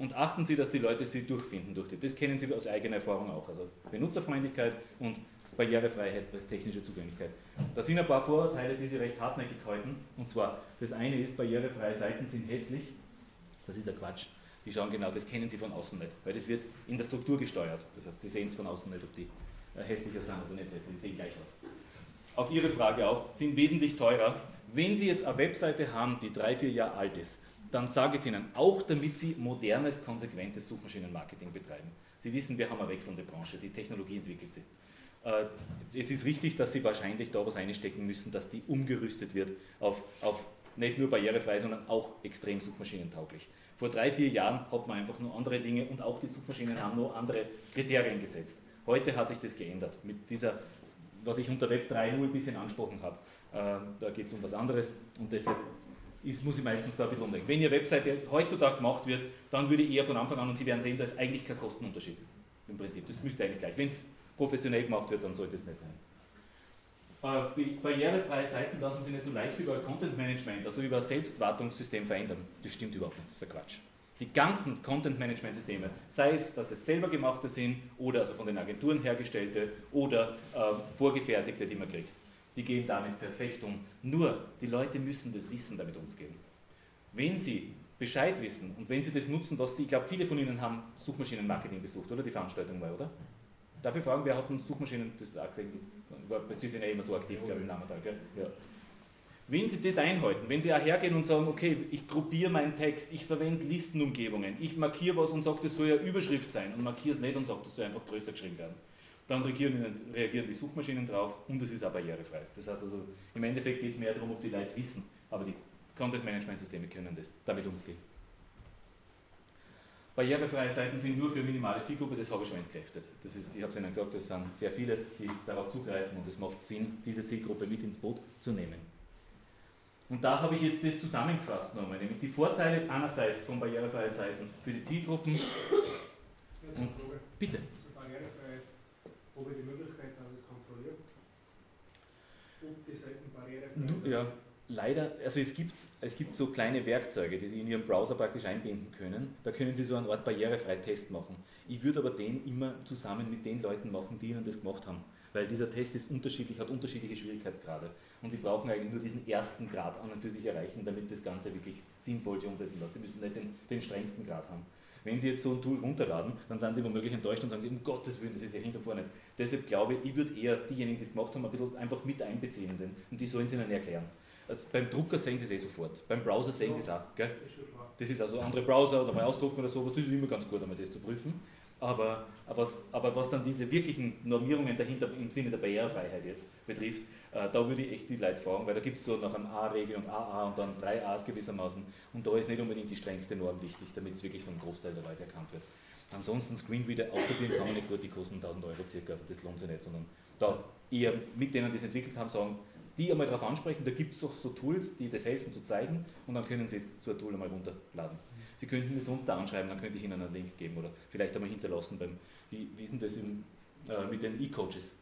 Und achten Sie, dass die Leute sie durchfinden durch die. Das kennen Sie aus eigener Erfahrung auch. Also Benutzerfreundlichkeit und Barrierefreiheit als technische Zugänglichkeit. Da sind ein paar Vorurteile, die Sie recht hartnäckig halten. Und zwar, das eine ist, barrierefreie Seiten sind hässlich. Das ist ein Quatsch. Die schauen genau, das kennen Sie von außen nicht, weil das wird in der Struktur gesteuert. Das heißt, Sie sehen es von außen nicht, ob die äh, hässlicher sind oder nicht hässlich, die sehen gleich aus. Auf Ihre Frage auch, sind wesentlich teurer. Wenn Sie jetzt eine Webseite haben, die drei, vier Jahre alt ist, dann sage ich es Ihnen, auch damit Sie modernes, konsequentes Suchmaschinenmarketing betreiben. Sie wissen, wir haben eine wechselnde Branche, die Technologie entwickelt sich. Äh, es ist richtig, dass Sie wahrscheinlich da was einstecken müssen, dass die umgerüstet wird auf, auf nicht nur barrierefrei, sondern auch extrem suchmaschinentauglich. Vor drei, vier Jahren hat man einfach nur andere Dinge und auch die Suchmaschinen haben nur andere Kriterien gesetzt. Heute hat sich das geändert mit dieser, was ich unter Web 3.0 ein bisschen angesprochen habe. Äh, da geht es um was anderes und deshalb ist, muss ich meistens da ein bisschen umdenken. Wenn Ihre Webseite heutzutage gemacht wird, dann würde ich eher von Anfang an, und Sie werden sehen, da ist eigentlich kein Kostenunterschied im Prinzip. Das müsste eigentlich gleich. Wenn es professionell gemacht wird, dann sollte es nicht sein. Äh, barrierefreie Seiten lassen sich nicht so leicht über Content Management, also über Selbstwartungssystem verändern. Das stimmt überhaupt nicht, das ist Quatsch. Die ganzen Content-Management-Systeme, sei es, dass es selber gemachte sind oder also von den Agenturen hergestellte oder äh, vorgefertigte, die man kriegt, die gehen damit perfekt um. Nur, die Leute müssen das Wissen damit umgehen. Wenn sie Bescheid wissen und wenn sie das nutzen, was sie, ich glaube, viele von Ihnen haben Suchmaschinenmarketing besucht, oder? Die Veranstaltung mal, oder? Darf ich fragen, wer hat denn Suchmaschinen, das ist auch gesehen, Sie sind ja immer so aktiv, glaube ich, im Nachmittag, gell? Ja. Wenn Sie das einhalten, wenn Sie auch hergehen und sagen, okay, ich gruppiere meinen Text, ich verwende Listenumgebungen, ich markiere was und sage, das soll ja Überschrift sein und markiere es nicht und sage, das soll einfach größer geschrieben werden, dann reagieren, reagieren die Suchmaschinen drauf und es ist auch barrierefrei. Das heißt also, im Endeffekt geht es mehr darum, ob die Leute es wissen, aber die Content-Management-Systeme können das, damit umgehen. Barrierefreie Seiten sind nur für minimale Zielgruppe, das habe ich schon entkräftet. Das ist, ich habe es Ihnen gesagt, es sind sehr viele, die darauf zugreifen und es macht Sinn, diese Zielgruppe mit ins Boot zu nehmen. Und da habe ich jetzt das zusammengefasst nochmal, nämlich die Vorteile einerseits von barrierefreien Seiten für die Zielgruppen. Und bitte. Habe ich die Möglichkeit, dass es kontrolliert, ob die Seiten barrierefrei sind? Ja, leider, also es gibt, es gibt so kleine Werkzeuge, die Sie in Ihrem Browser praktisch einbinden können. Da können Sie so eine Art Barrierefrei-Test machen. Ich würde aber den immer zusammen mit den Leuten machen, die Ihnen das gemacht haben weil dieser Test ist unterschiedlich, hat unterschiedliche Schwierigkeitsgrade. Und Sie brauchen eigentlich nur diesen ersten Grad an und für sich erreichen, damit das Ganze wirklich sinnvoll sich umsetzen lässt. Sie müssen nicht den, den strengsten Grad haben. Wenn Sie jetzt so ein Tool runterladen, dann sind Sie womöglich enttäuscht und sagen Sie, um Gottes Willen, das ist ja hinter vorne. Deshalb glaube ich, ich würde eher diejenigen, die es gemacht haben, ein bisschen einfach mit einbeziehen und die sollen es Ihnen erklären. Also beim Drucker sehen Sie es eh sofort, beim Browser sehen Sie es auch. Gell? Das ist also andere Browser oder mal ausdrucken oder sowas, das ist immer ganz gut, einmal das zu prüfen. Aber, aber, aber was dann diese wirklichen Normierungen dahinter im Sinne der Barrierefreiheit jetzt betrifft, da würde ich echt die Leute fragen, weil da gibt es so nach einem A-Regel und AA und dann drei A's gewissermaßen und da ist nicht unbedingt die strengste Norm wichtig, damit es wirklich vom Großteil der Leute erkannt wird. Ansonsten Screenreader ausprobieren kann man nicht gut, die kosten 1000 Euro circa, also das lohnt sich nicht, sondern da eher mit denen, die es entwickelt haben, sagen, die einmal darauf ansprechen, da gibt es doch so Tools, die das helfen zu zeigen und dann können Sie so ein Tool einmal runterladen. Sie könnten mir sonst da anschreiben, dann könnte ich Ihnen einen Link geben oder vielleicht einmal hinterlassen beim, wie, wie ist denn das im, äh, mit den E-Coaches?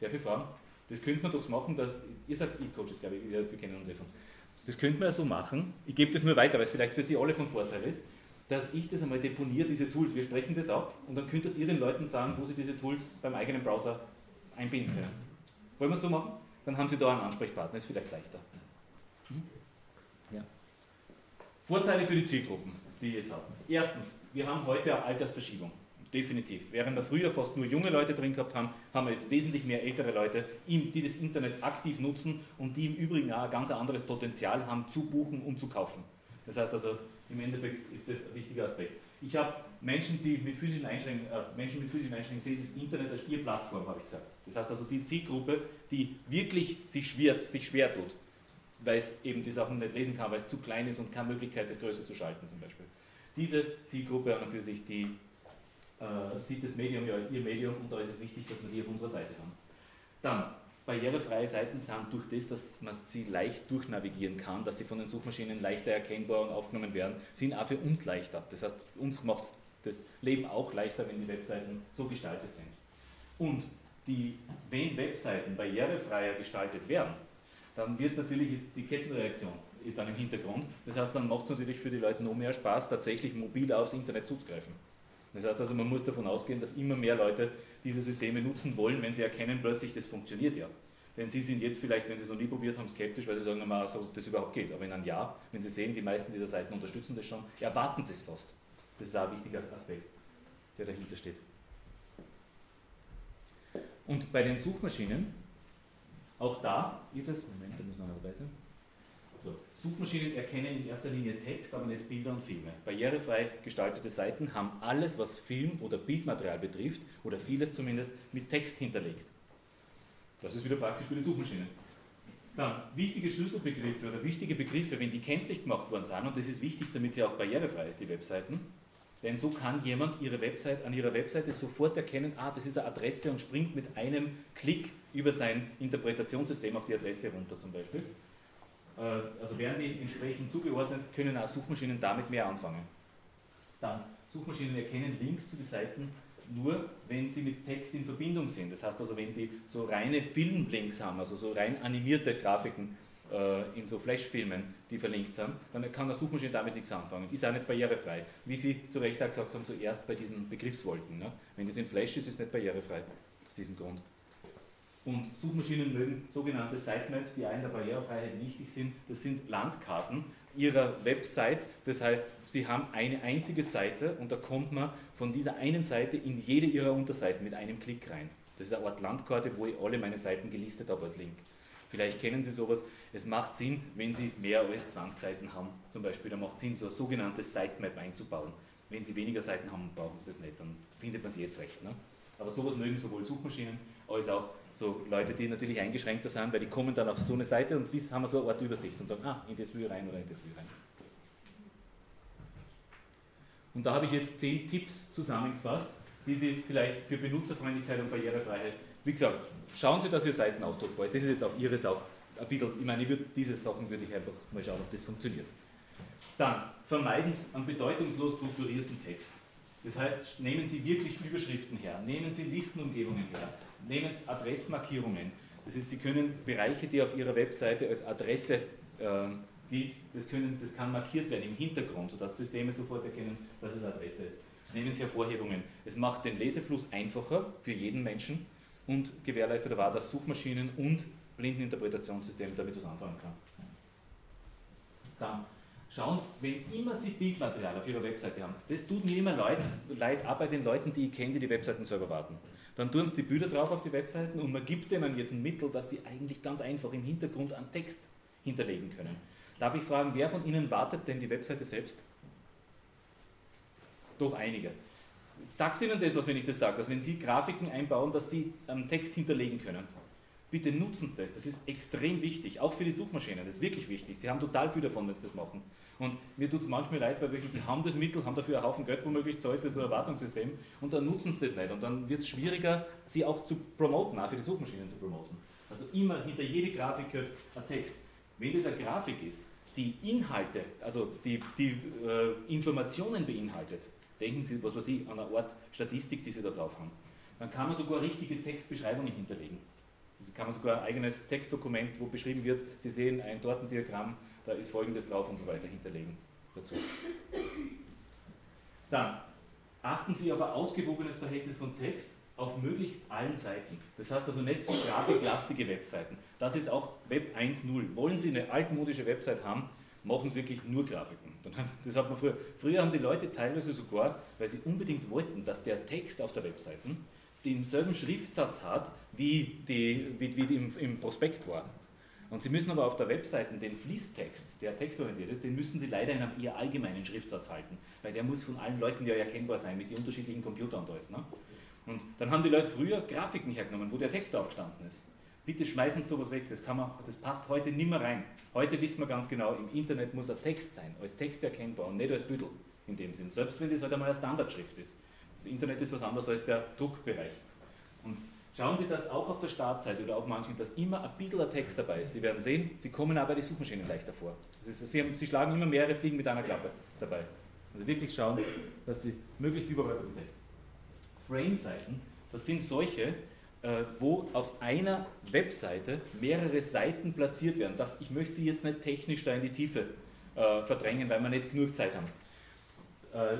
Darf ich fragen? Das könnte man doch machen, dass, ihr seid E-Coaches, glaube ich, wir, kennen uns eh von. Das könnte man ja so machen, ich gebe das nur weiter, weil es vielleicht für Sie alle von Vorteil ist, dass ich das einmal deponiere, diese Tools. Wir sprechen das ab und dann könntet ihr den Leuten sagen, wo sie diese Tools beim eigenen Browser einbinden können. Wollen wir es so machen? Dann haben Sie da einen Ansprechpartner, ist vielleicht leichter. Hm? Ja. Vorteile für die Zielgruppen, die ich jetzt habe. Erstens, wir haben heute eine Altersverschiebung. Definitiv. Während wir früher fast nur junge Leute drin gehabt haben, haben wir jetzt wesentlich mehr ältere Leute, die das Internet aktiv nutzen und die im Übrigen auch ein ganz anderes Potenzial haben, zu buchen und zu kaufen. Das heißt also, im Endeffekt ist das ein wichtiger Aspekt. Ich habe Menschen, die mit physischen Einschränkungen, äh, Menschen mit physischen Einschränkungen sehen das Internet als ihre Plattform, habe ich gesagt. Das heißt also die Zielgruppe, die wirklich sich schwer, sich schwer tut, weil es eben die Sachen nicht lesen kann, weil es zu klein ist und keine Möglichkeit, das größer zu schalten zum Beispiel. Diese Zielgruppe an und für sich, die äh, sieht das Medium ja als ihr Medium und da ist es wichtig, dass wir die auf unserer Seite haben. Dann, barrierefreie Seiten sind durch das, dass man sie leicht durchnavigieren kann, dass sie von den Suchmaschinen leichter erkennbar und aufgenommen werden, sind auch für uns leichter. Das heißt, uns macht das Leben auch leichter, wenn die Webseiten so gestaltet sind. Und die, wenn Webseiten barrierefreier gestaltet werden, dann wird natürlich die Kettenreaktion ist dann im Hintergrund. Das heißt, dann macht es natürlich für die Leute noch mehr Spaß, tatsächlich mobil aufs Internet zuzugreifen. Das heißt also, man muss davon ausgehen, dass immer mehr Leute diese Systeme nutzen wollen, wenn sie erkennen plötzlich, das funktioniert ja. Denn Sie sind jetzt vielleicht, wenn Sie es noch nie probiert haben, skeptisch, weil Sie sagen, na, so, das überhaupt geht. Aber in einem Jahr, wenn Sie sehen, die meisten dieser Seiten unterstützen das schon, erwarten Sie es fast. Das ist auch ein wichtiger Aspekt, der dahinter steht. Und bei den Suchmaschinen, auch da ist es, Moment, da muss noch dabei sein. Suchmaschinen erkennen in erster Linie Text, aber nicht Bilder und Filme. Barrierefrei gestaltete Seiten haben alles, was Film- oder Bildmaterial betrifft, oder vieles zumindest, mit Text hinterlegt. Das ist wieder praktisch für die Suchmaschinen. Dann wichtige Schlüsselbegriffe oder wichtige Begriffe, wenn die kenntlich gemacht worden sind, und das ist wichtig, damit sie auch barrierefrei ist, die Webseiten, denn so kann jemand ihre Website, an ihrer Webseite sofort erkennen, ah, das ist eine Adresse und springt mit einem Klick über sein Interpretationssystem auf die Adresse runter zum Beispiel. Äh, also werden die entsprechend zugeordnet, können auch Suchmaschinen damit mehr anfangen. Dann, Suchmaschinen erkennen Links zu den Seiten nur, wenn sie mit Text in Verbindung sind. Das heißt also, wenn sie so reine Filmlinks haben, also so rein animierte Grafiken äh, in so Flashfilmen, die verlinkt sind, dann kann der Suchmaschine damit nichts anfangen. Ist auch nicht barrierefrei. Wie Sie zu Recht auch gesagt haben, zuerst bei diesen Begriffswolken. Ne? Wenn das in Flash ist, ist es nicht barrierefrei. Aus diesem Grund. Und Suchmaschinen mögen sogenannte Sitemaps, die in der Barrierefreiheit wichtig sind. Das sind Landkarten ihrer Website. Das heißt, sie haben eine einzige Seite und da kommt man von dieser einen Seite in jede ihrer Unterseiten mit einem Klick rein. Das ist eine Art Landkarte, wo ich alle meine Seiten gelistet habe als Link. Vielleicht kennen Sie sowas. Es macht Sinn, wenn Sie mehr als 20 Seiten haben, zum Beispiel, dann macht es Sinn, so ein sogenanntes Sitemap einzubauen. Wenn Sie weniger Seiten haben, brauchen Sie das nicht, dann findet man es jetzt recht. Ne? Aber sowas mögen sowohl Suchmaschinen als auch so Leute, die natürlich eingeschränkter sind, weil die kommen dann auf so eine Seite und wissen, haben so eine Art Übersicht und sagen, ah, in das will rein oder in das will rein. Und da habe ich jetzt zehn Tipps zusammengefasst, die Sie vielleicht für Benutzerfreundlichkeit und Barrierefreiheit, wie gesagt, schauen Sie, dass Ihr Seiten ausdruckbar ist. Das ist jetzt auf Ihre Sau. Ein bisschen, ich meine, ich würd, diese Sachen würde ich einfach mal schauen, ob das funktioniert. Dann vermeiden Sie einen bedeutungslos strukturierten Text. Das heißt, nehmen Sie wirklich Überschriften her, nehmen Sie Listenumgebungen her, nehmen Sie Adressmarkierungen. Das heißt, Sie können Bereiche, die auf Ihrer Webseite als Adresse äh, gilt, das, können, das kann markiert werden im Hintergrund, sodass Systeme sofort erkennen, dass es Adresse ist. Nehmen Sie Hervorhebungen. Es macht den Lesefluss einfacher für jeden Menschen und gewährleistet war, dass Suchmaschinen und Blindeninterpretationssysteme damit was anfangen können. Dann Schauen Sie, wenn immer Sie Bildmaterial auf Ihrer Webseite haben, das tut mir immer leid, leid auch bei den Leuten, die ich kenne, die die Webseiten selber warten. Dann tun Sie die Bilder drauf auf die Webseiten und man gibt denen jetzt ein Mittel, dass sie eigentlich ganz einfach im Hintergrund einen Text hinterlegen können. Darf ich fragen, wer von Ihnen wartet denn die Webseite selbst? Doch einige. Sagt Ihnen das was, wenn ich das sage, dass wenn Sie Grafiken einbauen, dass Sie einen Text hinterlegen können? Bitte nutzen Sie das, das ist extrem wichtig, auch für die Suchmaschinen, das ist wirklich wichtig. Sie haben total viel davon, wenn Sie das machen. Und mir tut es manchmal leid bei welchen, die haben das Mittel, haben dafür einen Haufen Geld womöglich zahlt für so ein Erwartungssystem und dann nutzen sie das nicht. Und dann wird es schwieriger, sie auch zu promoten, auch für die Suchmaschinen zu promoten. Also immer hinter jede Grafik gehört ein Text. Wenn das eine Grafik ist, die Inhalte, also die, die äh, Informationen beinhaltet, denken Sie, was weiß ich, an eine Art Statistik, die Sie da drauf haben, dann kann man sogar richtige Textbeschreibungen hinterlegen. Das kann man sogar ein eigenes Textdokument, wo beschrieben wird, Sie sehen ein Tortendiagramm, da ist folgendes drauf und so weiter hinterlegen dazu. Dann achten Sie ein ausgewogenes Verhältnis von Text auf möglichst allen Seiten. Das heißt also nicht so grafiklastige Webseiten. Das ist auch Web 1.0. Wollen Sie eine altmodische Website haben, machen Sie wirklich nur Grafiken. Das hat man früher. Früher haben die Leute teilweise sogar, weil sie unbedingt wollten, dass der Text auf der Webseite denselben Schriftsatz hat, wie, die, wie, wie die im, im Prospekt war. Und Sie müssen aber auf der Webseite den Fließtext, der textorientiert ist, den müssen Sie leider in einem eher allgemeinen Schriftsatz halten, weil der muss von allen Leuten ja erkennbar sein mit den unterschiedlichen Computern und alles. Ne? Und dann haben die Leute früher Grafiken hergenommen, wo der Text aufgestanden ist. Bitte schmeißen Sie sowas weg, das, kann man, das passt heute nicht mehr rein. Heute wissen wir ganz genau, im Internet muss ein Text sein, als Text erkennbar und nicht als Büdel in dem Sinn, selbst wenn das halt einmal eine Standardschrift ist. Das Internet ist was anderes als der Druckbereich. Und schauen Sie das auch auf der Startseite oder auf manchen, dass immer ein bisschen Text dabei ist. Sie werden sehen, Sie kommen aber bei den Suchmaschinen leichter vor. Ist, Sie, haben, Sie, schlagen immer mehrere Fliegen mit einer Klappe dabei. Also wirklich schauen, dass Sie möglichst überall den Text. Frame-Seiten, das sind solche, äh, wo auf einer Webseite mehrere Seiten platziert werden. Das, ich möchte Sie jetzt nicht technisch da in die Tiefe äh, verdrängen, weil wir nicht genug Zeit haben. Äh,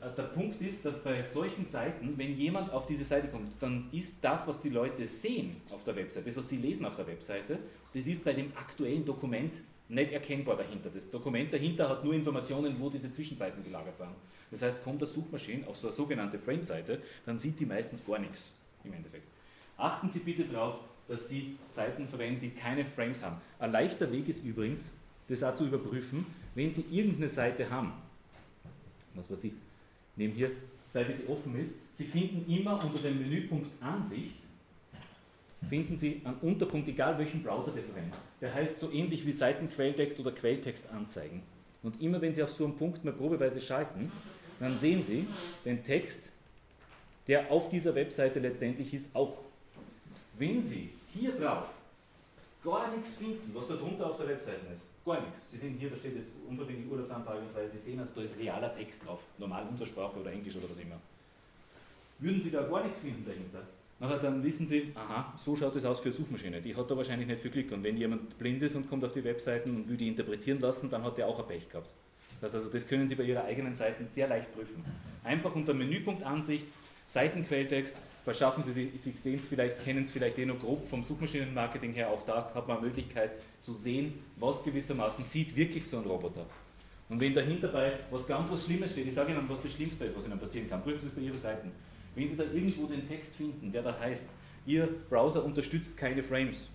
der Punkt ist, dass bei solchen Seiten, wenn jemand auf diese Seite kommt, dann ist das, was die Leute sehen auf der Webseite, das, was sie lesen auf der Webseite, das ist bei dem aktuellen Dokument nicht erkennbar dahinter. Das Dokument dahinter hat nur Informationen, wo diese Zwischenseiten gelagert sind. Das heißt, kommt der Suchmaschine auf so eine sogenannte Frame-Seite, dann sieht die meistens gar nichts im Endeffekt. Achten Sie bitte darauf, dass Sie Seiten verwenden, die keine Frames haben. Ein leichter Weg ist übrigens, das auch zu überprüfen, wenn Sie irgendeine Seite haben, was weiß ich, nehmen hier Seite, die offen ist, Sie finden immer unter dem Menüpunkt Ansicht, finden Sie einen Unterpunkt, egal welchen Browser der verwendet. Der heißt so ähnlich wie Seitenquelltext oder Quelltext anzeigen. Und immer wenn Sie auf so einen Punkt mal probeweise schalten, dann sehen Sie den Text, der auf dieser Webseite letztendlich ist, auch. Wenn Sie hier drauf gar nichts finden, was da drunter auf der Webseite ist, gar nichts. Sie sehen hier, da steht jetzt unverbindlich Urlaubsanfrage und so weiter, Sie sehen also, da ist realer Text drauf, normal unserer Sprache oder Englisch oder was immer. Würden Sie da gar nichts finden dahinter, dann wissen Sie, aha, so schaut es aus für eine Suchmaschine. Die hat da wahrscheinlich nicht viel Glück. Und wenn jemand blind ist und kommt auf die Webseiten und will die interpretieren lassen, dann hat der auch ein Pech gehabt. Das, also das können Sie bei Ihrer eigenen Seite sehr leicht prüfen. Einfach unter Menüpunkt Ansicht, Seitenquelltext, verschaffen Sie sich, Sie sehen es vielleicht, kennen es vielleicht eh noch grob vom Suchmaschinenmarketing her, auch da hat man Möglichkeit zu sehen, was gewissermaßen sieht wirklich so ein Roboter. Und wenn dahinter bei was ganz was Schlimmes steht, ich sage Ihnen, was das Schlimmste ist, was Ihnen passieren kann, prüfen Sie es bei Ihren Seiten. Wenn Sie da irgendwo den Text finden, der da heißt, Ihr Browser unterstützt keine Frames,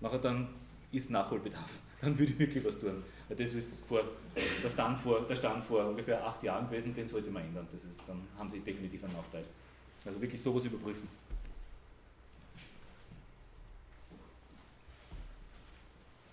nachher dann ist Nachholbedarf. <laughs> Dann würde ich wirklich was tun. Das ist vor, der, Stand vor, der Stand vor ungefähr acht Jahren gewesen, den sollte man ändern. Das ist, dann haben Sie definitiv einen Nachteil. Also wirklich sowas überprüfen.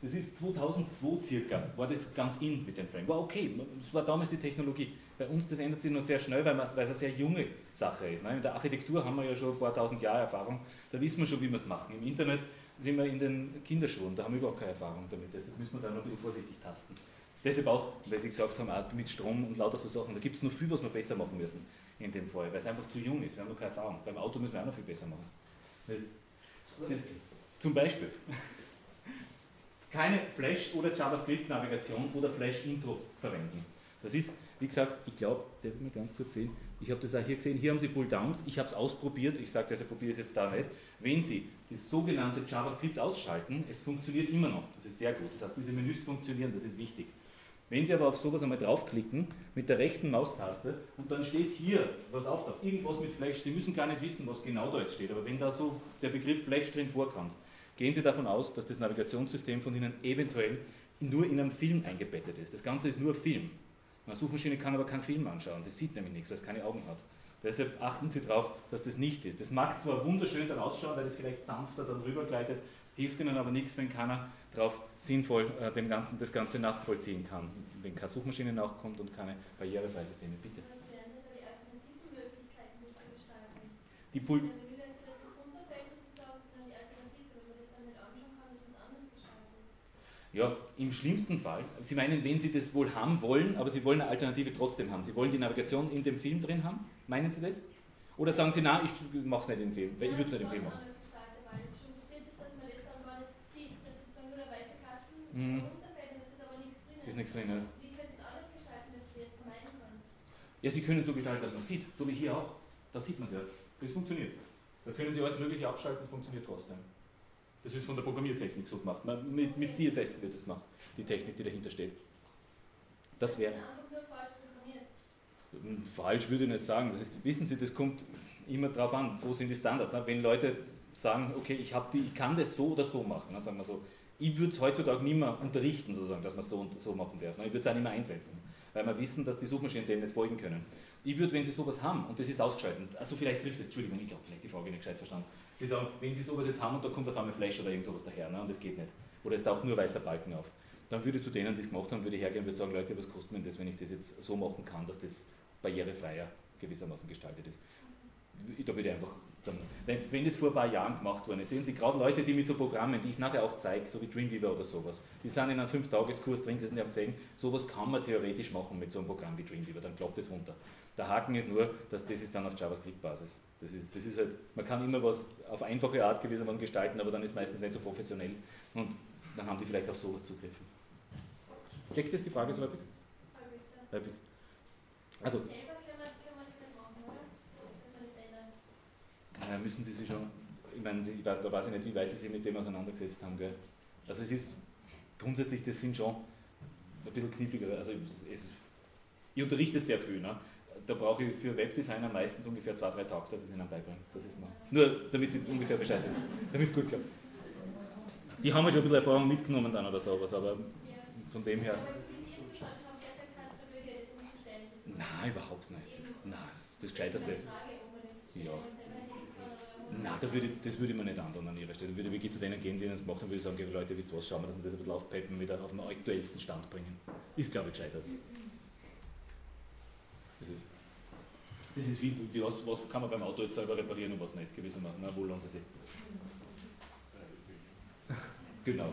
Das ist 2002 circa, war das ganz in mit dem Frame. War okay, das war damals die Technologie. Bei uns, das ändert sich noch sehr schnell, weil, es eine sehr junge Sache ist. Ne? In der Architektur haben wir ja schon ein paar tausend Jahre Erfahrung, da wissen wir schon, wie wir es machen. Im Internet sind wir in den Kinderschuhen, da haben wir überhaupt keine Erfahrung damit. Deshalb müssen wir da noch ein bisschen vorsichtig tasten. Deshalb auch, weil Sie gesagt haben, auch mit Strom und lauter so Sachen, da gibt es noch viel, was wir besser machen müssen in dem Fall, weil es einfach zu jung ist. Wir haben noch keine Erfahrung. Beim Auto müssen wir auch noch viel besser machen. Das, das, zum Beispiel <laughs> keine Flash- oder JavaScript-Navigation oder Flash-Intro verwenden. Das ist, wie gesagt, ich glaube, der will mir ganz kurz sehen, ich habe das auch hier gesehen, hier haben Sie Pull-Downs, ich habe es ausprobiert, ich sage deshalb probiere es jetzt da nicht. Wenn Sie das sogenannte JavaScript ausschalten, es funktioniert immer noch, das ist sehr gut, das heißt, diese Menüs funktionieren, das ist wichtig. Wenn Sie aber auf sowas einmal draufklicken, mit der rechten Maustaste, und dann steht hier was auftaucht, irgendwas mit Flash, Sie müssen gar nicht wissen, was genau da jetzt steht, aber wenn da so der Begriff Flash drin vorkommt, gehen Sie davon aus, dass das Navigationssystem von Ihnen eventuell nur in einem Film eingebettet ist. Das Ganze ist nur Film. Eine Suchmaschine kann aber keinen Film anschauen, das sieht nämlich nichts, weil es keine Augen hat. Deshalb achten Sie darauf, dass das nicht ist. Das mag zwar wunderschön dann ausschauen, weil es vielleicht sanfter dann rübergleitet, hilft Ihnen aber nichts, wenn keiner darauf sinnvoll äh, dem Ganzen, das Ganze nachvollziehen kann. Wenn keine Suchmaschine nachkommt und keine barrierefreie Systeme. Bitte. Was wären denn da die alternativen Möglichkeiten, das zu gestalten? Die Pul Wenn man will, dass das runterfällt sozusagen, sondern die Alternative, wenn man das dann nicht anschauen kann, dass man es anders gestaltet. Ja, im schlimmsten Fall, Sie meinen, wenn Sie das wohl haben wollen, aber Sie wollen eine Alternative trotzdem haben. Sie wollen die Navigation in dem Film drin haben? Meinen Sie das? Oder sagen Sie, nein, ich mache es nicht im Film, weil ich würde es nicht im Film machen. Anders Mhm. ist nichts drin. Wie könnte es alles gestalten, dass wir es vermeiden können? Ja, Sie können so gestalten, dass man es sieht, so wie hier auch. Da sieht man es ja. Das funktioniert. Da können Sie alles Mögliche abschalten, das funktioniert trotzdem. Das ist von der Programmiertechnik so gemacht. Man, mit, mit CSS wird das gemacht, die Technik, die dahinter steht. Das wäre. Falsch. Hm, Falsch würde ich nicht sagen. Ist, wissen Sie, das kommt immer darauf an, wo sind die Standards. ne? Wenn Leute sagen, okay, ich, die, ich kann das so oder so machen, ne, sagen wir so, ich würde es heutzutage nicht mehr unterrichten, sozusagen, dass man es so und so machen darf. ne? Ich würde es auch nicht mehr einsetzen, weil wir wissen, dass die Suchmaschinen dem nicht folgen können. Ich würde, wenn Sie sowas haben und das ist ausgeschaltet, also vielleicht trifft es, Entschuldigung, ich glaube, vielleicht die Frage nicht gescheit verstanden. Sie sagen, wenn Sie sowas jetzt haben und da kommt auf einmal Flash oder irgend sowas daher ne, und das geht nicht, oder es taucht nur weißer Balken auf, dann würde ich zu denen, die es gemacht haben, würde ich hergehen und würde sagen, Leute, was kostet mir das, wenn ich das jetzt so machen kann, dass das barrierefreier gewissermaßen gestaltet ist. Da würde ich einfach dann, wenn, wenn das vor ein paar Jahren gemacht worden ist, sehen Sie gerade Leute, die mit so Programmen, die ich nachher auch zeige, so wie Dreamweaver oder sowas, die sind in einem 5-Tages-Kurs drin gesessen, die haben gesehen, sowas kann man theoretisch machen mit so einem Programm wie Dreamweaver, dann klappt das runter. Der Haken ist nur, dass das ist dann auf JavaScript-Basis. Das ist, das ist halt, man kann immer was auf einfache Art gewissermaßen gestalten, aber dann ist es meistens nicht so professionell und dann haben die vielleicht auf sowas zugriffen. Checkt das die Frage so halbwegs? Halbwegs? Also. Naja, müssen Sie sich schon, ich meine, da weiß ich nicht, wie weit Sie sich mit dem auseinandergesetzt haben. Gell? Also es ist grundsätzlich, das sind schon ein bisschen kniffliger. Also es, ich unterrichte sehr viel. Ne? Da brauche ich für Webdesigner meistens ungefähr zwei, drei Tage, dass ich es ihnen beibringe. Das ist mal. Nur damit sie ungefähr Bescheid wissen, damit es gut klappt. Die haben ja schon ein bisschen Erfahrung mitgenommen dann oder sowas, aber Ja. von dem her, nein, überhaupt nicht. Nein, das Gescheiterste. Ja. Nein, da würde ich, das würde ich mir nicht antun an ihrer Stelle. Da würde ich wirklich zu denen gehen, die das gemacht haben, würde ich sagen, Leute, wisst ihr was, schauen wir, dass wir das ein bisschen aufpeppen, wieder auf den aktuellsten Stand bringen. Ist, glaube ich, gescheiter. Das ist, das ist wie, wie was, was kann man beim Auto jetzt selber reparieren und was nicht, gewissermaßen. Na, wo lohnt es sich? Genau,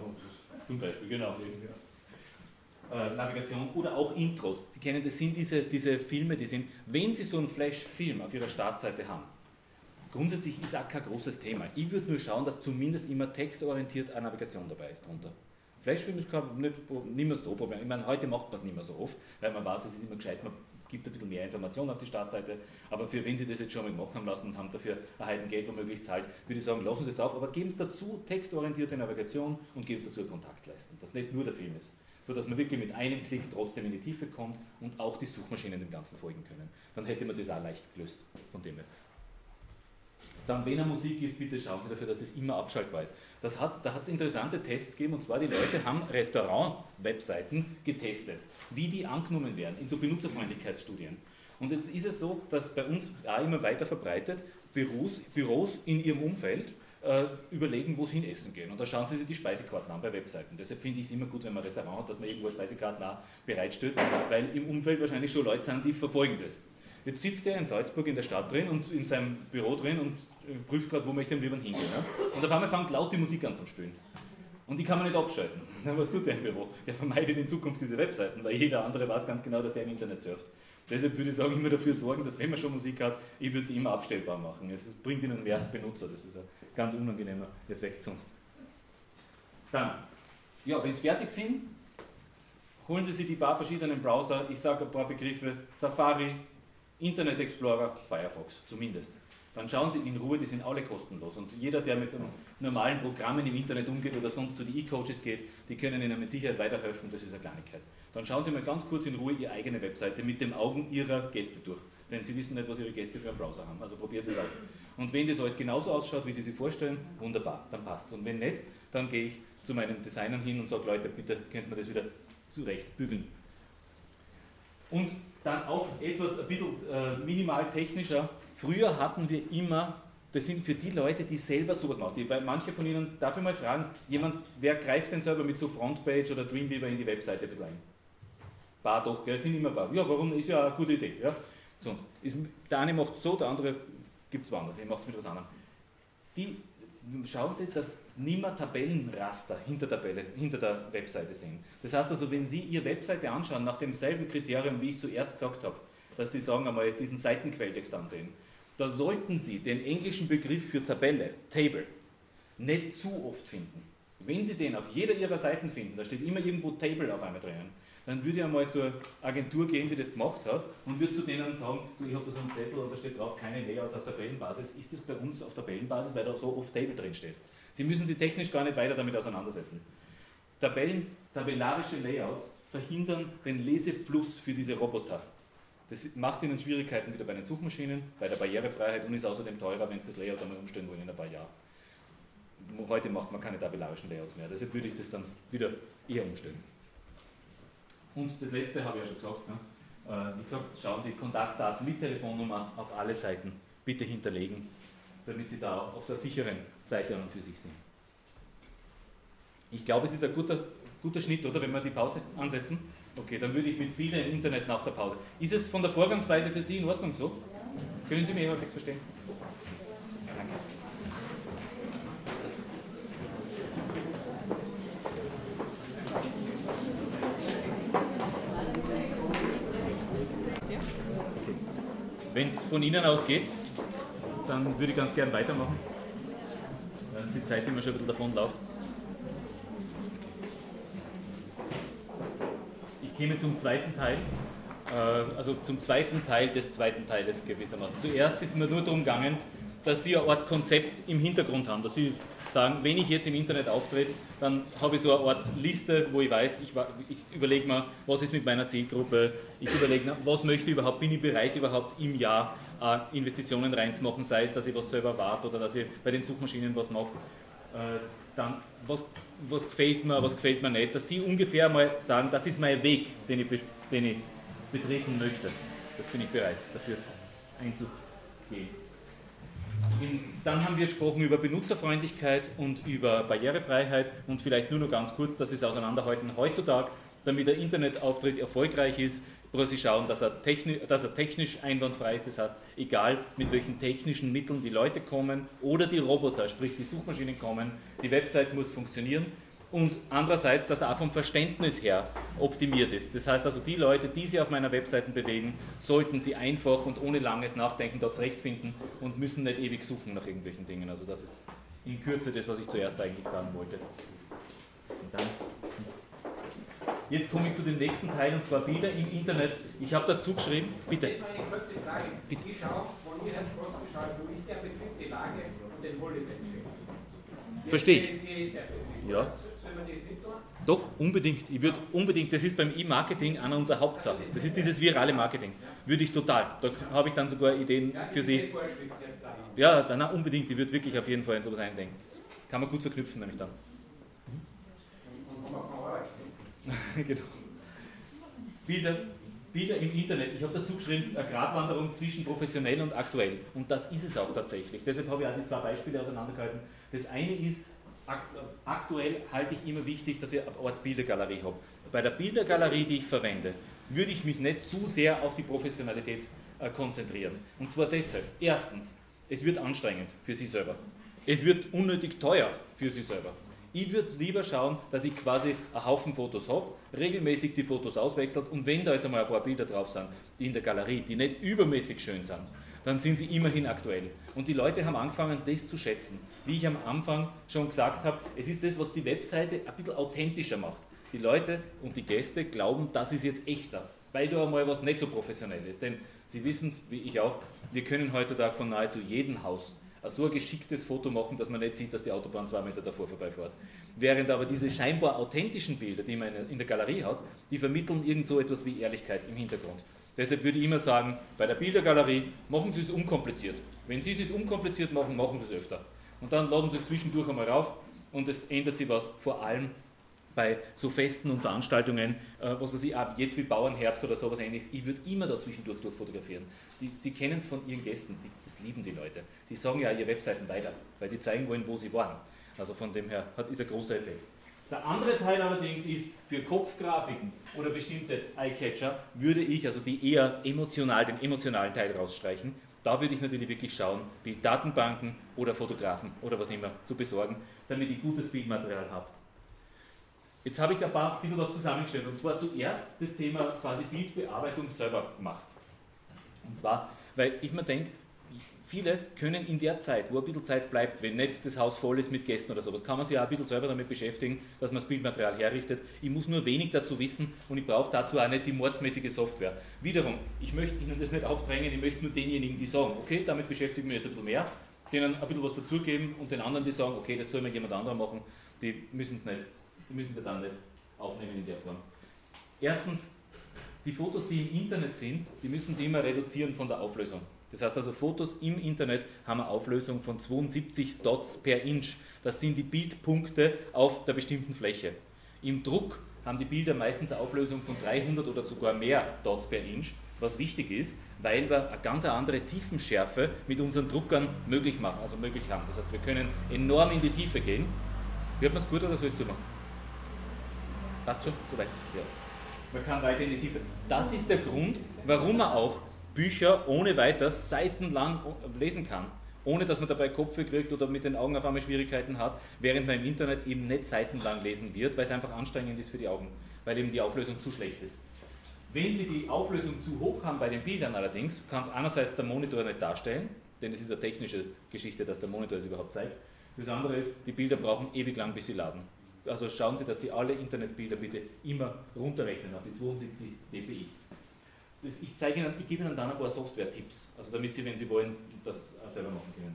zum Beispiel, genau. Äh, Navigation oder auch Intros. Sie kennen, das sind diese, diese Filme, die sind, wenn Sie so einen Flash-Film auf Ihrer Startseite haben, grundsätzlich ist auch kein großes Thema. Ich würde nur schauen, dass zumindest immer textorientiert eine Navigation dabei ist drunter. Flashfilm ist kein, nicht, nicht mehr so Problem. Ich meine, heute macht man es nicht mehr so oft, weil man weiß, es ist immer gescheit, man gibt ein bisschen mehr Informationen auf die Startseite. Aber für wenn Sie das jetzt schon mal haben lassen und haben dafür ein Heiden Geld womöglich zahlt, würde ich sagen, lassen Sie es drauf, aber geben Sie dazu textorientierte Navigation und geben Sie dazu Kontaktleisten, dass nicht nur der Film ist. Sodass man wirklich mit einem Klick trotzdem in die Tiefe kommt und auch die Suchmaschinen dem Ganzen folgen können. Dann hätte man das auch leicht gelöst von dem her. Dann, wenn er Musik ist, bitte schauen Sie dafür, dass das immer abschaltbar ist. Das hat, da hat es interessante Tests gegeben, und zwar die Leute haben Restaurants-Webseiten getestet, wie die angenommen werden in so Benutzerfreundlichkeitsstudien. Und jetzt ist es so, dass bei uns auch immer weiter verbreitet Büros, Büros in ihrem Umfeld äh, überlegen, wo sie hin essen gehen. Und da schauen sie sich die Speisekarten an bei Webseiten. Deshalb finde ich es immer gut, wenn man ein Restaurant hat, dass man irgendwo eine Speisekarte auch bereitstellt, weil im Umfeld wahrscheinlich schon Leute sind, die verfolgen das. Jetzt sitzt er in Salzburg in der Stadt drin und in seinem Büro drin und äh, prüft gerade, wo möchte er lieber hingehen. Ja? Und auf einmal fängt laut die Musik an zu spielen. Und die kann man nicht abschalten. <laughs> Was tut der im Büro? Der vermeidet in Zukunft diese Webseiten, weil jeder andere weiß ganz genau, dass der im Internet surft. Deshalb würde ich sagen, immer dafür sorgen, dass wenn man schon Musik hat, ich würde sie immer abstellbar machen. Es bringt ihnen mehr Benutzer. Das ist ein ganz unangenehmer Effekt sonst. Dann, ja, wenn Sie fertig sind, holen Sie sich die paar verschiedenen Browser. Ich sage ein paar Begriffe. Safari, Internet Explorer, Firefox zumindest. Dann schauen Sie in Ruhe, die sind alle kostenlos. Und jeder, der mit normalen Programmen im Internet umgeht oder sonst zu den E-Coaches geht, die können Ihnen mit Sicherheit weiterhelfen, das ist eine Kleinigkeit. Dann schauen Sie mal ganz kurz in Ruhe Ihre eigene Webseite mit den Augen Ihrer Gäste durch. Denn Sie wissen nicht, was Ihre Gäste für einen Browser haben. Also probiert es aus. Und wenn das alles genauso ausschaut, wie Sie sich vorstellen, wunderbar, dann passt es. Und wenn nicht, dann gehe ich zu meinen Designern hin und sage, Leute, bitte könnt ihr das wieder zurecht bügeln. Und Dann auch etwas ein bisschen äh, minimal technischer. Früher hatten wir immer, das sind für die Leute, die selber sowas machen. Die, weil manche von Ihnen, darf ich mal fragen, jemand, wer greift denn selber mit so Frontpage oder Dreamweaver in die Webseite ein bisschen ein? Paar doch, gell, sind immer paar. Ja, warum? Ist ja eine gute Idee. Ja? Sonst. Ist, der eine macht so, der andere gibt es woanders. Er macht es mit was anderem. Die, schauen Sie, dass niemand Tabellenraster hinter, Tabelle, hinter der Webseite sehen. Das heißt also, wenn Sie Ihre Webseite anschauen, nach demselben Kriterium, wie ich zuerst gesagt habe, dass Sie sagen einmal diesen Seitenquelltext ansehen, da sollten Sie den englischen Begriff für Tabelle, Table, nicht zu oft finden. Wenn Sie den auf jeder Ihrer Seiten finden, da steht immer irgendwo Table auf einmal drinnen, dann würde ich einmal zur Agentur gehen, die das gemacht hat und würde zu denen sagen, du, ich habe da so einen Zettel und da steht drauf, keine Layouts auf Tabellenbasis. Ist das bei uns auf Tabellenbasis, weil da so oft Table drin steht? Sie müssen sich technisch gar nicht weiter damit auseinandersetzen. Tabellen, tabellarische Layouts verhindern den Lesefluss für diese Roboter. Das macht ihnen Schwierigkeiten wieder bei den Suchmaschinen, bei der Barrierefreiheit und ist außerdem teurer, wenn sie das Layout einmal umstellen wollen in ein paar Jahren. Heute macht man keine tabellarischen Layouts mehr, deshalb würde ich das dann wieder eher umstellen. Und das letzte habe ich ja schon gesagt. Ne? Äh, wie gesagt, schauen Sie Kontaktdaten mit Telefonnummer auf alle Seiten bitte hinterlegen, damit Sie da auf der sicheren Seite an und für sich sind. Ich glaube, es ist ein guter, guter Schnitt, oder? Wenn wir die Pause ansetzen. Okay, dann würde ich mit Bildern im Internet nach der Pause. Ist es von der Vorgangsweise für Sie in Ordnung so? Können Sie mich halbwegs verstehen? Danke. Wenn es von Ihnen aus geht, dann würde ich ganz gern weitermachen. Die Zeit immer schon ein bisschen davon läuft. Käme zum zweiten Teil, äh, also zum zweiten Teil des zweiten Teiles gewissermaßen. Zuerst ist mir nur darum gegangen, dass Sie eine Art Konzept im Hintergrund haben, dass Sie sagen, wenn ich jetzt im Internet auftrete, dann habe ich so eine Art Liste, wo ich weiß, ich, ich überlege mir, was ist mit meiner Zielgruppe, ich überlege mir, was möchte ich überhaupt, bin ich bereit überhaupt im Jahr äh, Investitionen reinzumachen, sei es, dass ich was selber warte oder dass ich bei den Suchmaschinen was mache. Äh, dann, was, was gefällt mir, was gefällt mir nicht, dass Sie ungefähr mal sagen, das ist mein Weg, den ich, den ich betreten möchte. Das bin ich bereit, dafür einzugehen. Dann haben wir gesprochen über Benutzerfreundlichkeit und über Barrierefreiheit und vielleicht nur noch ganz kurz, dass es auseinanderhalten. Heutzutage, damit der Internetauftritt erfolgreich ist, muss Sie schauen, dass er, technisch, dass er technisch einwandfrei ist. Das heißt, egal mit welchen technischen Mitteln die Leute kommen oder die Roboter, sprich die Suchmaschinen kommen, die Website muss funktionieren und andererseits, dass er auch vom Verständnis her optimiert ist. Das heißt also, die Leute, die sich auf meiner Webseite bewegen, sollten sie einfach und ohne langes Nachdenken dort zurechtfinden und müssen nicht ewig suchen nach irgendwelchen Dingen. Also das ist in Kürze das, was ich zuerst eigentlich sagen wollte. Dann, jetzt komme ich zu dem nächsten Teil und zwar Bilder im Internet. Ich habe dazu geschrieben, bitte. Ich eine kurze Frage. Bitte. Ich schaue, von mir als Kostenschreiben, wo ist der Betrieb, die Lage und den Holiday Verstehe ich. Ja. Doch, unbedingt. Ich würde unbedingt, das ist beim E-Marketing einer unserer Hauptsachen. Das ist dieses virale Marketing. Würde ich total. Da habe ich dann sogar Ideen für Sie. Ja, dann unbedingt. Ich würde wirklich auf jeden Fall in sowas eindenken. Das kann man gut verknüpfen, nämlich dann. <laughs> genau. Bilder, Bilder im Internet. Ich habe dazu geschrieben, eine Gratwanderung zwischen professionell und aktuell. Und das ist es auch tatsächlich. Deshalb habe ich auch die zwei Beispiele auseinandergehalten. Das eine ist, aktuell halte ich immer wichtig, dass ich eine Art Bildergalerie habe. Bei der Bildergalerie, die ich verwende, würde ich mich nicht zu sehr auf die Professionalität äh, konzentrieren. Und zwar deshalb. Erstens, es wird anstrengend für Sie selber. Es wird unnötig teuer für Sie selber. Ich würde lieber schauen, dass ich quasi einen Haufen Fotos habe, regelmäßig die Fotos auswechselt und wenn da jetzt einmal ein paar Bilder drauf sind, die in der Galerie, die nicht übermäßig schön sind, dann sind sie immerhin aktuell. Und die Leute haben angefangen, das zu schätzen. Wie ich am Anfang schon gesagt habe, es ist das, was die Webseite ein bisschen authentischer macht. Die Leute und die Gäste glauben, das ist jetzt echter, weil da einmal was nicht so professionell ist. Denn sie wissen es, wie ich auch, wir können heutzutage von nahezu jedem Haus so ein geschicktes Foto machen, dass man nicht sieht, dass die Autobahn zwei Meter davor vorbeifährt. Während aber diese scheinbar authentischen Bilder, die man in der Galerie hat, die vermitteln irgend so etwas wie Ehrlichkeit im Hintergrund. Deshalb würde ich immer sagen, bei der Bildergalerie machen Sie es unkompliziert. Wenn Sie es unkompliziert machen, machen Sie es öfter. Und dann laden Sie es zwischendurch einmal rauf und es ändert sich was, vor allem bei so Festen und Veranstaltungen, äh, was weiß ich, auch jetzt wie Bauernherbst oder sowas ähnliches, ich würde immer da zwischendurch durchfotografieren. Die, Sie kennen es von Ihren Gästen, die, das lieben die Leute. Die sagen ja ihre Webseiten weiter, weil die zeigen wollen, wo sie waren. Also von dem her hat, ist ein großer Effekt. Der andere Teil allerdings ist, für Kopfgrafiken oder bestimmte Eyecatcher würde ich also die eher emotional, den emotionalen Teil rausstreichen. Da würde ich natürlich wirklich schauen, wie Datenbanken oder Fotografen oder was immer zu besorgen, damit ich gutes Bildmaterial habe. Jetzt habe ich ein paar bisschen was zusammengestellt und zwar zuerst das Thema quasi Bildbearbeitung selber gemacht. Und zwar, weil ich mir denke, viele können in der Zeit, wo ein bisschen Zeit bleibt, wenn nicht das Haus voll ist mit Gästen oder sowas, kann man sich auch ein bisschen selber damit beschäftigen, dass man das Bildmaterial herrichtet. Ich muss nur wenig dazu wissen und ich brauche dazu auch nicht die mordsmäßige Software. Wiederum, ich möchte Ihnen das nicht aufdrängen, ich möchte nur denjenigen, die sagen, okay, damit beschäftige ich mich jetzt ein bisschen mehr, denen ein bisschen was dazugeben und den anderen, die sagen, okay, das soll mir jemand anderer machen, die müssen es nicht, müssen es dann nicht aufnehmen in der Form. Erstens, die Fotos, die im Internet sind, die müssen Sie immer reduzieren von der Auflösung. Das heißt also, Fotos im Internet haben eine Auflösung von 72 Dots per Inch. Das sind die Bildpunkte auf der bestimmten Fläche. Im Druck haben die Bilder meistens eine Auflösung von 300 oder sogar mehr Dots per Inch, was wichtig ist, weil wir eine ganz andere Tiefenschärfe mit unseren Druckern möglich machen, also möglich haben. Das heißt, wir können enorm in die Tiefe gehen. Hört man es gut oder soll ich es zu machen? Passt schon? Soweit? Ja. Man kann weiter in die Tiefe. Das ist der Grund, warum man auch Bücher ohne weiteres seitenlang lesen kann, ohne dass man dabei Kopf kriegt oder mit den Augen auf einmal Schwierigkeiten hat, während man im Internet eben nicht seitenlang lesen wird, weil es einfach anstrengend ist für die Augen, weil eben die Auflösung zu schlecht ist. Wenn Sie die Auflösung zu hoch haben bei den Bildern allerdings, kann es einerseits der Monitor nicht darstellen, denn es ist eine technische Geschichte, dass der Monitor es überhaupt zeigt. Das andere ist, die Bilder brauchen ewig lang, bis sie laden. Also schauen Sie, dass Sie alle Internetbilder bitte immer runterrechnen auf die 72 dpi. Das, ich, zeige Ihnen, ich gebe Ihnen dann ein paar Software-Tipps, also damit Sie, wenn Sie wollen, das selber machen können.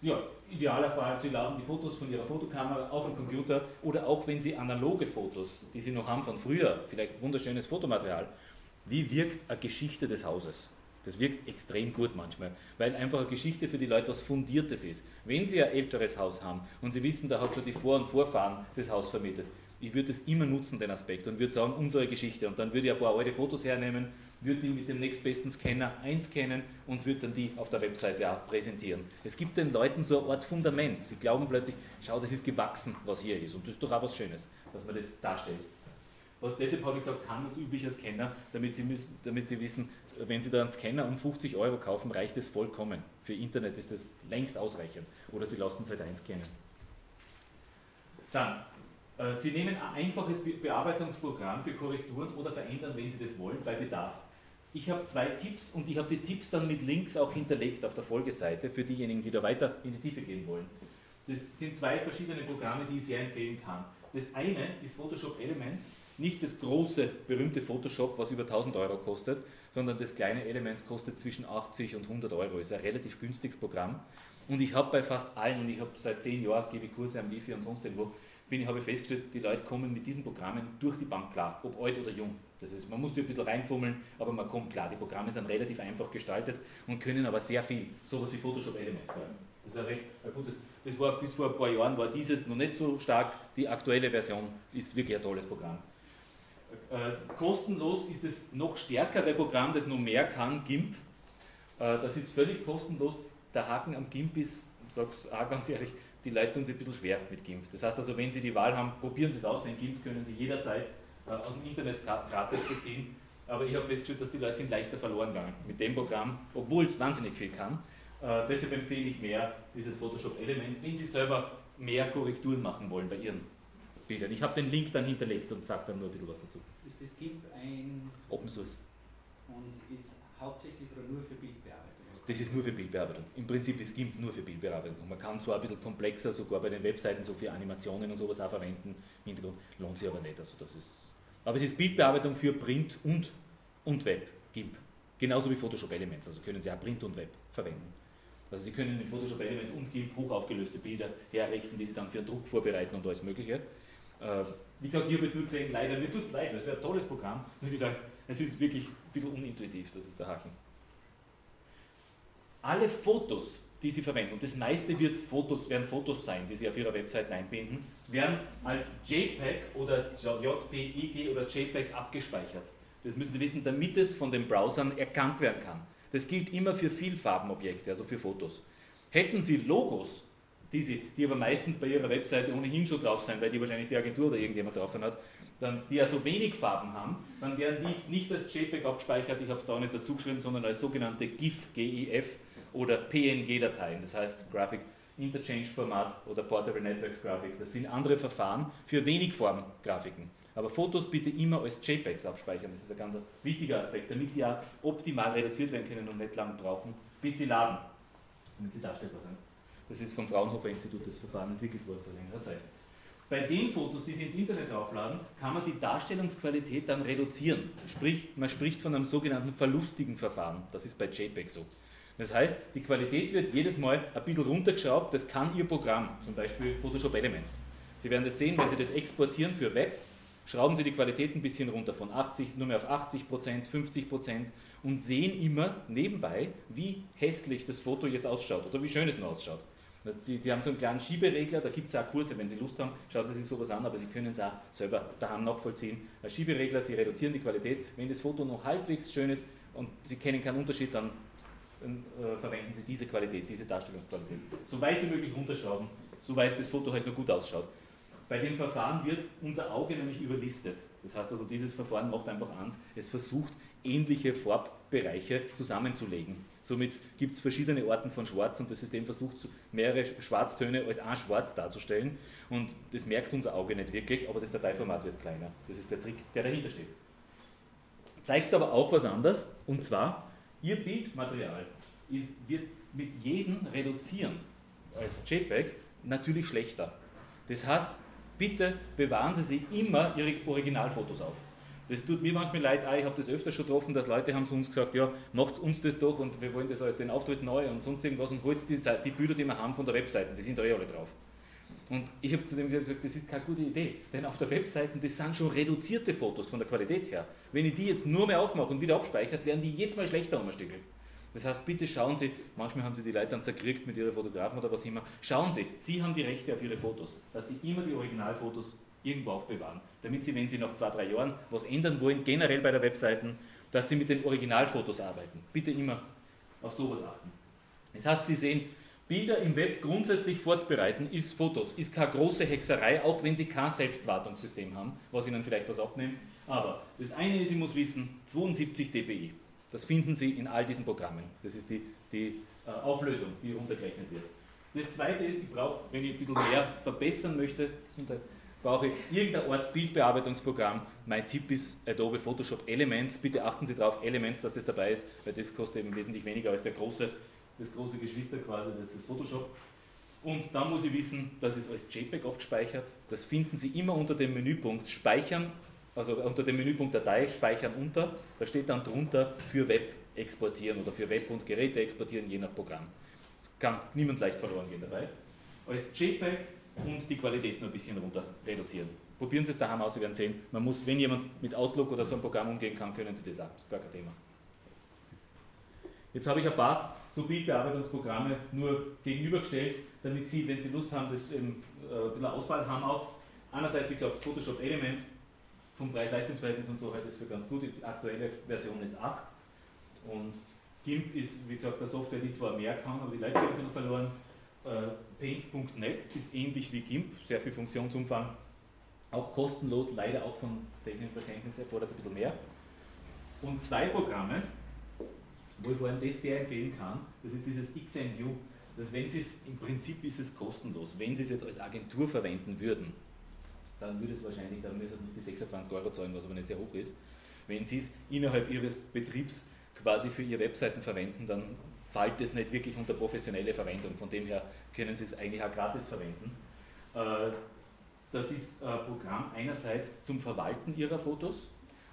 Ja, idealerfall, Sie laden die Fotos von Ihrer Fotokamera auf den Computer oder auch wenn Sie analoge Fotos, die Sie noch haben von früher, vielleicht wunderschönes Fotomaterial, wie wirkt eine Geschichte des Hauses? Das wirkt extrem gut manchmal, weil einfach eine Geschichte für die Leute was Fundiertes ist. Wenn Sie ein älteres Haus haben und Sie wissen, da hat schon die Vor- und Vorfahren das Haus vermietet, ich würde es immer nutzen, den Aspekt, und würde sagen, unsere Geschichte. Und dann würde ich ein paar alte Fotos hernehmen, würde die mit dem nächstbesten Scanner einscannen und würde dann die auf der Webseite auch präsentieren. Es gibt den Leuten so eine Art Fundament. Sie glauben plötzlich, schau, das ist gewachsen, was hier ist. Und das ist doch auch was Schönes, dass man das darstellt. Und deshalb habe ich gesagt, handelsüblicher Scanner, damit Sie, müssen, damit Sie wissen, wenn Sie da einen Scanner um 50 Euro kaufen, reicht es vollkommen. Für Internet ist das längst ausreichend. Oder Sie lassen es halt einscannen. Dann, äh, Sie nehmen ein einfaches Bearbeitungsprogramm für Korrekturen oder verändern, wenn Sie das wollen, bei Bedarf. Ich habe zwei Tipps und ich habe die Tipps dann mit Links auch hinterlegt auf der Folgeseite für diejenigen, die da weiter in die Tiefe gehen wollen. Das sind zwei verschiedene Programme, die ich sehr empfehlen kann. Das eine ist Photoshop Elements, nicht das große, berühmte Photoshop, was über 1000 Euro kostet, sondern das kleine Elements kostet zwischen 80 und 100 Euro. Ist ein relativ günstiges Programm. Und ich habe bei fast allen, und ich habe seit 10 Jahren, gebe ich Kurse am Wifi und sonst irgendwo, bin ich, habe festgestellt, die Leute kommen mit diesen Programmen durch die Bank klar, ob alt oder jung. Das heißt, man muss sich ein bisschen reinfummeln, aber man kommt klar. Die Programme sind relativ einfach gestaltet und können aber sehr viel, sowas wie Photoshop Elements werden. Das ist ein recht ein gutes. Das war bis vor ein paar Jahren war dieses noch nicht so stark. Die aktuelle Version ist wirklich ein tolles Programm. Äh, kostenlos ist es noch stärkere Programm, das noch mehr kann, GIMP. Äh, das ist völlig kostenlos. Der Haken am GIMP ist, ich sage es auch ganz ehrlich, die Leute tun sich ein bisschen schwer mit GIMP. Das heißt also, wenn Sie die Wahl haben, probieren Sie es aus, denn GIMP können Sie jederzeit äh, aus dem Internet gratis beziehen. Aber ich habe festgestellt, dass die Leute sind leichter verloren gegangen mit dem Programm, obwohl es wahnsinnig viel kann. Deshalb empfehle ich mehr dieses Photoshop Elements, wenn Sie selber mehr Korrekturen machen wollen bei Ihren Bildern. Ich habe den Link dann hinterlegt und sage dann nur ein bisschen was dazu. Ist das GIMP ein Open Source. und ist hauptsächlich oder nur für Bildbearbeitung? Das ist nur für Bildbearbeitung. Im Prinzip ist GIMP nur für Bildbearbeitung. Man kann zwar ein bisschen komplexer, sogar bei den Webseiten, so für Animationen und sowas auch verwenden. Im Hintergrund lohnt sich aber nicht. Also das ist, aber es ist Bildbearbeitung für Print und, und Web, GIMP. Genauso wie Photoshop Elements. Also können Sie auch Print und Web verwenden. Also Sie können mit Photoshop Elements und GIMP hochaufgelöste Bilder herrichten, die Sie dann für Druck vorbereiten und alles Mögliche. Äh, wie gesagt, hier wird nur gesehen, leider, mir tut es leid, es wäre ein tolles Programm. Nur die Leute, es ist wirklich ein bisschen unintuitiv, das ist der Haken. Alle Fotos, die Sie verwenden, und das meiste wird Fotos, werden Fotos sein, die Sie auf Ihrer Website einbinden, werden als JPEG oder JPEG oder JPEG abgespeichert. Das müssen Sie wissen, damit es von den Browsern erkannt werden kann. Das gilt immer für Vielfarbenobjekte, also für Fotos. Hätten Sie Logos, die, Sie, die aber meistens bei Ihrer Webseite ohnehin schon drauf sein, weil die wahrscheinlich die Agentur oder irgendjemand drauf dann hat, dann, die ja so wenig Farben haben, dann werden die nicht als JPEG abgespeichert, ich habe es da auch nicht dazu geschrieben, sondern als sogenannte GIF, GIF oder PNG-Dateien, das heißt Graphic Interchange Format oder Portable Networks Graphic. Das sind andere Verfahren für Wenigform-Grafiken. Aber Fotos bitte immer als JPEGs abspeichern, das ist ein ganz wichtiger Aspekt, damit die ja optimal reduziert werden können und nicht lange brauchen, bis sie laden, damit sie darstellbar sind. Das ist vom Fraunhofer Institut das Verfahren entwickelt worden vor längerer Zeit. Bei den Fotos, die Sie ins Internet aufladen, kann man die Darstellungsqualität dann reduzieren. Sprich, man spricht von einem sogenannten verlustigen Verfahren. Das ist bei JPEG so. Das heißt, die Qualität wird jedes Mal ein bisschen runtergeschraubt. Das kann Ihr Programm, zum Beispiel Photoshop Elements. Sie werden das sehen, wenn Sie das exportieren für Web, schrauben Sie die Qualität ein bisschen runter, von 80 nur mehr auf 80%, 50% und sehen immer nebenbei, wie hässlich das Foto jetzt ausschaut oder wie schön es nur ausschaut. Sie, Sie, haben so einen kleinen Schieberegler, da gibt es auch Kurse, wenn Sie Lust haben, schauen Sie sich sowas an, aber Sie können es auch selber daheim nachvollziehen. Ein Schieberegler, Sie reduzieren die Qualität. Wenn das Foto noch halbwegs schön ist und Sie kennen keinen Unterschied, dann äh, verwenden Sie diese Qualität, diese Darstellungsqualität. So weit wie möglich runterschrauben, soweit das Foto halt nur gut ausschaut. Bei dem Verfahren wird unser Auge nämlich überlistet. Das heißt also, dieses Verfahren macht einfach eins, es versucht, ähnliche Farbbereiche zusammenzulegen. Somit gibt es verschiedene Arten von Schwarz und das System versucht, mehrere Schwarztöne als ein Schwarz darzustellen. Und das merkt unser Auge nicht wirklich, aber das Dateiformat wird kleiner. Das ist der Trick, der dahinter steht. Zeigt aber auch was anderes, und zwar, Ihr Bildmaterial ist, wird mit jedem Reduzieren als JPEG natürlich schlechter. Das heißt, bitte bewahren Sie sich immer Ihre Originalfotos auf. Das tut mir manchmal leid, ich habe das öfter schon getroffen, dass Leute haben zu uns gesagt, ja, macht uns das doch und wir wollen das als den Auftritt neu und sonst irgendwas und holt die, die Bilder, die wir haben von der Webseite, die sind da eh alle drauf. Und ich habe zu dem gesagt, das ist keine gute Idee, denn auf der Webseite, das sind schon reduzierte Fotos von der Qualität her. Wenn ich die jetzt nur mehr aufmache und wieder abspeichert, werden die jetzt mal schlechter umstückelt. Das heißt, bitte schauen Sie, manchmal haben Sie die Leute dann zerkriegt mit Ihren Fotografen oder was immer, schauen Sie, Sie haben die Rechte auf Ihre Fotos, dass Sie immer die Originalfotos irgendwo aufbewahren, damit Sie, wenn Sie nach zwei, drei Jahren was ändern wollen, generell bei der Webseite, dass Sie mit den Originalfotos arbeiten. Bitte immer auf sowas achten. Das heißt, Sie sehen, Bilder im Web grundsätzlich vorzubereiten, ist Fotos, ist keine große Hexerei, auch wenn Sie kein Selbstwartungssystem haben, was Ihnen vielleicht was abnimmt. Aber das eine ist, ich muss wissen, 72 dpi. Das finden Sie in all diesen Programmen. Das ist die, die äh, Auflösung, die runtergerechnet wird. Das zweite ist, ich brauche, wenn ich ein bisschen mehr verbessern möchte, brauche ich irgendeine Art Bildbearbeitungsprogramm. Mein Tipp ist Adobe Photoshop Elements. Bitte achten Sie darauf, Elements, dass das dabei ist, weil das kostet eben wesentlich weniger als der große das große Geschwister quasi, das das Photoshop. Und dann muss ich wissen, das ist als JPEG abgespeichert. Das finden Sie immer unter dem Menüpunkt Speichern, also unter dem Menüpunkt Datei, Speichern unter. Da steht dann drunter für Web exportieren oder für Web und Geräte exportieren, je nach Programm. Das kann niemand leicht verloren gehen dabei. Als JPEG und die Qualität nur ein bisschen runter reduzieren. Probieren Sie es daheim aus, Sie werden sehen, man muss, wenn jemand mit Outlook oder so einem Programm umgehen kann, können Sie das auch. Das ist gar kein Thema. Jetzt habe ich ein paar so Bildbearbeitungsprogramme nur gegenübergestellt, damit Sie, wenn Sie Lust haben, das eben, äh, ein bisschen Auswahl haben auch. Einerseits, wie gesagt, Photoshop Elements vom Preis-Leistungs-Verhältnis und so halt ist für ganz gut. Die aktuelle Version ist 8 und GIMP ist, wie gesagt, eine Software, die zwar mehr kann, aber die Leute haben ein bisschen verloren. Äh, Paint.net ist ähnlich wie GIMP, sehr viel Funktionsumfang, auch kostenlos, leider auch von technischen Verständnis erfordert es ein bisschen mehr. Und zwei Programme, wo ich vor allem das sehr empfehlen kann, das ist dieses XNU. Dass wenn Sie es, im Prinzip ist es kostenlos, wenn Sie es jetzt als Agentur verwenden würden, dann würde es wahrscheinlich, dann müssen Sie die 26 Euro zahlen, was aber nicht sehr hoch ist. Wenn Sie es innerhalb Ihres Betriebs quasi für Ihre Webseiten verwenden, dann fällt es nicht wirklich unter professionelle Verwendung. Von dem her können Sie es eigentlich auch gratis verwenden. Äh, das ist ein Programm einerseits zum Verwalten Ihrer Fotos,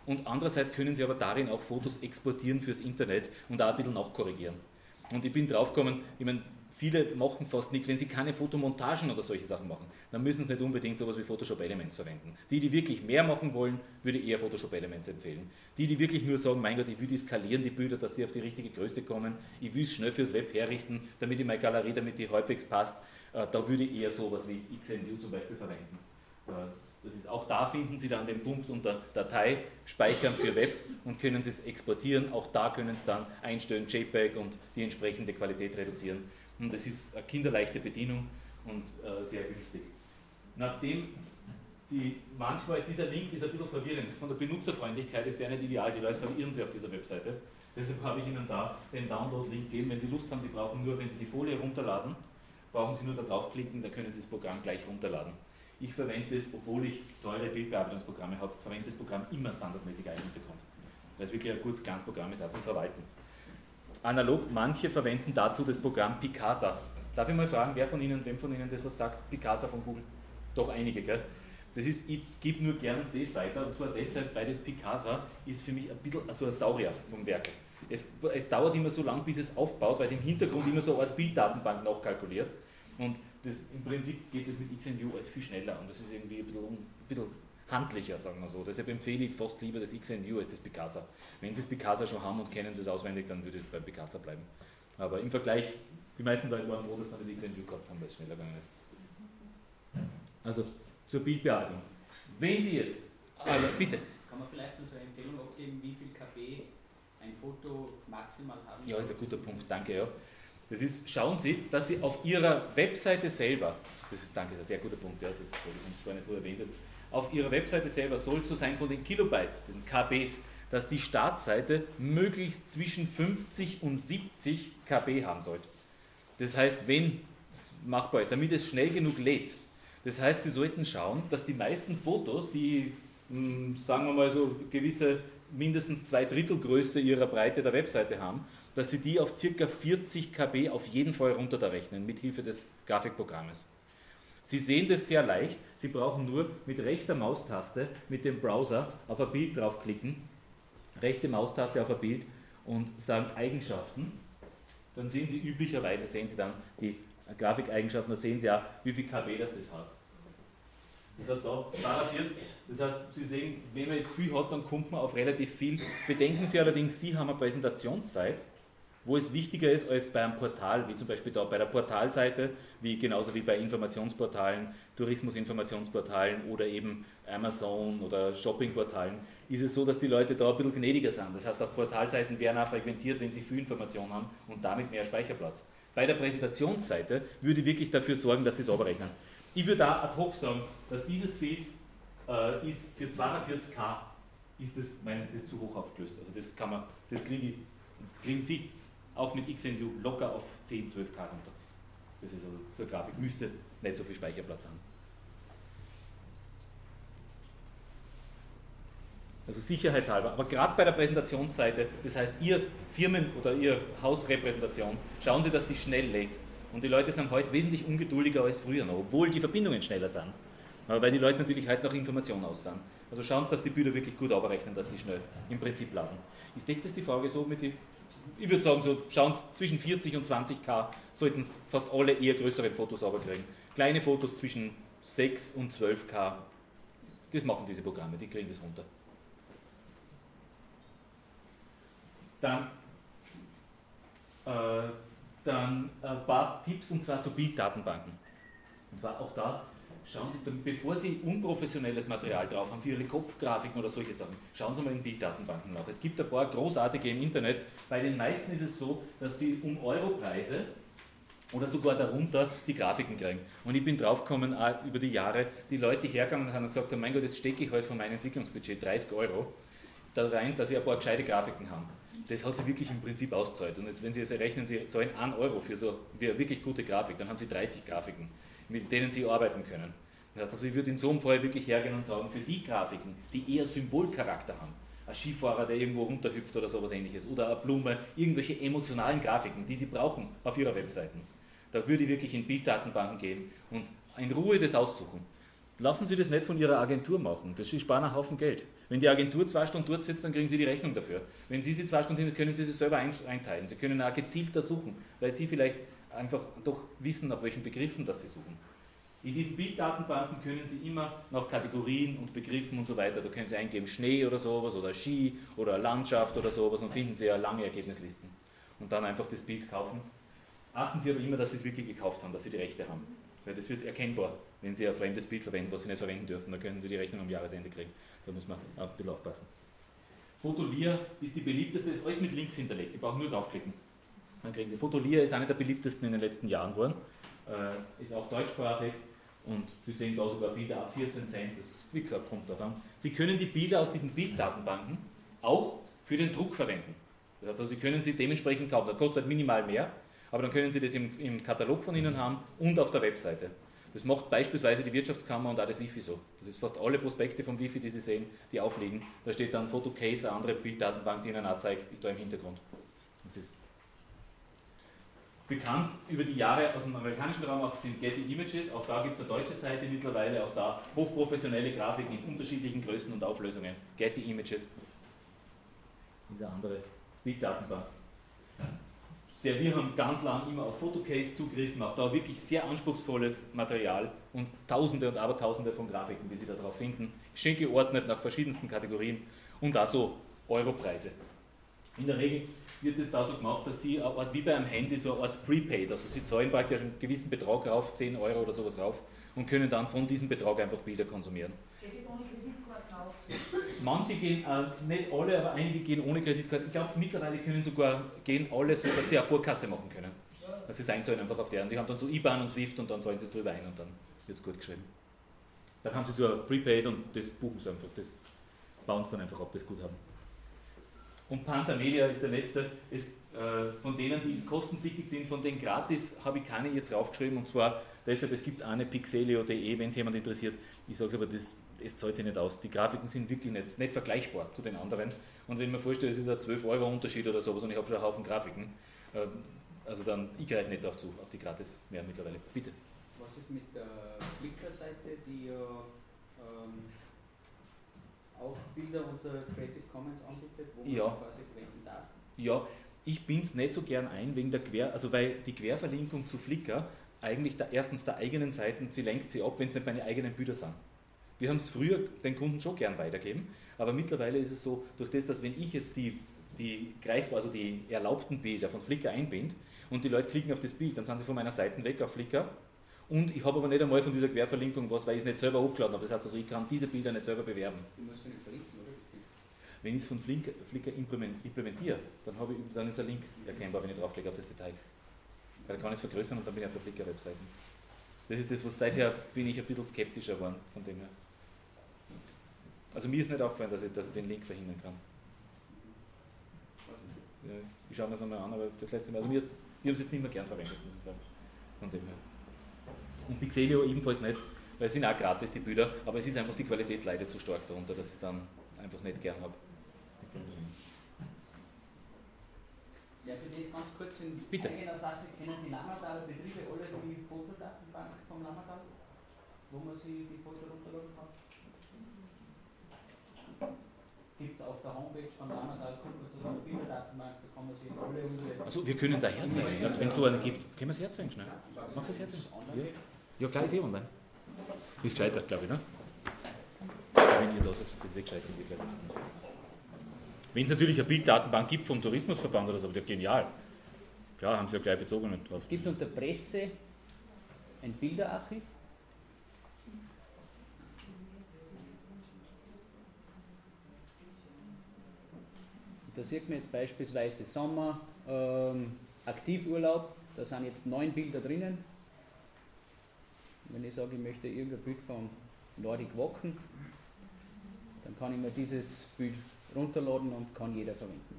und andererseits können Sie aber darin auch Fotos exportieren fürs Internet und da ein bisschen nachkorrigieren. Und ich bin draufgekommen, ich meine, viele machen fast nichts, wenn sie keine Fotomontagen oder solche Sachen machen, dann müssen sie nicht unbedingt sowas wie Photoshop Elements verwenden. Die, die wirklich mehr machen wollen, würde ich eher Photoshop Elements empfehlen. Die, die wirklich nur sagen, mein Gott, ich will die skalieren, die Bilder, dass die auf die richtige Größe kommen, ich will es schnell fürs Web herrichten, damit ich meine Galerie, damit die halbwegs passt, äh, da würde ich eher sowas wie XNU zum Beispiel verwenden. Äh, das ist, auch da finden Sie dann den Punkt unter Datei, Speichern für Web und können Sie es exportieren. Auch da können Sie dann einstellen JPEG und die entsprechende Qualität reduzieren. Und es ist eine kinderleichte Bedienung und äh, sehr günstig. Nachdem die, manchmal, dieser Link ist ein bisschen verwirrend, von der Benutzerfreundlichkeit ist der nicht ideal, die Leute verirren sich auf dieser Webseite. Deshalb habe ich Ihnen da den Download-Link gegeben. Wenn Sie Lust haben, Sie brauchen nur, wenn Sie die Folie runterladen, brauchen Sie nur da draufklicken, da können Sie das Programm gleich runterladen. Ich verwende es, obwohl ich teure Bildbearbeitungsprogramme habe, verwende das Programm immer standardmäßig ein Hintergrund. Weil es wirklich ein gutes, kleines Programm ist, auch zum Verwalten. Analog, manche verwenden dazu das Programm Picasa. Darf ich mal fragen, wer von Ihnen, wem von Ihnen das was sagt? Picasa von Google? Doch einige, gell? Das ist, ich gebe nur gerne das weiter, und zwar deshalb, weil das Picasa ist für mich ein bisschen so ein Saurier vom Werk. Es, es dauert immer so lang, bis es aufbaut, weil es im Hintergrund immer so als Bilddatenbank nachkalkuliert. Und das, im Prinzip geht es mit XNU als viel schneller und das ist irgendwie ein bisschen, ein bisschen handlicher, sagen wir so. Deshalb empfehle ich fast lieber das XNU als das Picasa. Wenn Sie das Picasa schon haben und kennen das auswendig, dann würde ich beim Picasa bleiben. Aber im Vergleich, die meisten Leute waren froh, dass wir das XNU gehabt haben, weil es schneller gegangen ist. Also zur Bildbearbeitung. Wenn Sie jetzt, also bitte. Kann man vielleicht nur so eine Empfehlung abgeben, wie viel KB ein Foto maximal haben Ja, ist ein guter Punkt, danke. Ja. Das ist, schauen Sie, dass Sie auf Ihrer Webseite selber, das ist, danke, ist ein sehr guter Punkt, ja, das habe ich sonst gar nicht so erwähnt, jetzt, auf Ihrer Webseite selber soll so sein von den Kilobyte, den KBs, dass die Startseite möglichst zwischen 50 und 70 KB haben sollte. Das heißt, wenn es machbar ist, damit es schnell genug lädt. Das heißt, Sie sollten schauen, dass die meisten Fotos, die, mh, sagen wir mal so, gewisse mindestens zwei Drittel Größe ihrer Breite der Webseite haben, dass Sie die auf ca. 40 KB auf jeden Fall runterrechnen mit Hilfe des Grafikprogrammes. Sie sehen das sehr leicht. Sie brauchen nur mit rechter Maustaste mit dem Browser auf ein Bild draufklicken, rechte Maustaste auf ein Bild und sagen Eigenschaften. Dann sehen Sie üblicherweise sehen Sie dann die Grafikeigenschaften, da sehen Sie auch, wie viel KB das, das hat. Das hat da 42. Das heißt, Sie sehen, wenn man jetzt viel hat, dann kommt man auf relativ viel. Bedenken Sie allerdings, Sie haben eine Präsentationszeit wo es wichtiger ist als bei einem Portal, wie zum Beispiel da bei der Portalseite, wie genauso wie bei Informationsportalen, Tourismusinformationsportalen oder eben Amazon oder Shoppingportalen, ist es so, dass die Leute da ein bisschen gnädiger sind. Das heißt, auf Portalseiten werden auch fragmentiert, wenn sie viel Information haben und damit mehr Speicherplatz. Bei der Präsentationsseite würde ich wirklich dafür sorgen, dass sie es abrechnen. Ich würde da ad hoc sagen, dass dieses Bild äh, ist für 240k ist das meines das zu hoch aufgelöst. Also das kann man, das kriege ich, das kriegen Sie auch mit XNU locker auf 10, 12 K runter. Das ist also zur Grafik, müsste nicht so viel Speicherplatz haben. Also sicherheitshalber. Aber gerade bei der Präsentationsseite, das heißt Ihr Firmen- oder Ihr Hausrepräsentation, schauen Sie, dass die schnell lädt. Und die Leute sind heute wesentlich ungeduldiger als früher noch, obwohl die Verbindungen schneller sind. Aber weil die Leute natürlich heute noch Informationen aussahen. Also schauen Sie, dass die Bilder wirklich gut abrechnen, dass die schnell im Prinzip laden. Ist deckt das die Frage so mit den ich würde sagen, so schauen zwischen 40 und 20k sollten es fast alle eher größere Fotos aber kriegen. Kleine Fotos zwischen 6 und 12k, das machen diese Programme, die kriegen das runter. Dann, äh, dann ein paar Tipps und zwar zu Bilddatenbanken. Und zwar auch da Schauen Sie, bevor Sie unprofessionelles Material drauf haben, für Ihre Kopfgrafiken oder solche Sachen, schauen Sie mal in Bilddatenbanken nach. Es gibt ein paar großartige im Internet. Bei den meisten ist es so, dass Sie um Europreise oder sogar darunter die Grafiken kriegen. Und ich bin draufgekommen, über die Jahre, die Leute hergegangen haben und gesagt haben, mein Gott, jetzt stecke ich halt von meinem Entwicklungsbudget 30 Euro da rein, dass ich ein paar gescheite Grafiken habe. Das hat sich wirklich im Prinzip ausgezahlt. Und jetzt, wenn Sie es rechnen, Sie zahlen 1 Euro für so eine wirklich gute Grafik, dann haben Sie 30 Grafiken mit denen Sie arbeiten können. Das heißt also, ich würde in so einem Fall wirklich hergehen und sagen, für die Grafiken, die eher Symbolcharakter haben, ein Skifahrer, der irgendwo runterhüpft oder sowas ähnliches, oder eine Blume, irgendwelche emotionalen Grafiken, die Sie brauchen auf Ihrer Webseite, da würde ich wirklich in Bilddatenbanken gehen und in Ruhe das aussuchen. Lassen Sie das nicht von Ihrer Agentur machen, das ist sparen einen Haufen Geld. Wenn die Agentur zwei Stunden dort sitzt, dann kriegen Sie die Rechnung dafür. Wenn Sie sie zwei Stunden hin, können Sie sie selber einteilen. Sie können auch gezielter suchen, weil Sie vielleicht einfach doch wissen, nach welchen Begriffen das sie suchen. In diesen Bilddatenbanken können Sie immer nach Kategorien und Begriffen und so weiter, da können Sie eingeben Schnee oder sowas oder Ski oder Landschaft oder sowas und finden Sie ja lange Ergebnislisten. Und dann einfach das Bild kaufen. Achten Sie aber immer, dass Sie es wirklich gekauft haben, dass Sie die Rechte haben. Weil das wird erkennbar, wenn Sie ein fremdes Bild verwenden, was Sie nicht verwenden dürfen. Dann können Sie die Rechnung am Jahresende kriegen. Da muss man ein bisschen aufpassen. Fotolia ist die beliebteste, ist alles mit Links hinterlegt. Sie brauchen nur draufklicken. Dann kriegen Sie. Fotolia ist eine der beliebtesten in den letzten Jahren geworden. Äh, ist auch deutschsprachig und Sie sehen da sogar Bilder ab 14 Cent. Das, wie gesagt, kommt davon. Sie können die Bilder aus diesen Bilddatenbanken auch für den Druck verwenden. Das heißt, also Sie können sie dementsprechend kaufen. Das kostet halt minimal mehr, aber dann können Sie das im, im Katalog von Ihnen haben und auf der Webseite. Das macht beispielsweise die Wirtschaftskammer und auch das Wifi so. Das ist fast alle Prospekte vom Wifi, die Sie sehen, die aufliegen. Da steht dann Photocase, eine andere Bilddatenbank, die Ihnen anzeigt, ist da im Hintergrund. Bekannt über die Jahre aus dem amerikanischen Raum auch sind Getty Images. Auch da gibt es eine deutsche Seite mittlerweile, auch da hochprofessionelle Grafiken in unterschiedlichen Größen und Auflösungen. Getty Images. Diese andere Bilddatenbank. Sehr, wir haben ganz lang immer auf Photocase zugegriffen, auch da wirklich sehr anspruchsvolles Material und Tausende und Abertausende von Grafiken, die Sie da drauf finden. Schön geordnet nach verschiedensten Kategorien und da so Europreise. In der Regel wird es da so gemacht, dass Sie eine Art, wie bei einem Handy so eine Art Prepaid, also Sie zahlen praktisch einen gewissen Betrag rauf, 10 Euro oder sowas rauf und können dann von diesem Betrag einfach Bilder konsumieren. Geht das ohne Kreditkarte auch? Manche gehen, äh, nicht alle, aber einige gehen ohne Kreditkarte. Ich glaube, mittlerweile können sogar gehen alle so, dass sie eine Vorkasse machen können. Also sie einzahlen einfach auf deren. Die haben dann so IBAN und SWIFT und dann zahlen sie es drüber ein und dann wird es gut geschrieben. Da haben sie so ein Prepaid und das buchen sie einfach. Das bauen sie dann einfach ab, das Guthaben. Und Panther Media ist der letzte. Es, äh, von denen, die kostenpflichtig sind, von denen gratis, habe ich keine jetzt raufgeschrieben. Und zwar deshalb, es gibt eine pixelio.de, wenn es jemand interessiert. Ich sage es aber, das, das zahlt sich nicht aus. Die Grafiken sind wirklich nicht, nicht vergleichbar zu den anderen. Und wenn man vorstellt, es ist ein 12 Euro Unterschied oder sowas und ich habe schon einen Haufen Grafiken, äh, also dann, ich greife nicht auf zu, auf die gratis mehr mittlerweile. Bitte. Was ist mit der Flickr-Seite, die ja ähm, auch Bilder unter Creative Commons anbietet, wo man Ja. quasi verwenden darf? Ja, ich bin es nicht so gern ein wegen der Quer, also weil die Querverlinkung zu Flickr eigentlich der, erstens der eigenen Seiten, sie lenkt sie ab, wenn es nicht meine eigenen Bilder sind. Wir haben es früher den Kunden schon gern weitergeben, aber mittlerweile ist es so, durch das, dass wenn ich jetzt die, die greifbar, also die erlaubten Bilder von Flickr einbinde und die Leute klicken auf das Bild, dann sind sie von meiner Seite weg auf Flickr und ich habe aber nicht einmal von dieser Querverlinkung was, weil ich es nicht selber hochgeladen habe. Das heißt also, ich kann diese Bilder nicht selber bewerben. Du musst nicht verlinken, oder? Wenn ich es von Flickr, Flickr implement- implementiere, dann, habe ich, dann ist ein Link erkennbar, wenn ich draufklicke auf das Detail. Weil dann kann ich es vergrößern und dann bin ich auf der Flickr-Webseite. Das ist das, was seither bin ich ein bisschen skeptischer geworden von dem her. Also mir ist nicht aufgefallen, dass ich, dass ich den Link verhindern kann. Ich schaue mir das nochmal an, aber das letzte Mal, also wir, wir haben es jetzt nicht mehr gern verwendet, muss ich sagen. Von dem her. Und Pixelio ebenfalls nicht, weil es sind auch gratis die Bilder, aber es ist einfach die Qualität leidet so stark darunter, dass ich es dann einfach nicht gern habe. Ja, für das ganz kurz in Bitte. eigener Sache kennen die Lammertaler Betriebe alle die Fotodatenbank vom Lammertal, wo man sich die Fotos runterladen kann. Gibt es auf der Homepage von Lammertal, gucken wir zu so einer Bilderdatenbank, da kann man sich alle unsere. Also wir können es auch herzeigen, wenn es so eine gibt. Können wir es herzeigen schnell? Magst du es herzeigen? Ja. Ja, klar, ist eh online. Ist gescheiter, glaube ich, ne? Wenn ihr das ist, das ist eh gescheiter. wenn es natürlich eine Bilddatenbank gibt vom Tourismusverband oder so, ja genial. Klar, haben sie ja gleich bezogen draus. Es gibt unter Presse ein Bilderarchiv. Da sieht man jetzt beispielsweise Sommer, ähm, Aktivurlaub, da sind jetzt neun Bilder drinnen. Wenn ich sage, ich möchte irgendein Bild von Nordic Wacken, dann kann ich mir dieses Bild runterladen und kann jeder verwenden.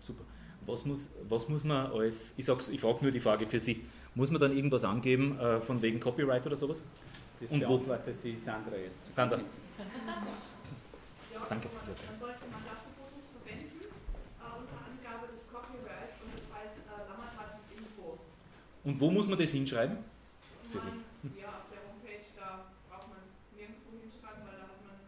Super. Was muss, was muss man als, ich, sag's- ich frage nur die Frage für Sie, muss man dann irgendwas angeben äh, von wegen Copyright oder sowas? Das Und wo- beantwortet die Sandra jetzt. Sandra. Ja, Danke. Man, man sollte verwenden äh, unter Angabe des Copyrights und das heißt äh, Lammertat.info. Und wo muss man das hinschreiben? für Sie. Ja, auf der Homepage, da braucht man es nirgendwo hinschreiben, weil da hat man,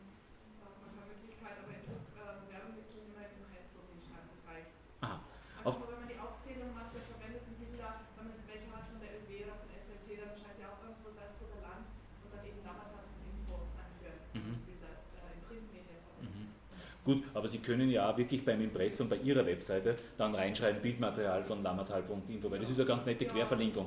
da hat man keine Möglichkeit, aber in der Werbung gibt immer im Press so hinschreiben, das reicht. Aha. Also, wenn man die Aufzählung macht der verwendeten Bilder, wenn man jetzt welche hat von der Elvira, von SLT, dann scheint ja auch irgendwo Salzburger Land und dann eben damals hat man Info anführen. Mhm. Gut, aber Sie können ja wirklich beim Impressum bei Ihrer Webseite dann reinschreiben Bildmaterial von lamatal.info, weil das ist eine ganz nette Querverlinkung.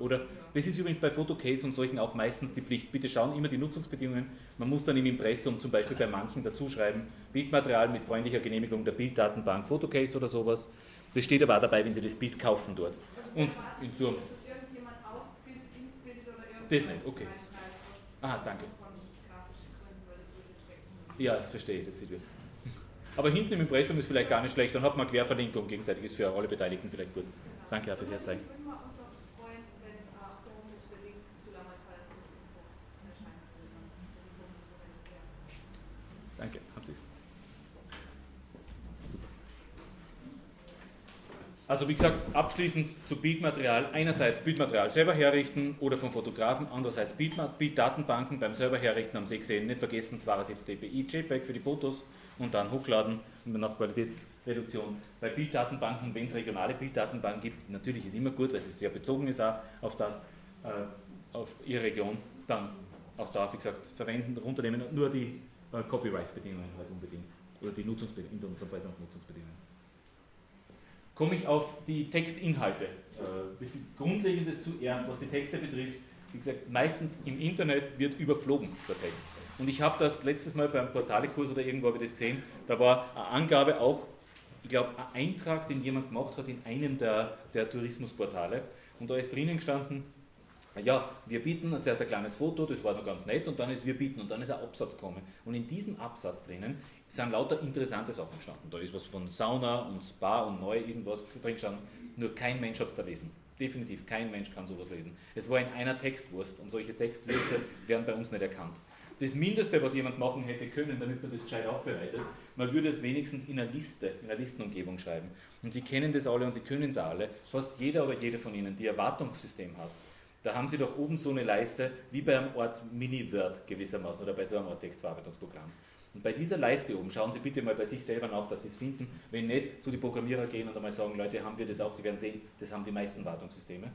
Oder? Das ist übrigens bei Photocase und solchen auch meistens die Pflicht. Bitte schauen immer die Nutzungsbedingungen. Man muss dann im Impressum zum Beispiel bei manchen dazuschreiben, Bildmaterial mit freundlicher Genehmigung der Bilddatenbank Photocase oder sowas. Das steht aber auch dabei, wenn Sie das Bild kaufen dort. Und in so Das nicht, okay. reinschreibt, was Ah, danke. Ja, das verstehe ich, das sieht gut. Aber hinten im Impressum ist vielleicht gar nicht schlecht, dann hat man Querverlinkung gegenseitig, ist für alle Beteiligten vielleicht gut. Danke auch fürs Herzeigen. Ich würde mal unser Freund, wenn äh, auf der Homepage der Link zu Lammertal.info erscheint, würde man die Bundesverwaltung erklären. Danke, haben Sie es. Also wie gesagt, abschließend zu Bildmaterial. Einerseits Bildmaterial selber herrichten oder vom Fotografen, andererseits Bilddatenbanken beim selber herrichten haben Sie gesehen. Nicht vergessen 72 dpi JPEG für die Fotos und dann hochladen und nach Qualitätsreduktion. Bei Bilddatenbanken, wenn es regionale Bilddatenbanken gibt, natürlich ist immer gut, weil es sehr bezogen ist auch auf das, äh, auf Ihre Region, dann auch da, wie gesagt, verwenden, runternehmen, nur die äh, Copyright-Bedingungen halt unbedingt. Oder die Nutzungsbedingungen, in unserem Fall sind es Nutzungsbedingungen. Komme ich auf die Textinhalte. Äh, Grundlegendes zuerst, was die Texte betrifft. Wie gesagt, meistens im Internet wird überflogen der Text. Und ich habe das letztes Mal beim Portalekurs oder irgendwo habe ich das gesehen, da war eine Angabe auch, ich glaube, ein Eintrag, den jemand gemacht hat in einem der, der Tourismusportale. Und da ist drinnen gestanden, ja, wir bieten zuerst ein kleines Foto, das war noch ganz nett, und dann ist wir bieten und dann ist ein Absatz gekommen. Und in diesem Absatz drinnen sind lauter interessante Sachen gestanden. Da ist was von Sauna und Spa und neu irgendwas drin gestanden. Nur kein Mensch hat es da lesen. Definitiv, kein Mensch kann sowas lesen. Es war in einer Textwurst und solche Textwürste <laughs> werden bei uns nicht erkannt. Das Mindeste, was jemand machen hätte können, damit man das gescheit aufbereitet, man würde es wenigstens in einer Liste, in einer Listenumgebung schreiben. Und Sie kennen das alle und Sie können es alle. Fast jeder oder jede von Ihnen, die ein Wartungssystem hat, da haben Sie doch oben so eine Leiste, wie bei einem Ort Mini-Word gewissermaßen oder bei so einem Art Textverarbeitungsprogramm. Und bei dieser Leiste oben schauen Sie bitte mal bei sich selber nach, dass Sie es finden. Wenn nicht, zu den Programmierer gehen und einmal sagen, Leute, haben wir das auch? Sie werden sehen, das haben die meisten Wartungssysteme.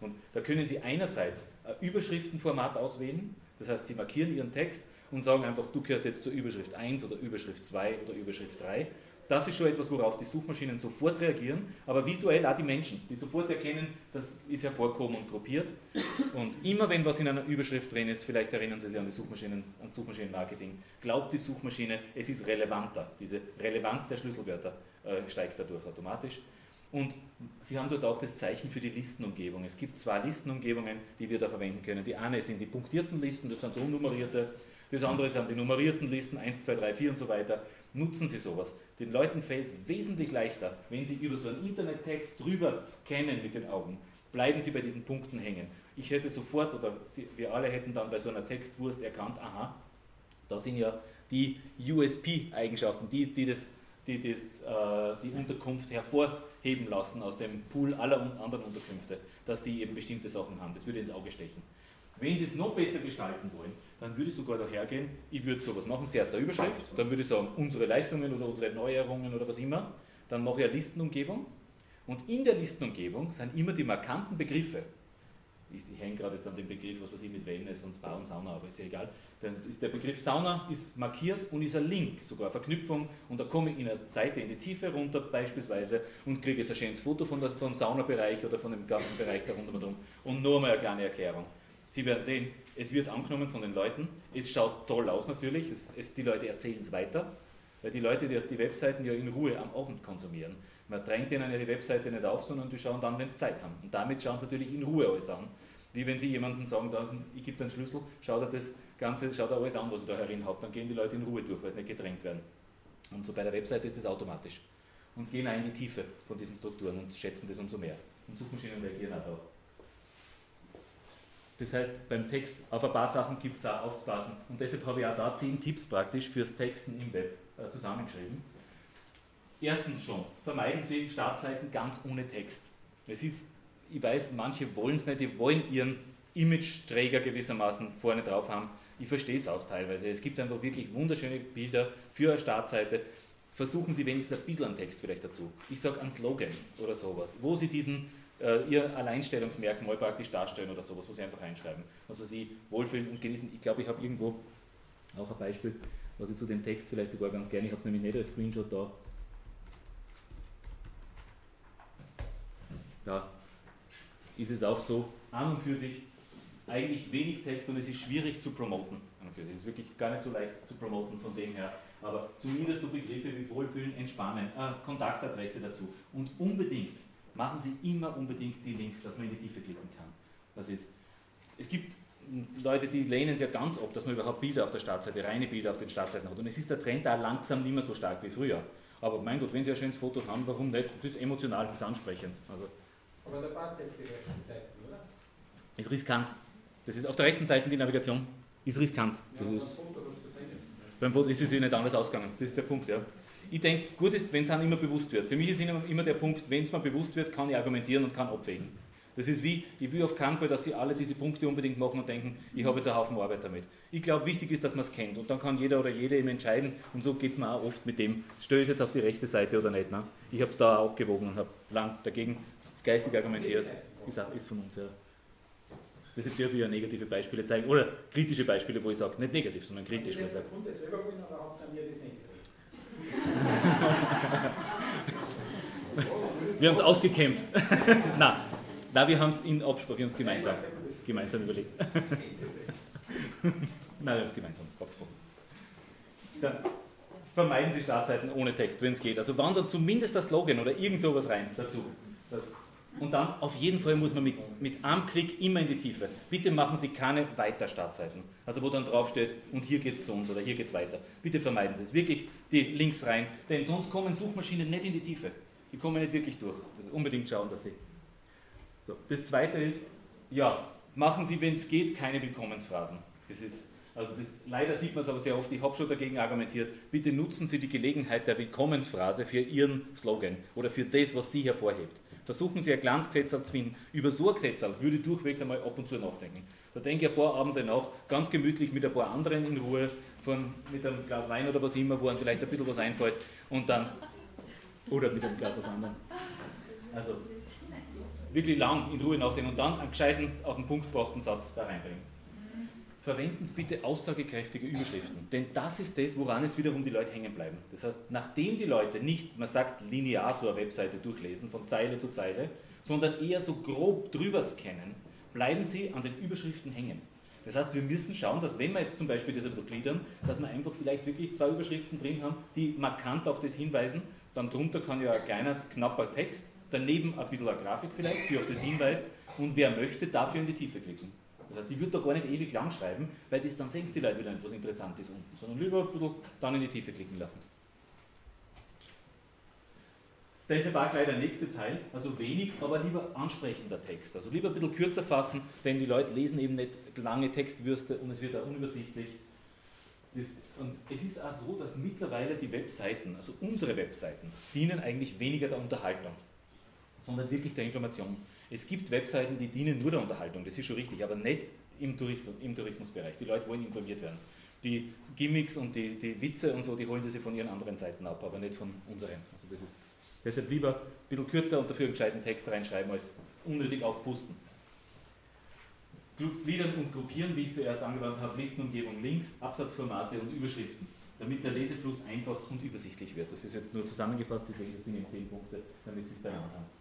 Und da können Sie einerseits ein Überschriftenformat auswählen, das heißt, Sie markieren Ihren Text und sagen einfach, du gehörst jetzt zur Überschrift 1 oder Überschrift 2 oder Überschrift 3. Das ist schon etwas, worauf die Suchmaschinen sofort reagieren, aber visuell auch die Menschen, die sofort erkennen, das ist hervorgehoben und gruppiert. Und immer wenn was in einer Überschrift drin ist, vielleicht erinnern Sie sich an die Suchmaschinen, an Suchmaschinenmarketing, glaubt die Suchmaschine, es ist relevanter. Diese Relevanz der Schlüsselwörter äh, steigt dadurch automatisch. Und Sie haben dort auch das Zeichen für die Listenumgebung. Es gibt zwei Listenumgebungen, die wir da verwenden können. Die eine sind die punktierten Listen, das sind so nummerierte. Das andere sind die nummerierten Listen, 1, 2, 3, 4 und so weiter. Nutzen Sie sowas. Den Leuten fällt es wesentlich leichter, wenn Sie über so einen Internettext drüber scannen mit den Augen. Bleiben Sie bei diesen Punkten hängen. Ich hätte sofort, oder Sie, wir alle hätten dann bei so einer Textwurst erkannt, aha, da sind ja die USP-Eigenschaften, die, die, das, die das, äh, die Unterkunft hervorheben lassen aus dem Pool aller anderen Unterkünfte, dass die eben bestimmte Sachen haben. Das würde ins Auge stechen. Wenn Sie es noch besser gestalten wollen, dann würde ich sogar dahergehen, ich würde sowas machen, zuerst eine Überschrift, dann würde ich sagen, unsere Leistungen oder unsere Neuerungen oder was immer, dann mache ich eine Listenumgebung und in der Listenumgebung sind immer die markanten Begriffe. Ich, ich hänge gerade jetzt an dem Begriff, was weiß ich, mit Wellness und Spa und Sauna, aber ist ja egal. Dann ist der Begriff Sauna ist markiert und ist ein Link, sogar eine Verknüpfung und da komme ich in einer Seite in die Tiefe runter beispielsweise und kriege jetzt ein schönes Foto von der, vom Saunabereich oder von dem ganzen Bereich da rundherum und nur mal eine kleine Erklärung. Sie werden sehen, es wird angenommen von den Leuten, es schaut toll aus natürlich, es, es, die Leute erzählen es weiter, weil die Leute die, die Webseiten ja in Ruhe am Abend konsumieren. Man drängt ihnen die Webseite nicht auf, sondern die schauen dann, wenn sie Zeit haben. Und damit schauen sie natürlich in Ruhe alles an. Wie wenn Sie jemandem sagen, dann, ich gebe einen Schlüssel, schaut er das Ganze, schaut er alles an, was er da herin hat, dann gehen die Leute in Ruhe durch, weil sie nicht gedrängt werden. Und so bei der Webseite ist das automatisch. Und gehen auch in die Tiefe von diesen Strukturen und schätzen das umso mehr. Und Suchmaschinen reagieren auch darauf. Das heißt, beim Text auf ein paar Sachen gibt es auch aufzupassen. Und deshalb habe ich auch da zehn Tipps praktisch fürs Texten im Web äh, zusammengeschrieben. Erstens schon, vermeiden Sie Startseiten ganz ohne Text. Es ist, ich weiß, manche wollen es nicht, die wollen ihren Image-Träger gewissermaßen vorne drauf haben. Ich verstehe es auch teilweise. Es gibt einfach wirklich wunderschöne Bilder für eine Startseite. Versuchen Sie wenigstens ein bisschen an Text vielleicht dazu. Ich sage ein Slogan oder sowas, wo Sie diesen Ihr Alleinstellungsmerkmal praktisch darstellen oder sowas, wo Sie einfach reinschreiben. Also Sie wohlfühlen und genießen. Ich glaube, ich habe irgendwo auch ein Beispiel. was ich zu dem Text vielleicht sogar ganz gerne, ich habe es nämlich nicht als Screenshot da. Da ist es auch so, an und für sich eigentlich wenig Text und es ist schwierig zu promoten. An und für sich. Es ist wirklich gar nicht so leicht zu promoten von dem her. Aber zumindest so Begriffe wie Wohlfühlen, Entspannen, äh, Kontaktadresse dazu. Und unbedingt, machen Sie immer unbedingt die Links, dass man in die Tiefe klicken kann. Das ist, es gibt Leute, die lehnen es ja ganz ab, dass man überhaupt Bilder auf der Startseite, reine Bilder auf den Startseiten hat. Und es ist der Trend da langsam nicht mehr so stark wie früher. Aber mein Gott, wenn Sie ein schönes Foto haben, warum nicht? Es ist emotional, es ist ansprechend. Also, Aber da passt jetzt die rechten Seiten, oder? ist riskant. Das ist auf der rechten Seite die Navigation. Ist riskant. Das Ja, ist, beim Foto ist es sich nicht anders ausgegangen. Das ist der Punkt, ja. Ich denke, gut ist, wenn es einem immer bewusst wird. Für mich ist immer, der Punkt, wenn es mir bewusst wird, kann ich argumentieren und kann abwägen. Das ist wie, ich will auf keinen Fall, dass Sie alle diese Punkte unbedingt machen und denken, ich habe jetzt einen Haufen Arbeit damit. Ich glaube, wichtig ist, dass man es kennt und dann kann jeder oder jede eben entscheiden und so geht es mir auch oft mit dem, störe ich jetzt auf die rechte Seite oder nicht. Ne? Ich habe es da auch abgewogen und habe lang dagegen geistig argumentiert. Ist, auch, ist von uns, ja. Deshalb darf ich ja negative Beispiele zeigen oder kritische Beispiele, wo ich sage, nicht negativ, sondern kritisch. Ist sage, der Kunde selber wollen oder habt ihr mir das nicht? <laughs> wir haben es ausgekämpft. <laughs> Nein, Nein, wir haben es in Absprache, wir haben es gemeinsam, gemeinsam überlegt. <laughs> Nein, wir haben es gemeinsam abgesprochen. Dann vermeiden Sie Startseiten ohne Text, wenn es geht. Also wandert zumindest das Slogan oder irgend sowas rein dazu. Das, und dann auf jeden Fall muss man mit, mit einem Klick immer in die Tiefe. Bitte machen Sie keine Weiter-Startseiten. Also wo dann draufsteht, und hier geht es zu uns oder hier geht es weiter. Bitte vermeiden Sie es. Wirklich die Links rein, denn sonst kommen Suchmaschinen nicht in die Tiefe. Die kommen nicht wirklich durch. Also unbedingt schauen, dass Sie. So. Das zweite ist, ja, machen Sie, wenn es geht, keine Willkommensphrasen. Das ist, also das, leider sieht man es aber sehr oft, ich habe schon dagegen argumentiert, bitte nutzen Sie die Gelegenheit der Willkommensphrase für Ihren Slogan oder für das, was Sie hervorhebt. Versuchen Sie ein kleines Gesetz aufzufinden. Über so ein Gesetz würde ich durchwegs einmal ab und zu nachdenken. Da denke ich ein paar Abende nach, ganz gemütlich mit ein paar anderen in Ruhe, von, mit einem Glas Wein oder was immer, wo einem vielleicht ein bisschen was einfällt und dann, oder mit einem Glas was anderem. Also, wirklich lang in Ruhe nachdenken und dann einen gescheiten, auf den Punkt gebrachten Satz da reinbringen. Verwenden Sie bitte aussagekräftige Überschriften, denn das ist das, woran jetzt wiederum die Leute hängen bleiben. Das heißt, nachdem die Leute nicht, man sagt, linear so eine Webseite durchlesen, von Zeile zu Zeile, sondern eher so grob drüber scannen, bleiben sie an den Überschriften hängen. Das heißt, wir müssen schauen, dass wenn wir jetzt zum Beispiel das bisschen gliedern, dass wir einfach vielleicht wirklich zwei Überschriften drin haben, die markant auf das hinweisen, dann drunter kann ja ein kleiner, knapper Text, daneben ein bisschen eine Grafik vielleicht, die auf das hinweist und wer möchte, dafür in die Tiefe klicken. Das heißt, die wird da gar nicht ewig lang schreiben, weil das dann sehen die Leute wieder nicht, was interessant ist unten, sondern lieber ein bisschen dann in die Tiefe klicken lassen. Deshalb auch gleich der nächste Teil, also wenig, aber lieber ansprechender Text. Also lieber ein bisschen kürzer fassen, denn die Leute lesen eben nicht lange Textwürste und es wird auch unübersichtlich. Das, und es ist auch so, dass mittlerweile die Webseiten, also unsere Webseiten, dienen eigentlich weniger der Unterhaltung, sondern wirklich der Information. Es gibt Webseiten, die dienen nur der Unterhaltung, das ist schon richtig, aber nicht im, Tourist, im Tourismusbereich. Die Leute wollen informiert werden. Die Gimmicks und die, die Witze und so, die holen sie sich von ihren anderen Seiten ab, aber nicht von unseren. Also das ist deshalb lieber ein bisschen kürzer und dafür einen gescheiten Text reinschreiben, als unnötig aufpusten. Gliedern und gruppieren, wie ich zuerst angewandt habe, Listenumgebung links, Absatzformate und Überschriften, damit der Lesefluss einfach und übersichtlich wird. Das ist jetzt nur zusammengefasst, das sind eben zehn Punkte, damit Sie es beieinander haben.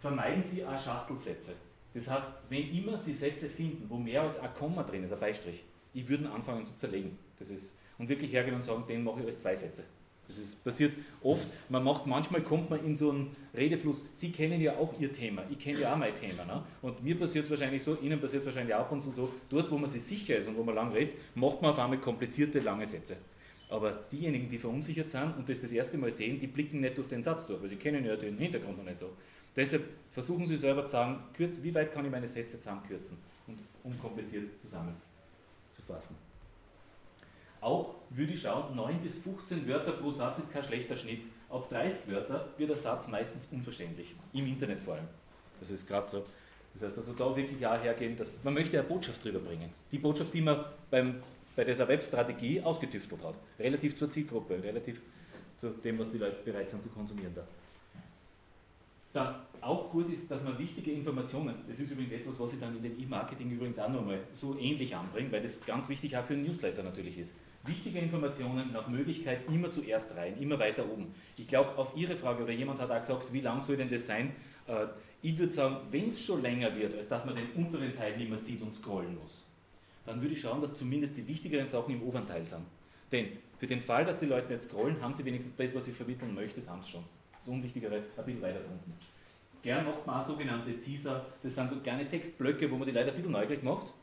Vermeiden Sie auch Schachtelsätze. Das heißt, wenn immer Sie Sätze finden, wo mehr als ein Komma drin ist, ein Beistrich, ich würde anfangen zu zerlegen. Das ist, und wirklich hergehen und sagen, den mache ich als zwei Sätze. Das ist, passiert oft. Man macht, manchmal kommt man in so einen Redefluss. Sie kennen ja auch Ihr Thema. Ich kenne ja auch mein Thema. Ne? Und mir passiert es wahrscheinlich so, Ihnen passiert es wahrscheinlich auch ab und zu so, dort, wo man sich sicher ist und wo man lang redet, macht man auf einmal komplizierte, lange Sätze. Aber diejenigen, die verunsichert sind und das das erste Mal sehen, die blicken nicht durch den Satz durch, weil sie kennen ja den Hintergrund noch nicht so. Deshalb versuchen Sie selber zu sagen, kürz, wie weit kann ich meine Sätze zusammenkürzen und unkompliziert zusammenzufassen. Auch würde ich schauen, 9 bis 15 Wörter pro Satz ist kein schlechter Schnitt. Ab 30 Wörter wird der Satz meistens unverständlich, im Internet vor allem. Das ist gerade so. Das heißt also da wirklich auch hergehen, dass man möchte eine Botschaft drüber bringen. Die Botschaft, die man beim, bei dieser Webstrategie ausgetüftelt hat. Relativ zur Zielgruppe, relativ zu dem, was die Leute bereit sind zu konsumieren da. Dann auch gut ist, dass man wichtige Informationen, das ist übrigens etwas, was ich dann in dem E-Marketing übrigens auch nochmal so ähnlich anbringe, weil das ganz wichtig auch für einen Newsletter natürlich ist. Wichtige Informationen nach Möglichkeit immer zuerst rein, immer weiter oben. Ich glaube, auf Ihre Frage, oder jemand hat auch gesagt, wie lang soll denn das sein? Äh, ich würde sagen, wenn es schon länger wird, als dass man den unteren Teil nicht mehr sieht und scrollen muss, dann würde ich schauen, dass zumindest die wichtigeren Sachen im oberen Teil sind. Denn für den Fall, dass die Leute nicht scrollen, haben sie wenigstens das, was ich vermitteln möchte, haben sie schon. Das Unwichtigere ein bisschen weiter unten. Gern macht man auch sogenannte Teaser, das sind so kleine Textblöcke, wo man die Leute ein bisschen neugierig macht.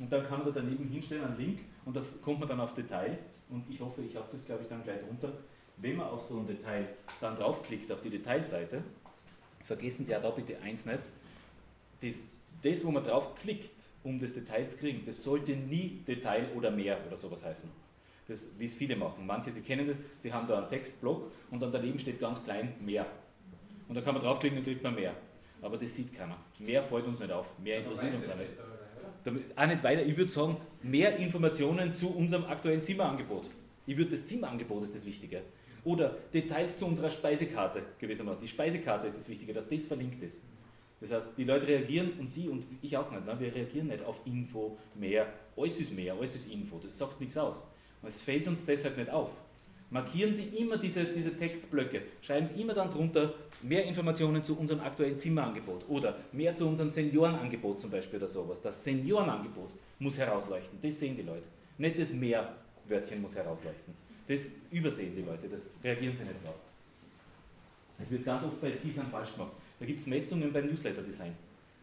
Und dann kann man da daneben hinstellen, einen Link, und da kommt man dann auf Detail. Und ich hoffe, ich habe das, glaube ich, dann gleich drunter. Wenn man auf so ein Detail dann draufklickt, auf die Detailseite, vergessen Sie auch da bitte eins nicht, das, das wo man draufklickt, um das Detail zu kriegen, das sollte nie Detail oder mehr oder sowas heißen. Das, wie es viele machen. Manche, Sie kennen das, Sie haben da einen Textblock und dann daneben steht ganz klein mehr. Und da kann man draufklicken und kriegt man mehr. Aber das sieht keiner. Mehr fällt uns nicht auf. Mehr interessiert uns auch nicht. Damit, auch nicht weiter. Ich würde sagen, mehr Informationen zu unserem aktuellen Zimmerangebot. Ich würde das Zimmerangebot ist das Wichtige. Oder Details zu unserer Speisekarte gewissermaßen. Die Speisekarte ist das Wichtige, dass das verlinkt ist. Das heißt, die Leute reagieren und Sie und ich auch nicht. Ne? Wir reagieren nicht auf Info mehr. Alles ist mehr, alles ist Info. Das sagt nichts aus. Es fällt uns deshalb nicht auf. Markieren Sie immer diese, diese Textblöcke. Schreiben Sie immer dann drunter mehr Informationen zu unserem aktuellen Zimmerangebot oder mehr zu unserem Seniorenangebot zum Beispiel oder sowas. Das Seniorenangebot muss herausleuchten. Das sehen die Leute. Nicht das Mehrwörtchen muss herausleuchten. Das übersehen die Leute, das reagieren sie nicht drauf. Es wird ganz oft bei Teasern falsch gemacht. Da gibt es Messungen beim Newsletter-Design.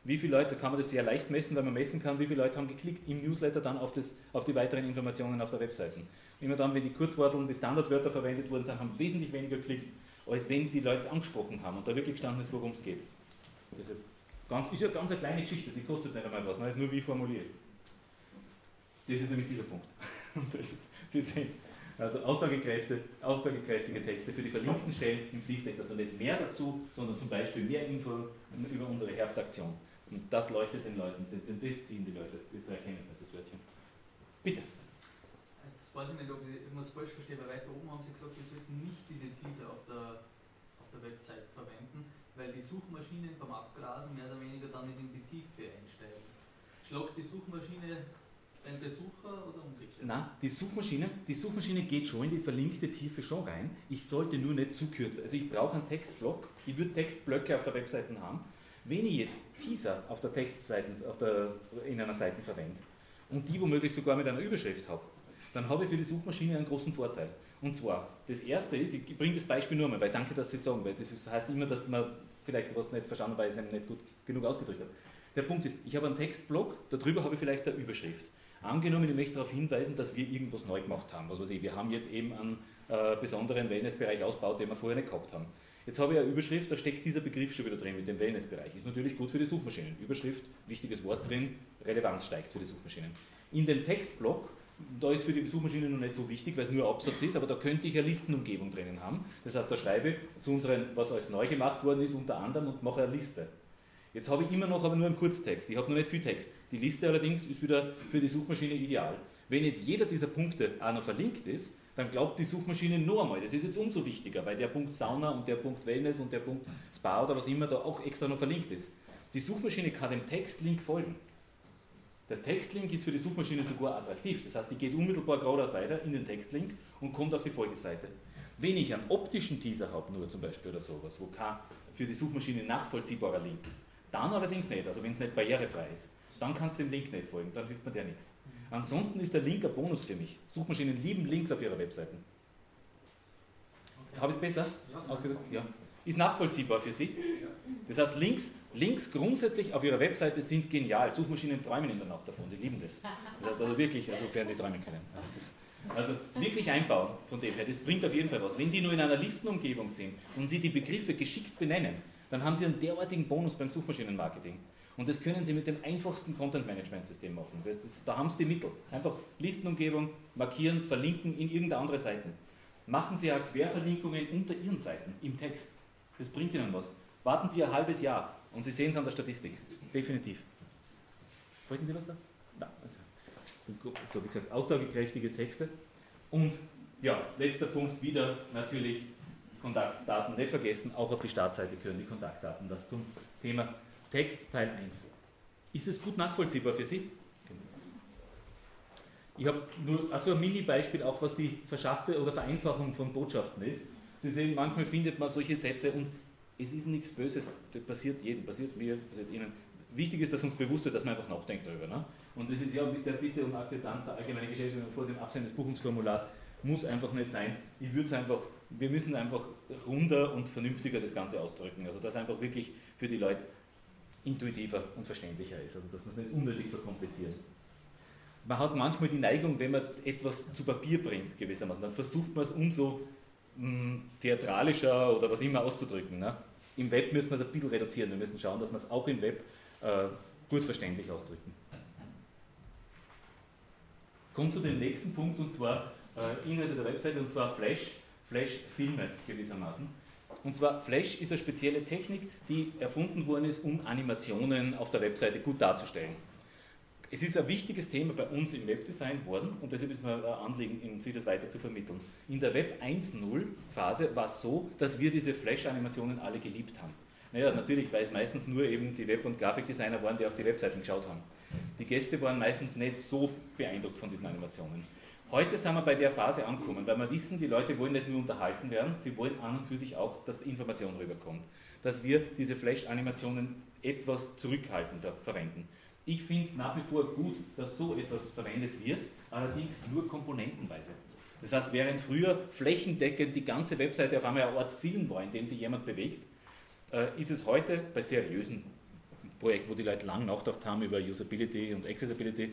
Wie viele Leute, kann man das sehr leicht messen, weil man messen kann, wie viele Leute haben geklickt im Newsletter dann auf, das, auf die weiteren Informationen auf der Webseite. Immer dann, wenn die Kurzworte und die Standardwörter verwendet worden sind, haben wesentlich weniger geklickt, als wenn sie Leute angesprochen haben und da wirklich gestanden ist, worum es geht. Das ist, ganz, ist ja ganz eine kleine Geschichte, die kostet nicht einmal was, man weiß nur, wie formuliert. Das ist nämlich dieser Punkt. <laughs> Und das ist, Sie sehen, also aussagekräftige, aussagekräftige Texte für die verlinkten Stellen im Fließtext, also nicht mehr dazu, sondern zum Beispiel mehr Info über unsere Herbstaktion. Und das leuchtet den Leuten, das ziehen die Leute, das erkennen sie nicht, das Wörtchen. Bitte. Jetzt weiß ich nicht, ob ich irgendwas falsch verstehe, weil weiter oben haben Sie gesagt, wir sollten nicht diese Teaser auf der, auf der Website verwenden, weil die Suchmaschinen beim Abgrasen mehr oder weniger dann in die Tiefe einsteigen. Schlagt die Suchmaschine ein Besucher oder umgekehrt? Nein, die Suchmaschine, die Suchmaschine geht schon in die verlinkte Tiefe schon rein. Ich sollte nur nicht zu kürzen. Also ich brauche einen Textblock. Ich würde Textblöcke auf der Webseite haben. Wenn ich jetzt Teaser auf der Textseite, auf der, in einer Seite verwende und die womöglich sogar mit einer Überschrift habe, dann habe ich für die Suchmaschine einen großen Vorteil. Und zwar, das erste ist, ich bringe das Beispiel nur mal, weil danke, dass Sie sagen, weil das ist, heißt immer, dass man vielleicht was nicht verstanden, weil ich es nicht gut genug ausgedrückt habe. Der Punkt ist, ich habe einen Textblock, darüber habe ich vielleicht eine Überschrift. Angenommen, ich möchte darauf hinweisen, dass wir irgendwas neu gemacht haben. Was weiß ich, wir haben jetzt eben einen äh, besonderen Wellnessbereich ausgebaut, den wir vorher nicht gehabt haben. Jetzt habe ich eine Überschrift, da steckt dieser Begriff schon wieder drin mit dem Wellnessbereich. Ist natürlich gut für die Suchmaschinen. Überschrift, wichtiges Wort drin, Relevanz steigt für die Suchmaschinen. In dem Textblock, da ist für die Suchmaschine noch nicht so wichtig, weil es nur Absatz ist, aber da könnte ich eine Listenumgebung drinnen haben. Das heißt, da schreibe ich zu unseren, was alles neu gemacht worden ist, unter anderem und mache eine Liste. Jetzt habe ich immer noch aber nur einen Kurztext, ich habe noch nicht viel Text. Die Liste allerdings ist wieder für die Suchmaschine ideal. Wenn jetzt jeder dieser Punkte auch noch verlinkt ist, dann glaubt die Suchmaschine nur einmal, das ist jetzt umso wichtiger, weil der Punkt Sauna und der Punkt Wellness und der Punkt Spa oder was immer da auch extra noch verlinkt ist. Die Suchmaschine kann dem Textlink folgen. Der Textlink ist für die Suchmaschine sogar attraktiv, das heißt, die geht unmittelbar geradeaus weiter in den Textlink und kommt auf die Folgeseite. Wenn ich einen optischen Teaser habe, nur zum Beispiel oder sowas, wo kein für die Suchmaschine nachvollziehbarer Link ist, dann allerdings nicht, also wenn es nicht barrierefrei ist. Dann kannst du dem Link nicht folgen, dann hilft mir der nichts. Ansonsten ist der Link ein Bonus für mich. Suchmaschinen lieben Links auf ihrer Webseite. Okay. Habe ich es besser ja. ausgedrückt? Ja. Ist nachvollziehbar für Sie. Das heißt, Links, Links grundsätzlich auf Ihrer Webseite sind genial. Suchmaschinen träumen in der Nacht davon, die lieben das. Das heißt also wirklich, also sofern die träumen können. Das, also wirklich einbauen von dem her, das bringt auf jeden Fall was. Wenn die nur in einer Listenumgebung sind und Sie die Begriffe geschickt benennen, dann haben Sie einen derartigen Bonus beim Suchmaschinenmarketing. Und das können Sie mit dem einfachsten Content-Management-System machen. Das, das, da haben Sie die Mittel. Einfach Listenumgebung, markieren, verlinken in irgendeine andere Seite. Machen Sie auch Querverlinkungen unter Ihren Seiten im Text. Das bringt Ihnen was. Warten Sie ein halbes Jahr und Sie sehen es an der Statistik. Definitiv. Wollten Sie was sagen? Nein. Also, so wie gesagt, aussagekräftige Texte. Und ja, letzter Punkt wieder natürlich Kontaktdaten nicht vergessen, auch auf die Startseite gehören die Kontaktdaten. Das zum Thema Text Teil 1. Ist es gut nachvollziehbar für Sie? Ich habe nur also ein Mini-Beispiel, auch was die Verschachtel oder Vereinfachung von Botschaften ist. Sie sehen, manchmal findet man solche Sätze und es ist nichts Böses, das passiert jedem, passiert mir, passiert Ihnen. Wichtig ist, dass uns bewusst wird, dass man einfach nachdenkt darüber. Ne? Und das ist ja mit der Bitte um Akzeptanz der allgemeinen Geschäftsführung vor dem Absenden des Buchungsformulars, muss einfach nicht sein. Ich würde es einfach, wir müssen einfach runder und vernünftiger das Ganze ausdrücken. Also dass einfach wirklich für die Leute intuitiver und verständlicher ist. Also dass man es nicht unnötig verkompliziert. Man hat manchmal die Neigung, wenn man etwas zu Papier bringt, gewissermaßen, dann versucht man es umso mh, theatralischer oder was immer auszudrücken. Ne? Im Web müssen wir es ein bisschen reduzieren. Wir müssen schauen, dass wir es auch im Web äh, gut verständlich ausdrücken. Kommt zu dem nächsten Punkt und zwar äh, Inhalte der Webseite und zwar Flash, Flash-Filme gewissermaßen. Und zwar Flash ist eine spezielle Technik, die erfunden worden ist, um Animationen auf der Webseite gut darzustellen. Es ist ein wichtiges Thema bei uns im Webdesign worden und deshalb ist mir ein Anliegen, Ihnen das weiter zu vermitteln. In der Web 1.0 Phase war es so, dass wir diese Flash-Animationen alle geliebt haben. Naja, natürlich, weil es meistens nur eben die Web- und Grafikdesigner waren, die auf die Webseiten geschaut haben. Die Gäste waren meistens nicht so beeindruckt von diesen Animationen. Heute sind wir bei der Phase angekommen, weil wir wissen, die Leute wollen nicht nur unterhalten werden, sie wollen an und für sich auch, dass Information rüberkommt. Dass wir diese Flash-Animationen etwas zurückhaltender verwenden. Ich finde es nach wie vor gut, dass so etwas verwendet wird, allerdings nur komponentenweise. Das heißt, während früher flächendeckend die ganze Webseite auf einmal ein Ort Film war, in dem sich jemand bewegt, äh, ist es heute bei seriösen Projekten, wo die Leute lang nachgedacht haben über Usability und Accessibility,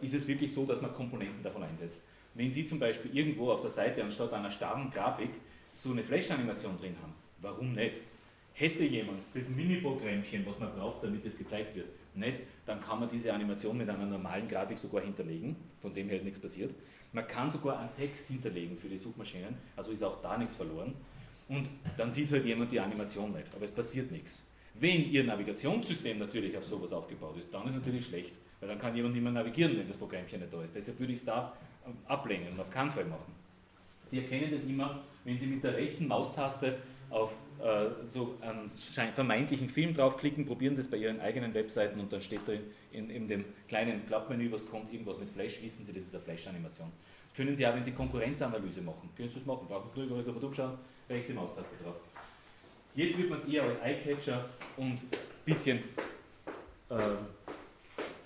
ist es wirklich so, dass man Komponenten davon einsetzt. Wenn Sie zum Beispiel irgendwo auf der Seite anstatt einer starren Grafik so eine Flash-Animation drin haben, warum nicht? Hätte jemand das Mini-Programmchen, was man braucht, damit es gezeigt wird, nicht, dann kann man diese Animation mit einer normalen Grafik sogar hinterlegen, von dem her ist nichts passiert. Man kann sogar einen Text hinterlegen für die Suchmaschinen, also ist auch da nichts verloren. Und dann sieht halt jemand die Animation nicht, aber es passiert nichts. Wenn Ihr Navigationssystem natürlich auf sowas aufgebaut ist, dann ist es natürlich schlecht, weil dann kann jemand nicht mehr navigieren, wenn das Programmchen nicht da ist. Deshalb würde ich es da ähm, ablehnen und auf keinen Fall machen. Sie erkennen das immer, wenn Sie mit der rechten Maustaste auf äh, so einen vermeintlichen Film draufklicken, probieren Sie es bei Ihren eigenen Webseiten und dann steht da in, in, dem kleinen Klappmenü, was kommt, irgendwas mit Flash, wissen Sie, das ist eine Flash-Animation. Das können Sie auch, wenn Sie Konkurrenzanalyse machen, können Sie das machen, brauchen Sie nur über das umschauen, rechte Maustaste drauf. Jetzt wird man es eher als Eyecatcher und ein bisschen äh,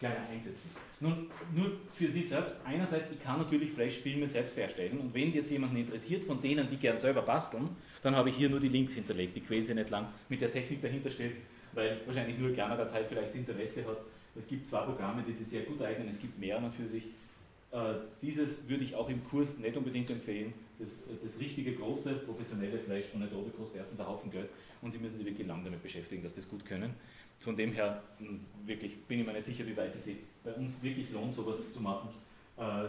kleiner einsetzen. Nun, nur für Sie selbst, einerseits, ich kann natürlich Flash-Filme selbst erstellen und wenn jetzt jemanden interessiert, von denen, die gern selber basteln, dann habe ich hier nur die Links hinterlegt, die quälen Sie nicht lang mit der Technik dahinter steht, weil wahrscheinlich nur ein kleinerer Teil vielleicht Interesse hat. Es gibt zwei Programme, die sich sehr gut eignen, es gibt mehr an für sich. Äh, dieses würde ich auch im Kurs nicht unbedingt empfehlen. Das, das richtige, große, professionelle Fleisch von Adobe kostet erstens ein Haufen Geld und Sie müssen sich wirklich lange damit beschäftigen, dass das gut können. Von dem her hm, wirklich bin ich mir nicht sicher, wie weit es sich bei uns wirklich lohnt, sowas zu machen. Äh,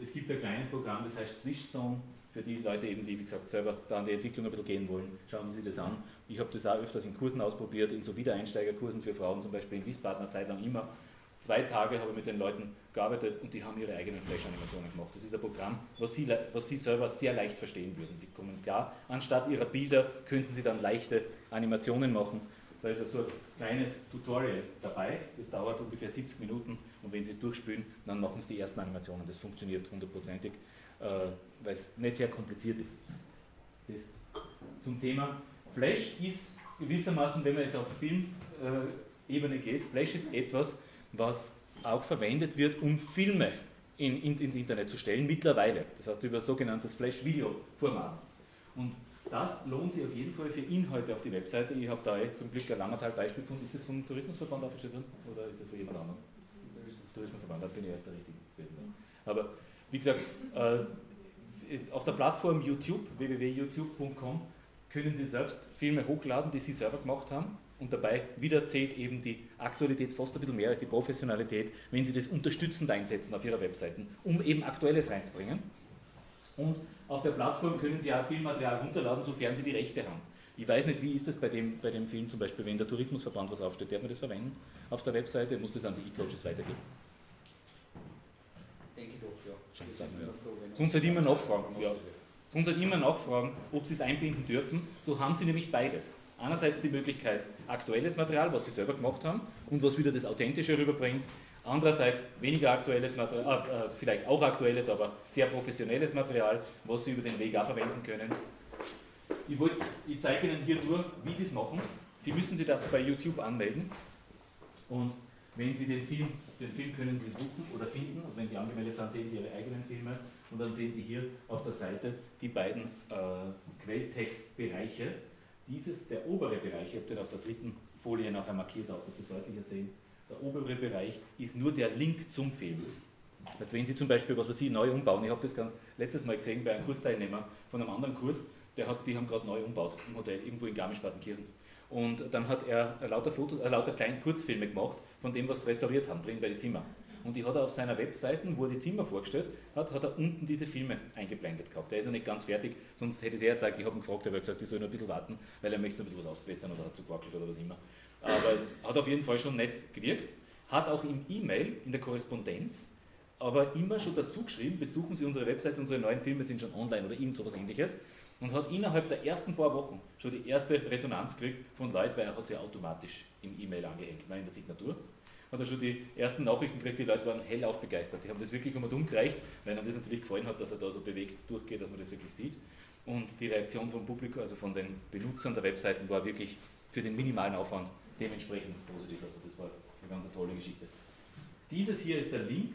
es gibt ein kleines Programm, das heißt SwishZone, für die Leute eben, die wie gesagt selber da an die Entwicklung ein bisschen gehen wollen. Schauen Sie sich das an. Ich habe das auch öfters in Kursen ausprobiert, in so Wiedereinsteigerkursen für Frauen, zum Beispiel in Wiesbaden eine Zeit lang immer. Zwei Tage habe ich mit den Leuten gearbeitet und die haben ihre eigenen Flash-Animationen gemacht. Das ist ein Programm, was sie, was sie selber sehr leicht verstehen würden. Sie kommen klar, anstatt ihrer Bilder könnten sie dann leichte Animationen machen da ist also ein kleines Tutorial dabei, das dauert ungefähr 70 Minuten und wenn Sie es durchspülen, dann machen Sie die ersten Animationen. Das funktioniert hundertprozentig, äh, weil es nicht sehr kompliziert ist. Das zum Thema Flash ist gewissermaßen, wenn man jetzt auf Filmebene geht, Flash ist etwas, was auch verwendet wird, um Filme in, in, ins Internet zu stellen, mittlerweile. Das heißt über sogenanntes Flash-Video-Format. Und das lohnt sich auf jeden Fall für Inhalte auf die Webseite. Ich habe da jetzt zum Glück ein langer Teil Beispiel gefunden. Ist das vom Tourismusverband aufgestellt worden oder ist das für jemand anderen? Tourismusverband, da bin ich öfter richtig gewesen. Aber wie gesagt, äh, auf der Plattform YouTube, www.youtube.com, können Sie selbst Filme hochladen, die Sie selber gemacht haben. Und dabei wieder zählt eben die Aktualität fast ein bisschen mehr als die Professionalität, wenn Sie das unterstützend einsetzen auf Ihrer Webseite, um eben Aktuelles reinzubringen. Und auf der Plattform können Sie auch Filmmaterial runterladen, sofern Sie die Rechte haben. Ich weiß nicht, wie ist das bei dem, bei dem Film zum Beispiel, wenn der Tourismusverband was aufsteht, darf man das verwenden auf der Webseite, muss das an die E-Coaches weitergeben? Denke ich doch, ja. Sonst halt immer nachfragen. Ja. Sonst halt immer nachfragen, ob Sie es einbinden dürfen. So haben Sie nämlich beides. Einerseits die Möglichkeit, aktuelles Material, was Sie selber gemacht haben und was wieder das Authentische rüberbringt, Andererseits weniger aktuelles Material, äh, äh, vielleicht auch aktuelles, aber sehr professionelles Material, was Sie über den Weg auch verwenden können. Ich, wollt, ich zeige Ihnen hier nur, wie Sie es machen. Sie müssen sich dazu bei YouTube anmelden und wenn Sie den Film, den Film können Sie suchen oder finden und wenn Sie angemeldet sind, sehen Sie Ihre eigenen Filme und dann sehen Sie hier auf der Seite die beiden äh, Quelltextbereiche. Dieses, der obere Bereich, ich habe den auf der dritten Folie nachher markiert, auch dass Sie es deutlicher sehen, der obere Bereich ist nur der Link zum Film. Das heißt, wenn Sie zum Beispiel, was weiß ich, neu umbauen, ich habe das ganz letztes Mal gesehen bei einem Kursteilnehmer von einem anderen Kurs, der hat, die haben gerade neu umbaut im Hotel, irgendwo in Garmisch-Partenkirchen. Und dann hat er lauter Fotos, äh, lauter kleine Kurzfilme gemacht von dem, was sie restauriert haben, drin bei den Zimmern. Und die hat er auf seiner Webseite, wo er die Zimmer vorgestellt hat, hat er unten diese Filme eingeblendet gehabt. Der ist ja nicht ganz fertig, sonst hätte es er gezeigt, ich habe ihn gefragt, er hat gesagt, ich soll noch ein bisschen warten, weil er möchte noch ein bisschen was ausbessern oder hat zu gewackelt oder was immer. Aber es hat auf jeden Fall schon nett gewirkt. Hat auch im E-Mail, in der Korrespondenz, aber immer schon dazu geschrieben, besuchen Sie unsere Website, unsere neuen Filme sind schon online oder irgend sowas ähnliches. Und hat innerhalb der ersten paar Wochen schon die erste Resonanz gekriegt von Leuten, weil er hat sie automatisch im E-Mail angehängt, nein, in der Signatur. Hat er schon die ersten Nachrichten gekriegt, die Leute waren hellauf begeistert. Die haben das wirklich und um gereicht, weil ihnen das natürlich gefallen hat, dass er da so bewegt durchgeht, dass man das wirklich sieht. Und die Reaktion vom Publikum, also von den Benutzern der Webseiten, war wirklich für den minimalen Aufwand dementsprechend positiv. Also das war eine ganz tolle Geschichte. Dieses hier ist der Link,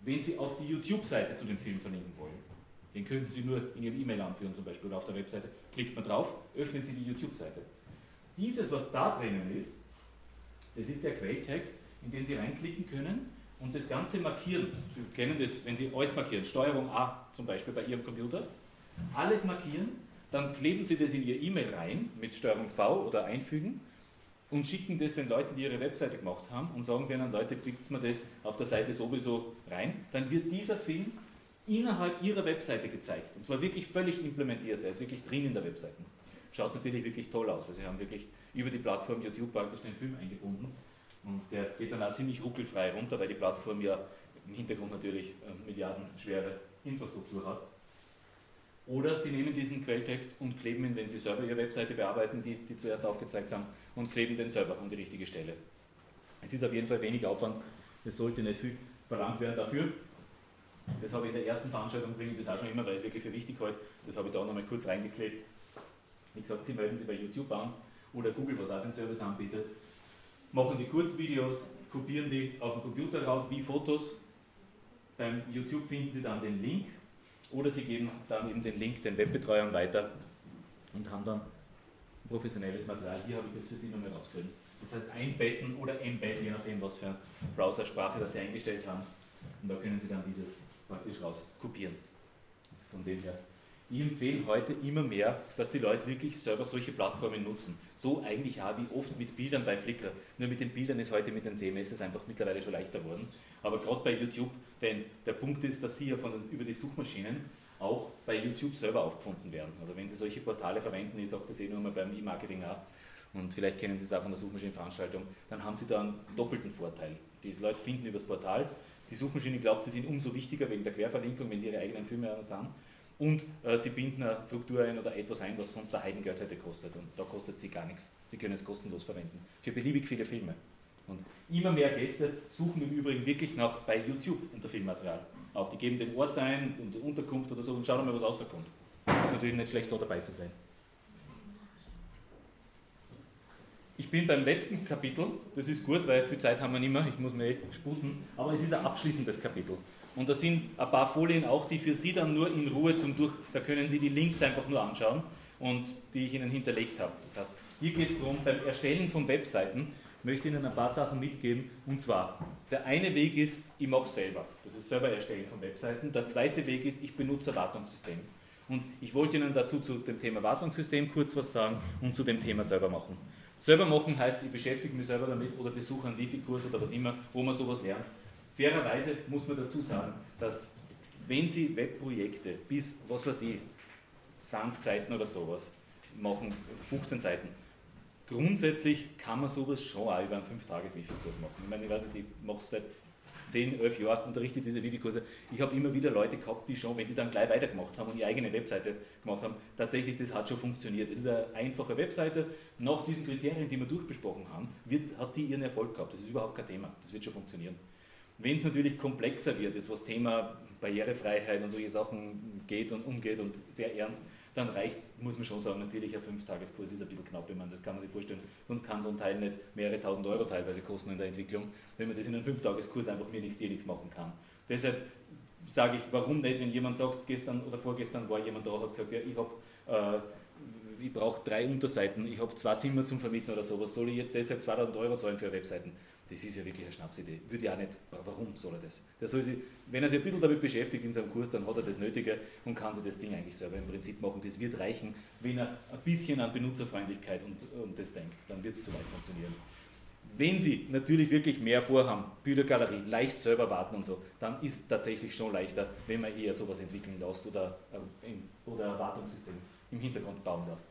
wenn Sie auf die YouTube-Seite zu dem Film verlinken wollen. Den könnten Sie nur in Ihrem E-Mail anführen zum Beispiel oder auf der Webseite. Klickt man drauf, öffnen Sie die YouTube-Seite. Dieses, was da drinnen ist, das ist der Quelltext, in den Sie reinklicken können und das Ganze markieren. Sie kennen das, wenn Sie alles markieren, Steuerung A zum Beispiel bei Ihrem Computer, alles markieren, dann kleben Sie das in Ihr E-Mail rein mit Steuerung V oder einfügen und schicken das den Leuten, die ihre Webseite gemacht haben und sagen denen, Leute, kriegt mir das auf der Seite sowieso rein, dann wird dieser Film innerhalb ihrer Webseite gezeigt. Und zwar wirklich völlig implementiert, er ist wirklich drin in der Webseite. Schaut natürlich wirklich toll aus, weil sie haben wirklich über die Plattform YouTube praktisch den Film eingebunden und der geht dann auch ziemlich ruckelfrei runter, weil die Plattform ja im Hintergrund natürlich äh, milliardenschwere Infrastruktur hat. Oder Sie nehmen diesen Quelltext und kleben ihn, wenn Sie selber Ihre Webseite bearbeiten, die, die zuerst aufgezeigt haben, und kleben den selber an die richtige Stelle. Es ist auf jeden Fall wenig Aufwand, es sollte nicht viel verlangt werden dafür. Das habe ich in der ersten Veranstaltung, bringe ich das auch schon immer, weil es wirklich für wichtig heute, das habe ich da nochmal kurz reingeklebt. Wie gesagt, Sie melden sich bei YouTube an oder Google, was auch den Service anbietet, machen die Kurzvideos, kopieren die auf den Computer drauf wie Fotos. Beim YouTube finden Sie dann den Link oder Sie geben dann eben den Link den Webbetreuern weiter und haben dann professionelles Material. Hier habe ich das für Sie nochmal rausgeholt. Das heißt einbetten oder embedden, je nachdem, was für eine Browsersprache das Sie eingestellt haben. Und da können Sie dann dieses praktisch raus kopieren. Also von dem her. Ich empfehle heute immer mehr, dass die Leute wirklich selber solche Plattformen nutzen. So eigentlich auch wie oft mit Bildern bei Flickr. Nur mit den Bildern ist heute mit den CMS einfach mittlerweile schon leichter geworden. Aber gerade bei YouTube, denn der Punkt ist, dass Sie ja von, über die Suchmaschinen auch bei YouTube selber aufgefunden werden. Also wenn Sie solche Portale verwenden, ich sage das eh nur mal beim E-Marketing auch, und vielleicht kennen Sie es auch von der Suchmaschinenveranstaltung, dann haben Sie da einen doppelten Vorteil. Die Leute finden über das Portal, die Suchmaschine glaubt, sie sind umso wichtiger wegen der Querverlinkung, wenn sie ihre eigenen Filme sind. Und äh, sie binden eine Struktur ein oder etwas ein, was sonst der Heidengeld hätte kostet. Und da kostet sie gar nichts. Sie können es kostenlos verwenden. Für beliebig viele Filme. Und immer mehr Gäste suchen im Übrigen wirklich nach bei YouTube unter Filmmaterial. Auch die geben den Ort ein und die Unterkunft oder so und schauen mal, was rauskommt. Es ist natürlich nicht schlecht, da dabei zu sein. Ich bin beim letzten Kapitel, das ist gut, weil viel Zeit haben wir nicht mehr, ich muss mir eh sputen, aber es ist ein abschließendes Kapitel. Und da sind ein paar Folien auch, die für Sie dann nur in Ruhe zum Durch, da können Sie die Links einfach nur anschauen und die ich Ihnen hinterlegt habe. Das heißt, hier geht es darum, beim Erstellen von Webseiten möchte Ihnen ein paar Sachen mitgeben. Und zwar, der eine Weg ist, ich mache selber. Das ist selber Erstellen von Webseiten. Der zweite Weg ist, ich benutze ein Wartungssystem. Und ich wollte Ihnen dazu zu dem Thema Wartungssystem kurz was sagen und zu dem Thema selber machen. Selber machen heißt, ich beschäftige mich selber damit oder besuche einen Wifi-Kurs oder was immer, wo man sowas lernt. Fairerweise muss man dazu sagen, dass wenn Sie Webprojekte bis, was weiß ich, 20 Seiten oder sowas machen, oder 15 Seiten, grundsätzlich kann man sowas schon auch über einen 5-Tages-Wifi-Kurs machen. Ich meine, ich weiß nicht, ich mache es seit 10, 11 Jahren, unterrichte diese Wifi-Kurse. Ich habe immer wieder Leute gehabt, die schon, wenn die dann gleich weitergemacht haben und ihre eigene Webseite gemacht haben, tatsächlich, das hat schon funktioniert. Das ist eine einfache Webseite. Nach diesen Kriterien, die wir durchbesprochen haben, wird, hat die ihren Erfolg gehabt. Das ist überhaupt kein Thema. Das wird schon funktionieren. Wenn es natürlich komplexer wird, jetzt was Thema Barrierefreiheit und solche Sachen geht und umgeht und sehr ernst, dann reicht, muss man schon sagen, natürlich ein Fünftageskurs ist ein bisschen knapp, ich meine, das kann man sich vorstellen. Sonst kann so ein Teil nicht mehrere tausend Euro teilweise kosten in der Entwicklung, wenn man das in einem Fünftageskurs einfach mir nichts, dir nichts machen kann. Deshalb sage ich, warum nicht, wenn jemand sagt, gestern oder vorgestern war jemand da, hat gesagt, ja, ich habe äh, ich brauche drei Unterseiten, ich habe zwei Zimmer zum Vermieten oder sowas, soll ich jetzt deshalb 2000 Euro zahlen für Webseiten? Das ist ja wirklich eine Schnapsidee. Würde ich auch nicht, warum soll er das? Der soll sich, wenn er sich ein bisschen damit beschäftigt in seinem Kurs, dann hat er das Nötige und kann sich das Ding eigentlich selber im Prinzip machen. Das wird reichen, wenn er ein bisschen an Benutzerfreundlichkeit und, und das denkt, dann wird es soweit funktionieren. Wenn Sie natürlich wirklich mehr vorhaben, Bildergalerie, leicht selber warten und so, dann ist tatsächlich schon leichter, wenn man eher sowas entwickeln lässt oder, äh, oder ein Wartungssystem im Hintergrund bauen lässt.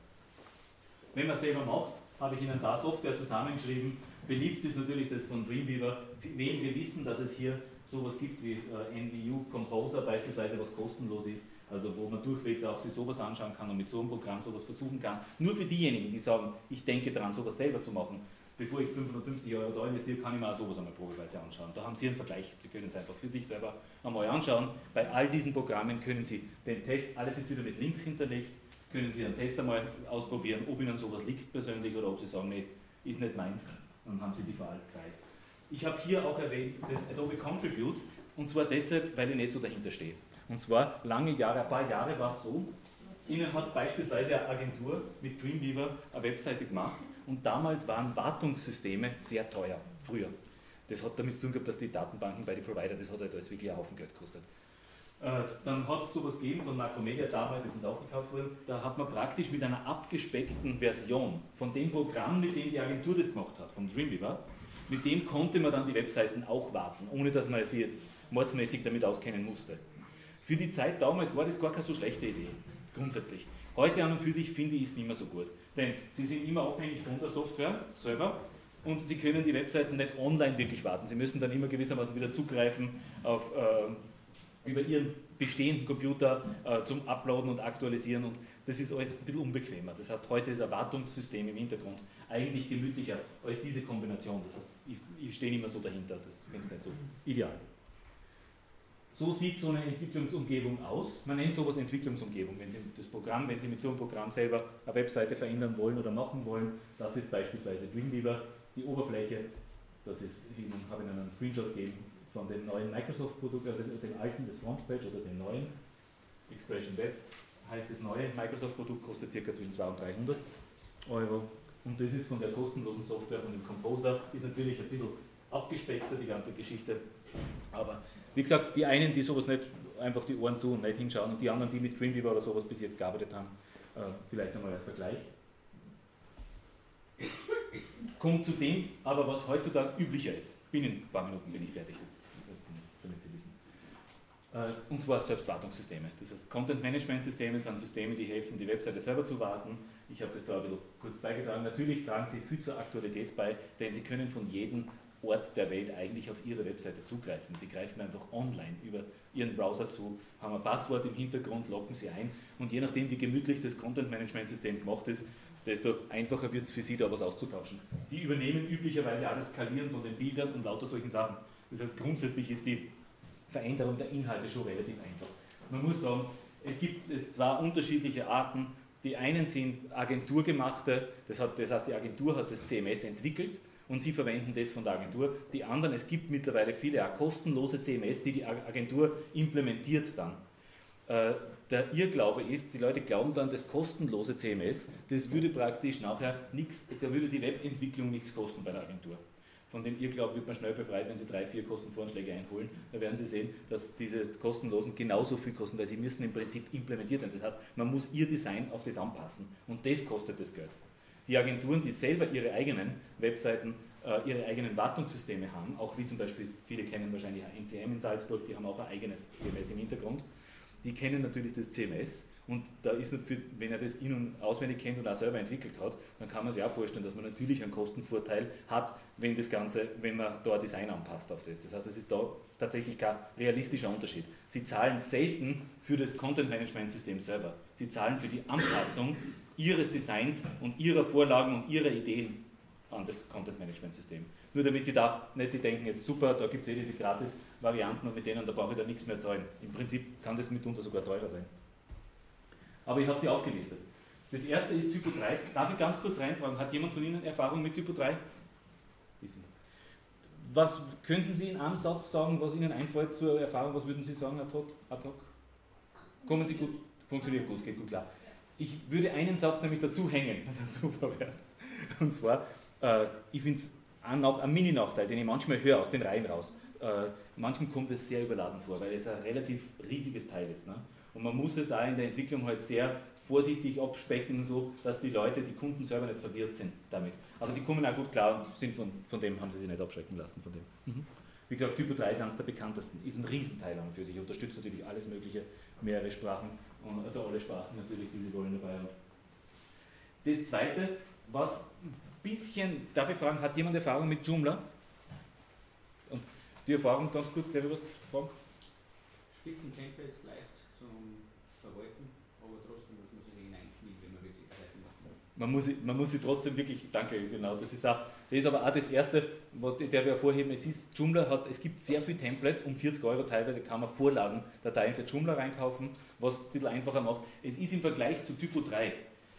Wenn man es selber macht, habe ich Ihnen da Software zusammengeschrieben. Beliebt ist natürlich das von Dreamweaver. Wenige wissen, dass es hier sowas gibt wie äh, NVU Composer beispielsweise, was kostenlos ist, also wo man durchwegs auch sich sowas anschauen kann und mit so einem Programm sowas versuchen kann. Nur für diejenigen, die sagen, ich denke daran, sowas selber zu machen, bevor ich 550 Euro da investiere, kann ich mir auch sowas einmal probeweise anschauen. Da haben Sie einen Vergleich. Sie können es einfach für sich selber einmal anschauen. Bei all diesen Programmen können Sie den Test, alles ist wieder mit Links hinterlegt, können Sie einen Test einmal ausprobieren, ob Ihnen sowas liegt persönlich oder ob Sie sagen, nee, ist nicht meins, dann haben Sie die Wahl frei. Ich habe hier auch erwähnt das Adobe Contribute und zwar deshalb, weil ich nicht so dahinter stehe. Und zwar lange Jahre, ein paar Jahre war es so, Ihnen hat beispielsweise eine Agentur mit Dreamweaver eine Webseite gemacht und damals waren Wartungssysteme sehr teuer, früher. Das hat damit zu tun gehabt, dass die Datenbanken bei den Provider, das hat halt alles wirklich einen Haufen Geld gekostet. Äh, dann hat es sowas gegeben von Macromedia damals, jetzt ist es aufgekauft worden, da hat man praktisch mit einer abgespeckten Version von dem Programm, mit dem die Agentur das gemacht hat, vom Dreamweaver, mit dem konnte man dann die Webseiten auch warten, ohne dass man sie jetzt mordsmäßig damit auskennen musste. Für die Zeit damals war das gar keine so schlechte Idee, grundsätzlich. Heute an und für sich finde ich es nicht mehr so gut, denn sie sind immer abhängig von der Software selber und sie können die Webseiten nicht online wirklich warten. Sie müssen dann immer gewissermaßen wieder zugreifen auf äh, über ihren bestehenden Computer äh, zum Uploaden und Aktualisieren und das ist alles ein bisschen unbequemer. Das heißt, heute ist Erwartungssystem im Hintergrund eigentlich gemütlicher als diese Kombination. Das heißt, ich, ich stehe nicht mehr so dahinter, das finde ich nicht so ideal. So sieht so eine Entwicklungsumgebung aus. Man nennt sowas Entwicklungsumgebung. Wenn Sie das Programm, wenn Sie mit so einem Programm selber eine Webseite verändern wollen oder machen wollen, das ist beispielsweise Dreamweaver. Die Oberfläche, das ist, ich habe Ihnen einen Screenshot gegeben, von dem neuen Microsoft-Produkt, also dem alten, das Frontpage oder dem neuen, Expression Web, heißt das neue Microsoft-Produkt, kostet ca. zwischen 200 und 300 Euro. Und das ist von der kostenlosen Software, von dem Composer, ist natürlich ein bisschen abgespeckter, die ganze Geschichte. Aber wie gesagt, die einen, die sowas nicht einfach die Ohren zu und nicht hinschauen, und die anderen, die mit Dreamweaver oder sowas bis jetzt gearbeitet haben, äh, vielleicht nochmal als Vergleich. Kommt zu dem, aber was heutzutage üblicher ist. Binnen ein paar Minuten bin ich fertig. Das äh, und zwar Selbstwartungssysteme. Das heißt, Content-Management-Systeme sind Systeme, die helfen, die Webseite selber zu warten. Ich habe das da ein bisschen kurz beigetragen. Natürlich tragen sie viel zur Aktualität bei, denn sie können von jedem Ort der Welt eigentlich auf ihre Webseite zugreifen. Sie greifen einfach online über ihren Browser zu, haben ein Passwort im Hintergrund, locken sie ein und je nachdem, wie gemütlich das Content-Management-System gemacht ist, desto einfacher wird es für sie, da was auszutauschen. Die übernehmen üblicherweise alles Skalieren von den Bildern und lauter solchen Sachen. Das heißt, grundsätzlich ist die Veränderung der Inhalte schon relativ einfach. Man muss sagen, es gibt jetzt zwei unterschiedliche Arten. Die einen sind agenturgemachte, das, hat, das heißt, die Agentur hat das CMS entwickelt und sie verwenden das von der Agentur. Die anderen, es gibt mittlerweile viele auch kostenlose CMS, die die Agentur implementiert dann. Äh, der Irrglaube ist, die Leute glauben dann, das kostenlose CMS, das würde praktisch nachher nichts, da würde die Webentwicklung nichts kosten bei der Agentur. Von dem Irrglauben wird man schnell befreit, wenn Sie drei, vier Kostenvoranschläge einholen. Da werden Sie sehen, dass diese kostenlosen genauso viel kosten, weil sie müssen im Prinzip implementiert werden. Das heißt, man muss Ihr Design auf das anpassen und das kostet das Geld. Die Agenturen, die selber ihre eigenen Webseiten, äh, ihre eigenen Wartungssysteme haben, auch wie zum Beispiel, viele kennen wahrscheinlich NCM in Salzburg, die haben auch ein eigenes CMS im Hintergrund, die kennen natürlich das CMS und da ist natürlich, wenn er das in- und auswendig kennt und auch selber entwickelt hat, dann kann man sich auch vorstellen, dass man natürlich einen Kostenvorteil hat, wenn das Ganze, wenn man da ein Design anpasst auf das. Das heißt, es ist da tatsächlich kein realistischer Unterschied. Sie zahlen selten für das Content-Management-System selber. Sie zahlen für die Anpassung ihres Designs und ihrer Vorlagen und ihrer Ideen an das Content-Management-System. Nur damit Sie da nicht Sie denken, jetzt super, da gibt es eh diese Gratis-Varianten und mit denen, da brauche ich da nichts mehr zahlen. Im Prinzip kann das mitunter sogar teurer sein. Aber ich habe sie aufgelistet. Das erste ist Typo 3. Darf ich ganz kurz reinfragen, hat jemand von Ihnen Erfahrung mit Typo 3? Wissen. Was könnten Sie in einem Satz sagen, was Ihnen einfällt zur Erfahrung? Was würden Sie sagen ad hoc? Ad hoc? Kommen Sie gut? Funktioniert gut, geht gut klar. Ich würde einen Satz nämlich dazu hängen, <laughs> dazu verwerten. Und zwar, äh, ich finde es auch ein Mini-Nachteil, den ich manchmal höre aus den Reihen raus. Äh, manchen kommt es sehr überladen vor, weil es ein relativ riesiges Teil ist. Ne? Und man muss es auch in der Entwicklung halt sehr vorsichtig abspecken, so dass die Leute, die Kunden selber nicht verwirrt sind damit. Aber sie kommen auch gut klar und sind von, von dem haben sie sich nicht abschrecken lassen. Von dem. Mhm. Wie gesagt, Typo 3 ist eines der bekanntesten, ist ein Riesenteil an und für sich, unterstützt natürlich alles Mögliche, mehrere Sprachen, also alle Sprachen natürlich, die sie wollen dabei haben. Das zweite, was ein bisschen, darf ich fragen, hat jemand Erfahrung mit Joomla? Und die Erfahrung ganz kurz, der will was fragen? Spitzentemplates leicht zum Verwalten, aber trotzdem muss man sich hineinknien, wenn man wirklich Seiten macht. Man muss, man muss sie trotzdem wirklich, danke, genau, das ist auch, das ist aber auch das Erste, was der wir hervorheben, es ist, Joomla hat, es gibt sehr viele Templates, um 40 Euro teilweise kann man Vorlagen, Dateien für Joomla reinkaufen, was es ein bisschen einfacher macht. Es ist im Vergleich zu Typo 3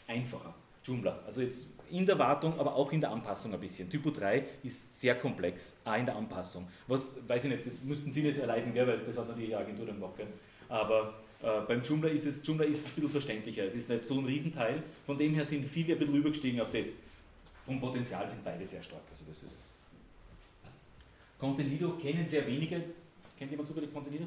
einfacher, Joomla. Also jetzt in der Wartung, aber auch in der Anpassung ein bisschen. Typo 3 ist sehr komplex, auch in der Anpassung. Was, weiß ich nicht, das müssten Sie nicht erleiden, gell, weil das hat natürlich die Agentur dann gemacht. Aber äh, beim Joomla ist es, Joomla ist ein bisschen verständlicher. Es ist nicht so ein Riesenteil. Von dem her sind viele ein bisschen rübergestiegen auf das. Vom Potenzial sind beide sehr stark. Also das ist Contenido kennen sehr wenige. Kennt jemand zufällig Contenido?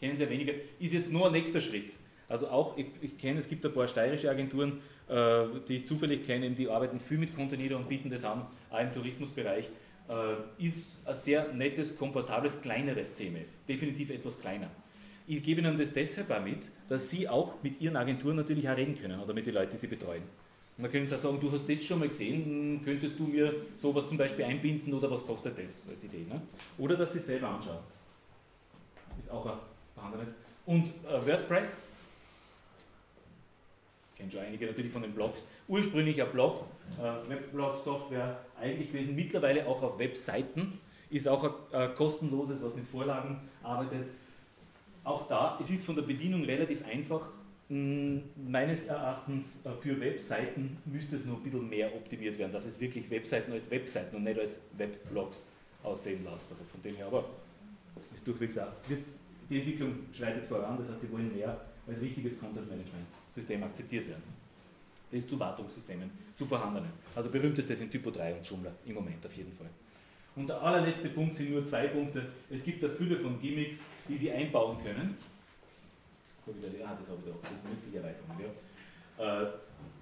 Kennen sehr wenige. Ist jetzt nur ein nächster Schritt. Also auch, ich, ich kenne, es gibt ein paar steirische Agenturen, äh, die ich zufällig kenne, die arbeiten viel mit Contenido und bieten das an, auch im Tourismusbereich. Äh, ist ein sehr nettes, komfortables, kleineres CMS. Definitiv etwas kleiner. Ich gebe Ihnen das deshalb auch mit, dass Sie auch mit Ihren Agenturen natürlich auch reden können oder mit den Leuten, die Sie betreuen. Und dann können Sie auch sagen, du hast das schon mal gesehen, könntest du mir sowas zum Beispiel einbinden oder was kostet das als Idee. Ne? Oder dass Sie es selber anschauen. Ist auch ein anderes. Und äh, WordPress, kennen schon einige natürlich von den Blogs, ursprünglich ein Blog, äh, Weblog-Software eigentlich gewesen, mittlerweile auch auf Webseiten, ist auch ein, ein kostenloses, was mit Vorlagen arbeitet. Auch da, es ist von der Bedienung relativ einfach, meines Erachtens äh, für Webseiten müsste es noch ein bisschen mehr optimiert werden, dass es wirklich Webseiten als Webseiten und nicht als Webblogs aussehen lässt. Also von dem her, aber ist durchwegs auch. Die Entwicklung schreitet voran, das heißt, sie wollen mehr als richtiges Content-Management-System akzeptiert werden. Das ist zu Wartungssystemen, zu vorhandenen. Also berühmtestes sind Typo 3 und Joomla im Moment auf jeden Fall. Und der allerletzte Punkt sind nur zwei Punkte. Es gibt eine Fülle von Gimmicks, die Sie einbauen können ah, das habe ich da, das. Ja. Äh,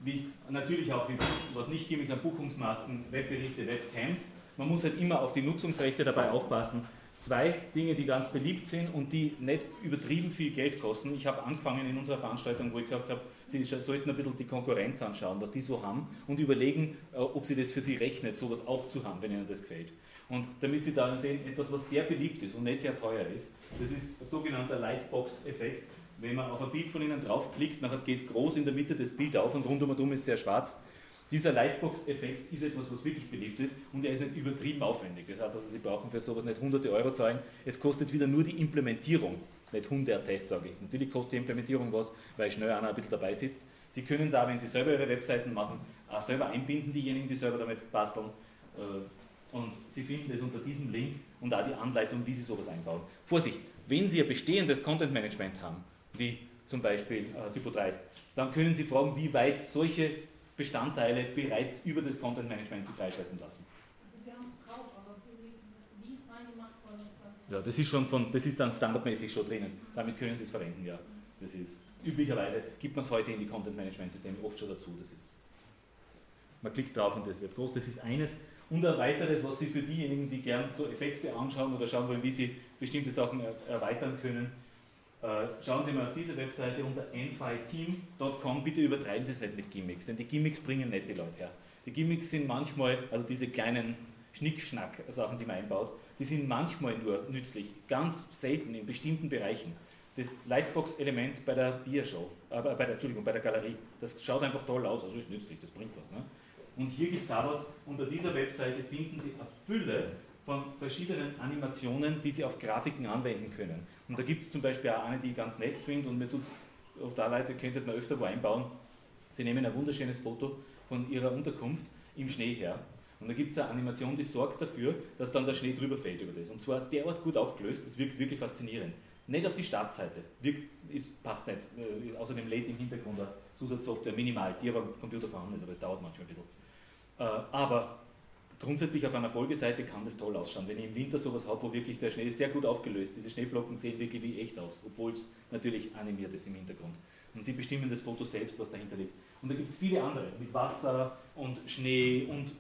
wie, natürlich auch, was nicht gibt, sind Buchungsmasken, Webberichte, Webcams. Man muss halt immer auf die Nutzungsrechte dabei aufpassen. Zwei Dinge, die ganz beliebt sind und die nicht übertrieben viel Geld kosten. Ich habe angefangen in unserer Veranstaltung, wo ich gesagt habe, Sie sollten ein bisschen die Konkurrenz anschauen, was die so haben und überlegen, äh, ob Sie das für Sie rechnet, sowas auch zu haben, wenn Ihnen das gefällt. Und damit Sie dann sehen, etwas, was sehr beliebt ist und nicht sehr teuer ist, das ist ein sogenannter Lightbox-Effekt wenn man auf ein Bild von Ihnen draufklickt, nachher geht groß in der Mitte das Bild auf und rundum ist sehr schwarz. Dieser Lightbox-Effekt ist etwas, was wirklich beliebt ist und er ist nicht übertrieben aufwendig. Das heißt also, Sie brauchen für sowas nicht hunderte Euro zahlen. Es kostet wieder nur die Implementierung, nicht hunderte, sage ich. Natürlich kostet die Implementierung was, weil schnell einer ein bisschen dabei sitzt. Sie können es auch, wenn Sie selber Ihre Webseiten machen, auch selber einbinden, diejenigen, die selber damit basteln. Und Sie finden es unter diesem Link und auch die Anleitung, wie Sie sowas einbauen. Vorsicht, wenn Sie ein bestehendes Content Management haben, wie zum Beispiel äh, Typo 3. Dann können Sie fragen, wie weit solche Bestandteile bereits über das Content Management sich freischalten lassen. Also wir haben es drauf, aber wie es reingemacht worden ist. Ja, das ist schon von, das ist dann standardmäßig schon drinnen. Damit können Sie es verwenden, ja. Das ist üblicherweise gibt man es heute in die Content Management Systeme oft schon dazu. Das ist, man klickt drauf und das wird groß. Das ist eines. Und ein weiteres, was Sie für diejenigen, die gern so Effekte anschauen oder schauen wollen, wie sie bestimmte Sachen erweitern können, äh, schauen Sie mal auf diese Webseite unter nfiteam.com. Bitte übertreiben Sie es nicht mit Gimmicks, denn die Gimmicks bringen die Leute her. Die Gimmicks sind manchmal, also diese kleinen Schnickschnack-Sachen, die man einbaut, die sind manchmal nur nützlich, ganz selten in bestimmten Bereichen. Das Lightbox-Element bei der Dia-Show, äh, bei der, Entschuldigung, bei der Galerie, das schaut einfach toll aus, also ist nützlich, das bringt was. Ne? Und hier gibt es auch was, unter dieser Webseite finden Sie eine Fülle von verschiedenen Animationen, die Sie auf Grafiken anwenden können. Und da gibt es zum Beispiel auch eine, die ich ganz nett finde und mir tut auf der Leute könnte man öfter wo einbauen. Sie nehmen ein wunderschönes Foto von Ihrer Unterkunft im Schnee her. Und da gibt es eine Animation, die sorgt dafür, dass dann der Schnee drüber fällt über das. Und zwar derart gut aufgelöst, das wirkt wirklich faszinierend. Nicht auf die Startseite, wirkt, ist, passt nicht. Äh, außerdem lädt im Hintergrund eine Zusatzsoftware minimal, die aber am Computer vorhanden ist, aber es dauert manchmal ein bisschen. Äh, aber grundsätzlich auf einer Folgeseite kann das toll ausschauen. Wenn ich im Winter sowas habe, wo wirklich der Schnee ist sehr gut aufgelöst, diese Schneeflocken sehen wirklich wie echt aus, obwohl es natürlich animiert ist im Hintergrund. Und Sie bestimmen das Foto selbst, was dahinter liegt. Und da gibt es viele andere, mit Wasser und Schnee und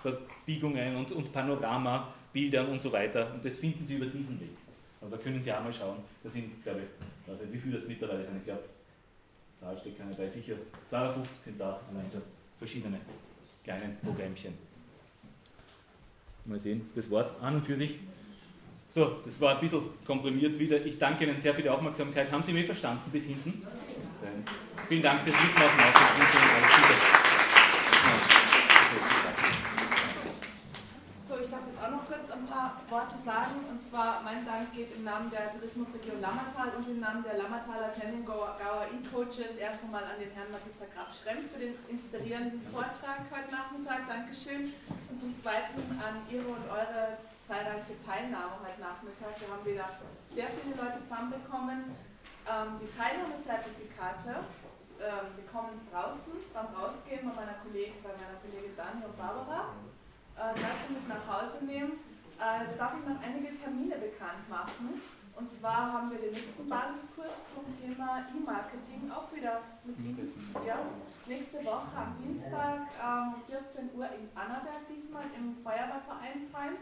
Verbiegungen und, und Panorama, Bildern und so weiter. Und das finden Sie über diesen Weg. Also da können Sie auch mal schauen. Da sind, glaube ich, wie viele das mittlerweile sind. Ich glaube, Zahl steht keine bei, sicher 52 sind da allein verschiedene kleinen Programmchen. Mal sehen, das war es an und für sich. So, das war ein bisschen komprimiert wieder. Ich danke Ihnen sehr für die Aufmerksamkeit. Haben Sie mich verstanden bis hinten? Vielen Dank fürs Mitmachen. Auch das So, ich darf jetzt auch noch kurz ein paar Worte sagen. Und zwar, mein Dank geht im Namen der Tourismusregion Lammertal und im Namen der Lammertaler Tenningauer E-Coaches erst einmal an den Herrn Magister Graf Schrempf für den inspirierenden Vortrag heute Nachmittag. Dankeschön. Und zum Zweiten an Ihre und eure zahlreiche Teilnahme heute Nachmittag. Wir haben wieder sehr viele Leute zusammenbekommen. Ähm, die Teilnahmezertifikate ähm, wir kommen draußen beim Rausgehen bei meiner Kollegin, bei meiner Kollegin Dani und Barbara äh, dazu mit nach Hause nehmen. Äh, jetzt darf ich noch einige Termine bekannt machen. Und zwar haben wir den nächsten Basiskurs zum Thema E-Marketing auch wieder mit Ihnen. Ja, nächste Woche am Dienstag um ähm, 14 Uhr in Annaberg diesmal im Feuerwehrvereinsheim.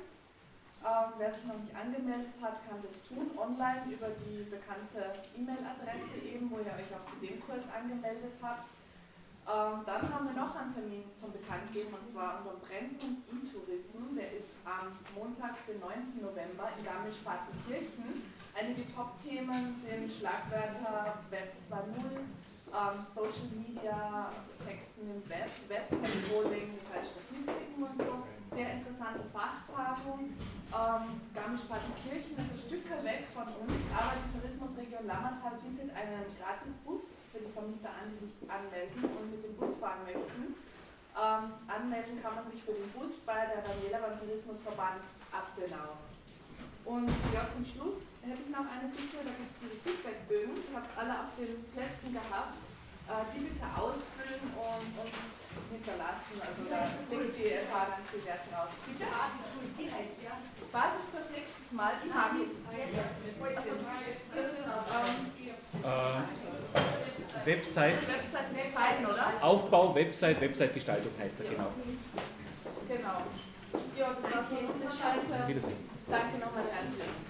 Ähm, wer sich noch nicht angemeldet hat, kann das tun, online über die bekannte E-Mail-Adresse eben, wo ihr euch auch zu dem Kurs angemeldet habt. Ähm, dann haben wir noch einen Termin zum Bekanntgeben und zwar unseren Brennpunkt E-Tourism. Der ist am Montag, den 9. November in Garmisch-Partenkirchen. Einige Top-Themen sind Schlagwörter Web 2.0, ähm, Social Media, Texten im Web, Web-Controlling, das heißt Statistiken und so. Sehr interessante Fachtagung. Ähm, Garmisch-Partenkirchen ist ein Stück weg von uns, aber die Tourismusregion Lammertal bietet einen Gratis-Bus die Vermieter an, die sich anmelden und mit dem Bus fahren möchten. Ähm, anmelden kann man sich für den Bus bei der Daniela beim Tourismusverband Abdenau. Und ja, zum Schluss hätte ich noch eine Bitte, da gibt es diese Feedbackbögen, die habt alle auf den Plätzen gehabt, äh, die bitte ausfüllen und uns hinterlassen. Also da legt die ganz viel Wert drauf. Bitte? Basiskurs, wie heißt der? Basiskurs nächstes Mal. Ich habe also, das ist ähm, äh, Website. Website Design, oder? Aufbau, Website, Website-Gestaltung heißt er, genau. Genau. Ja, das war von unserer Seite. Wiedersehen. Danke nochmal herzlichst.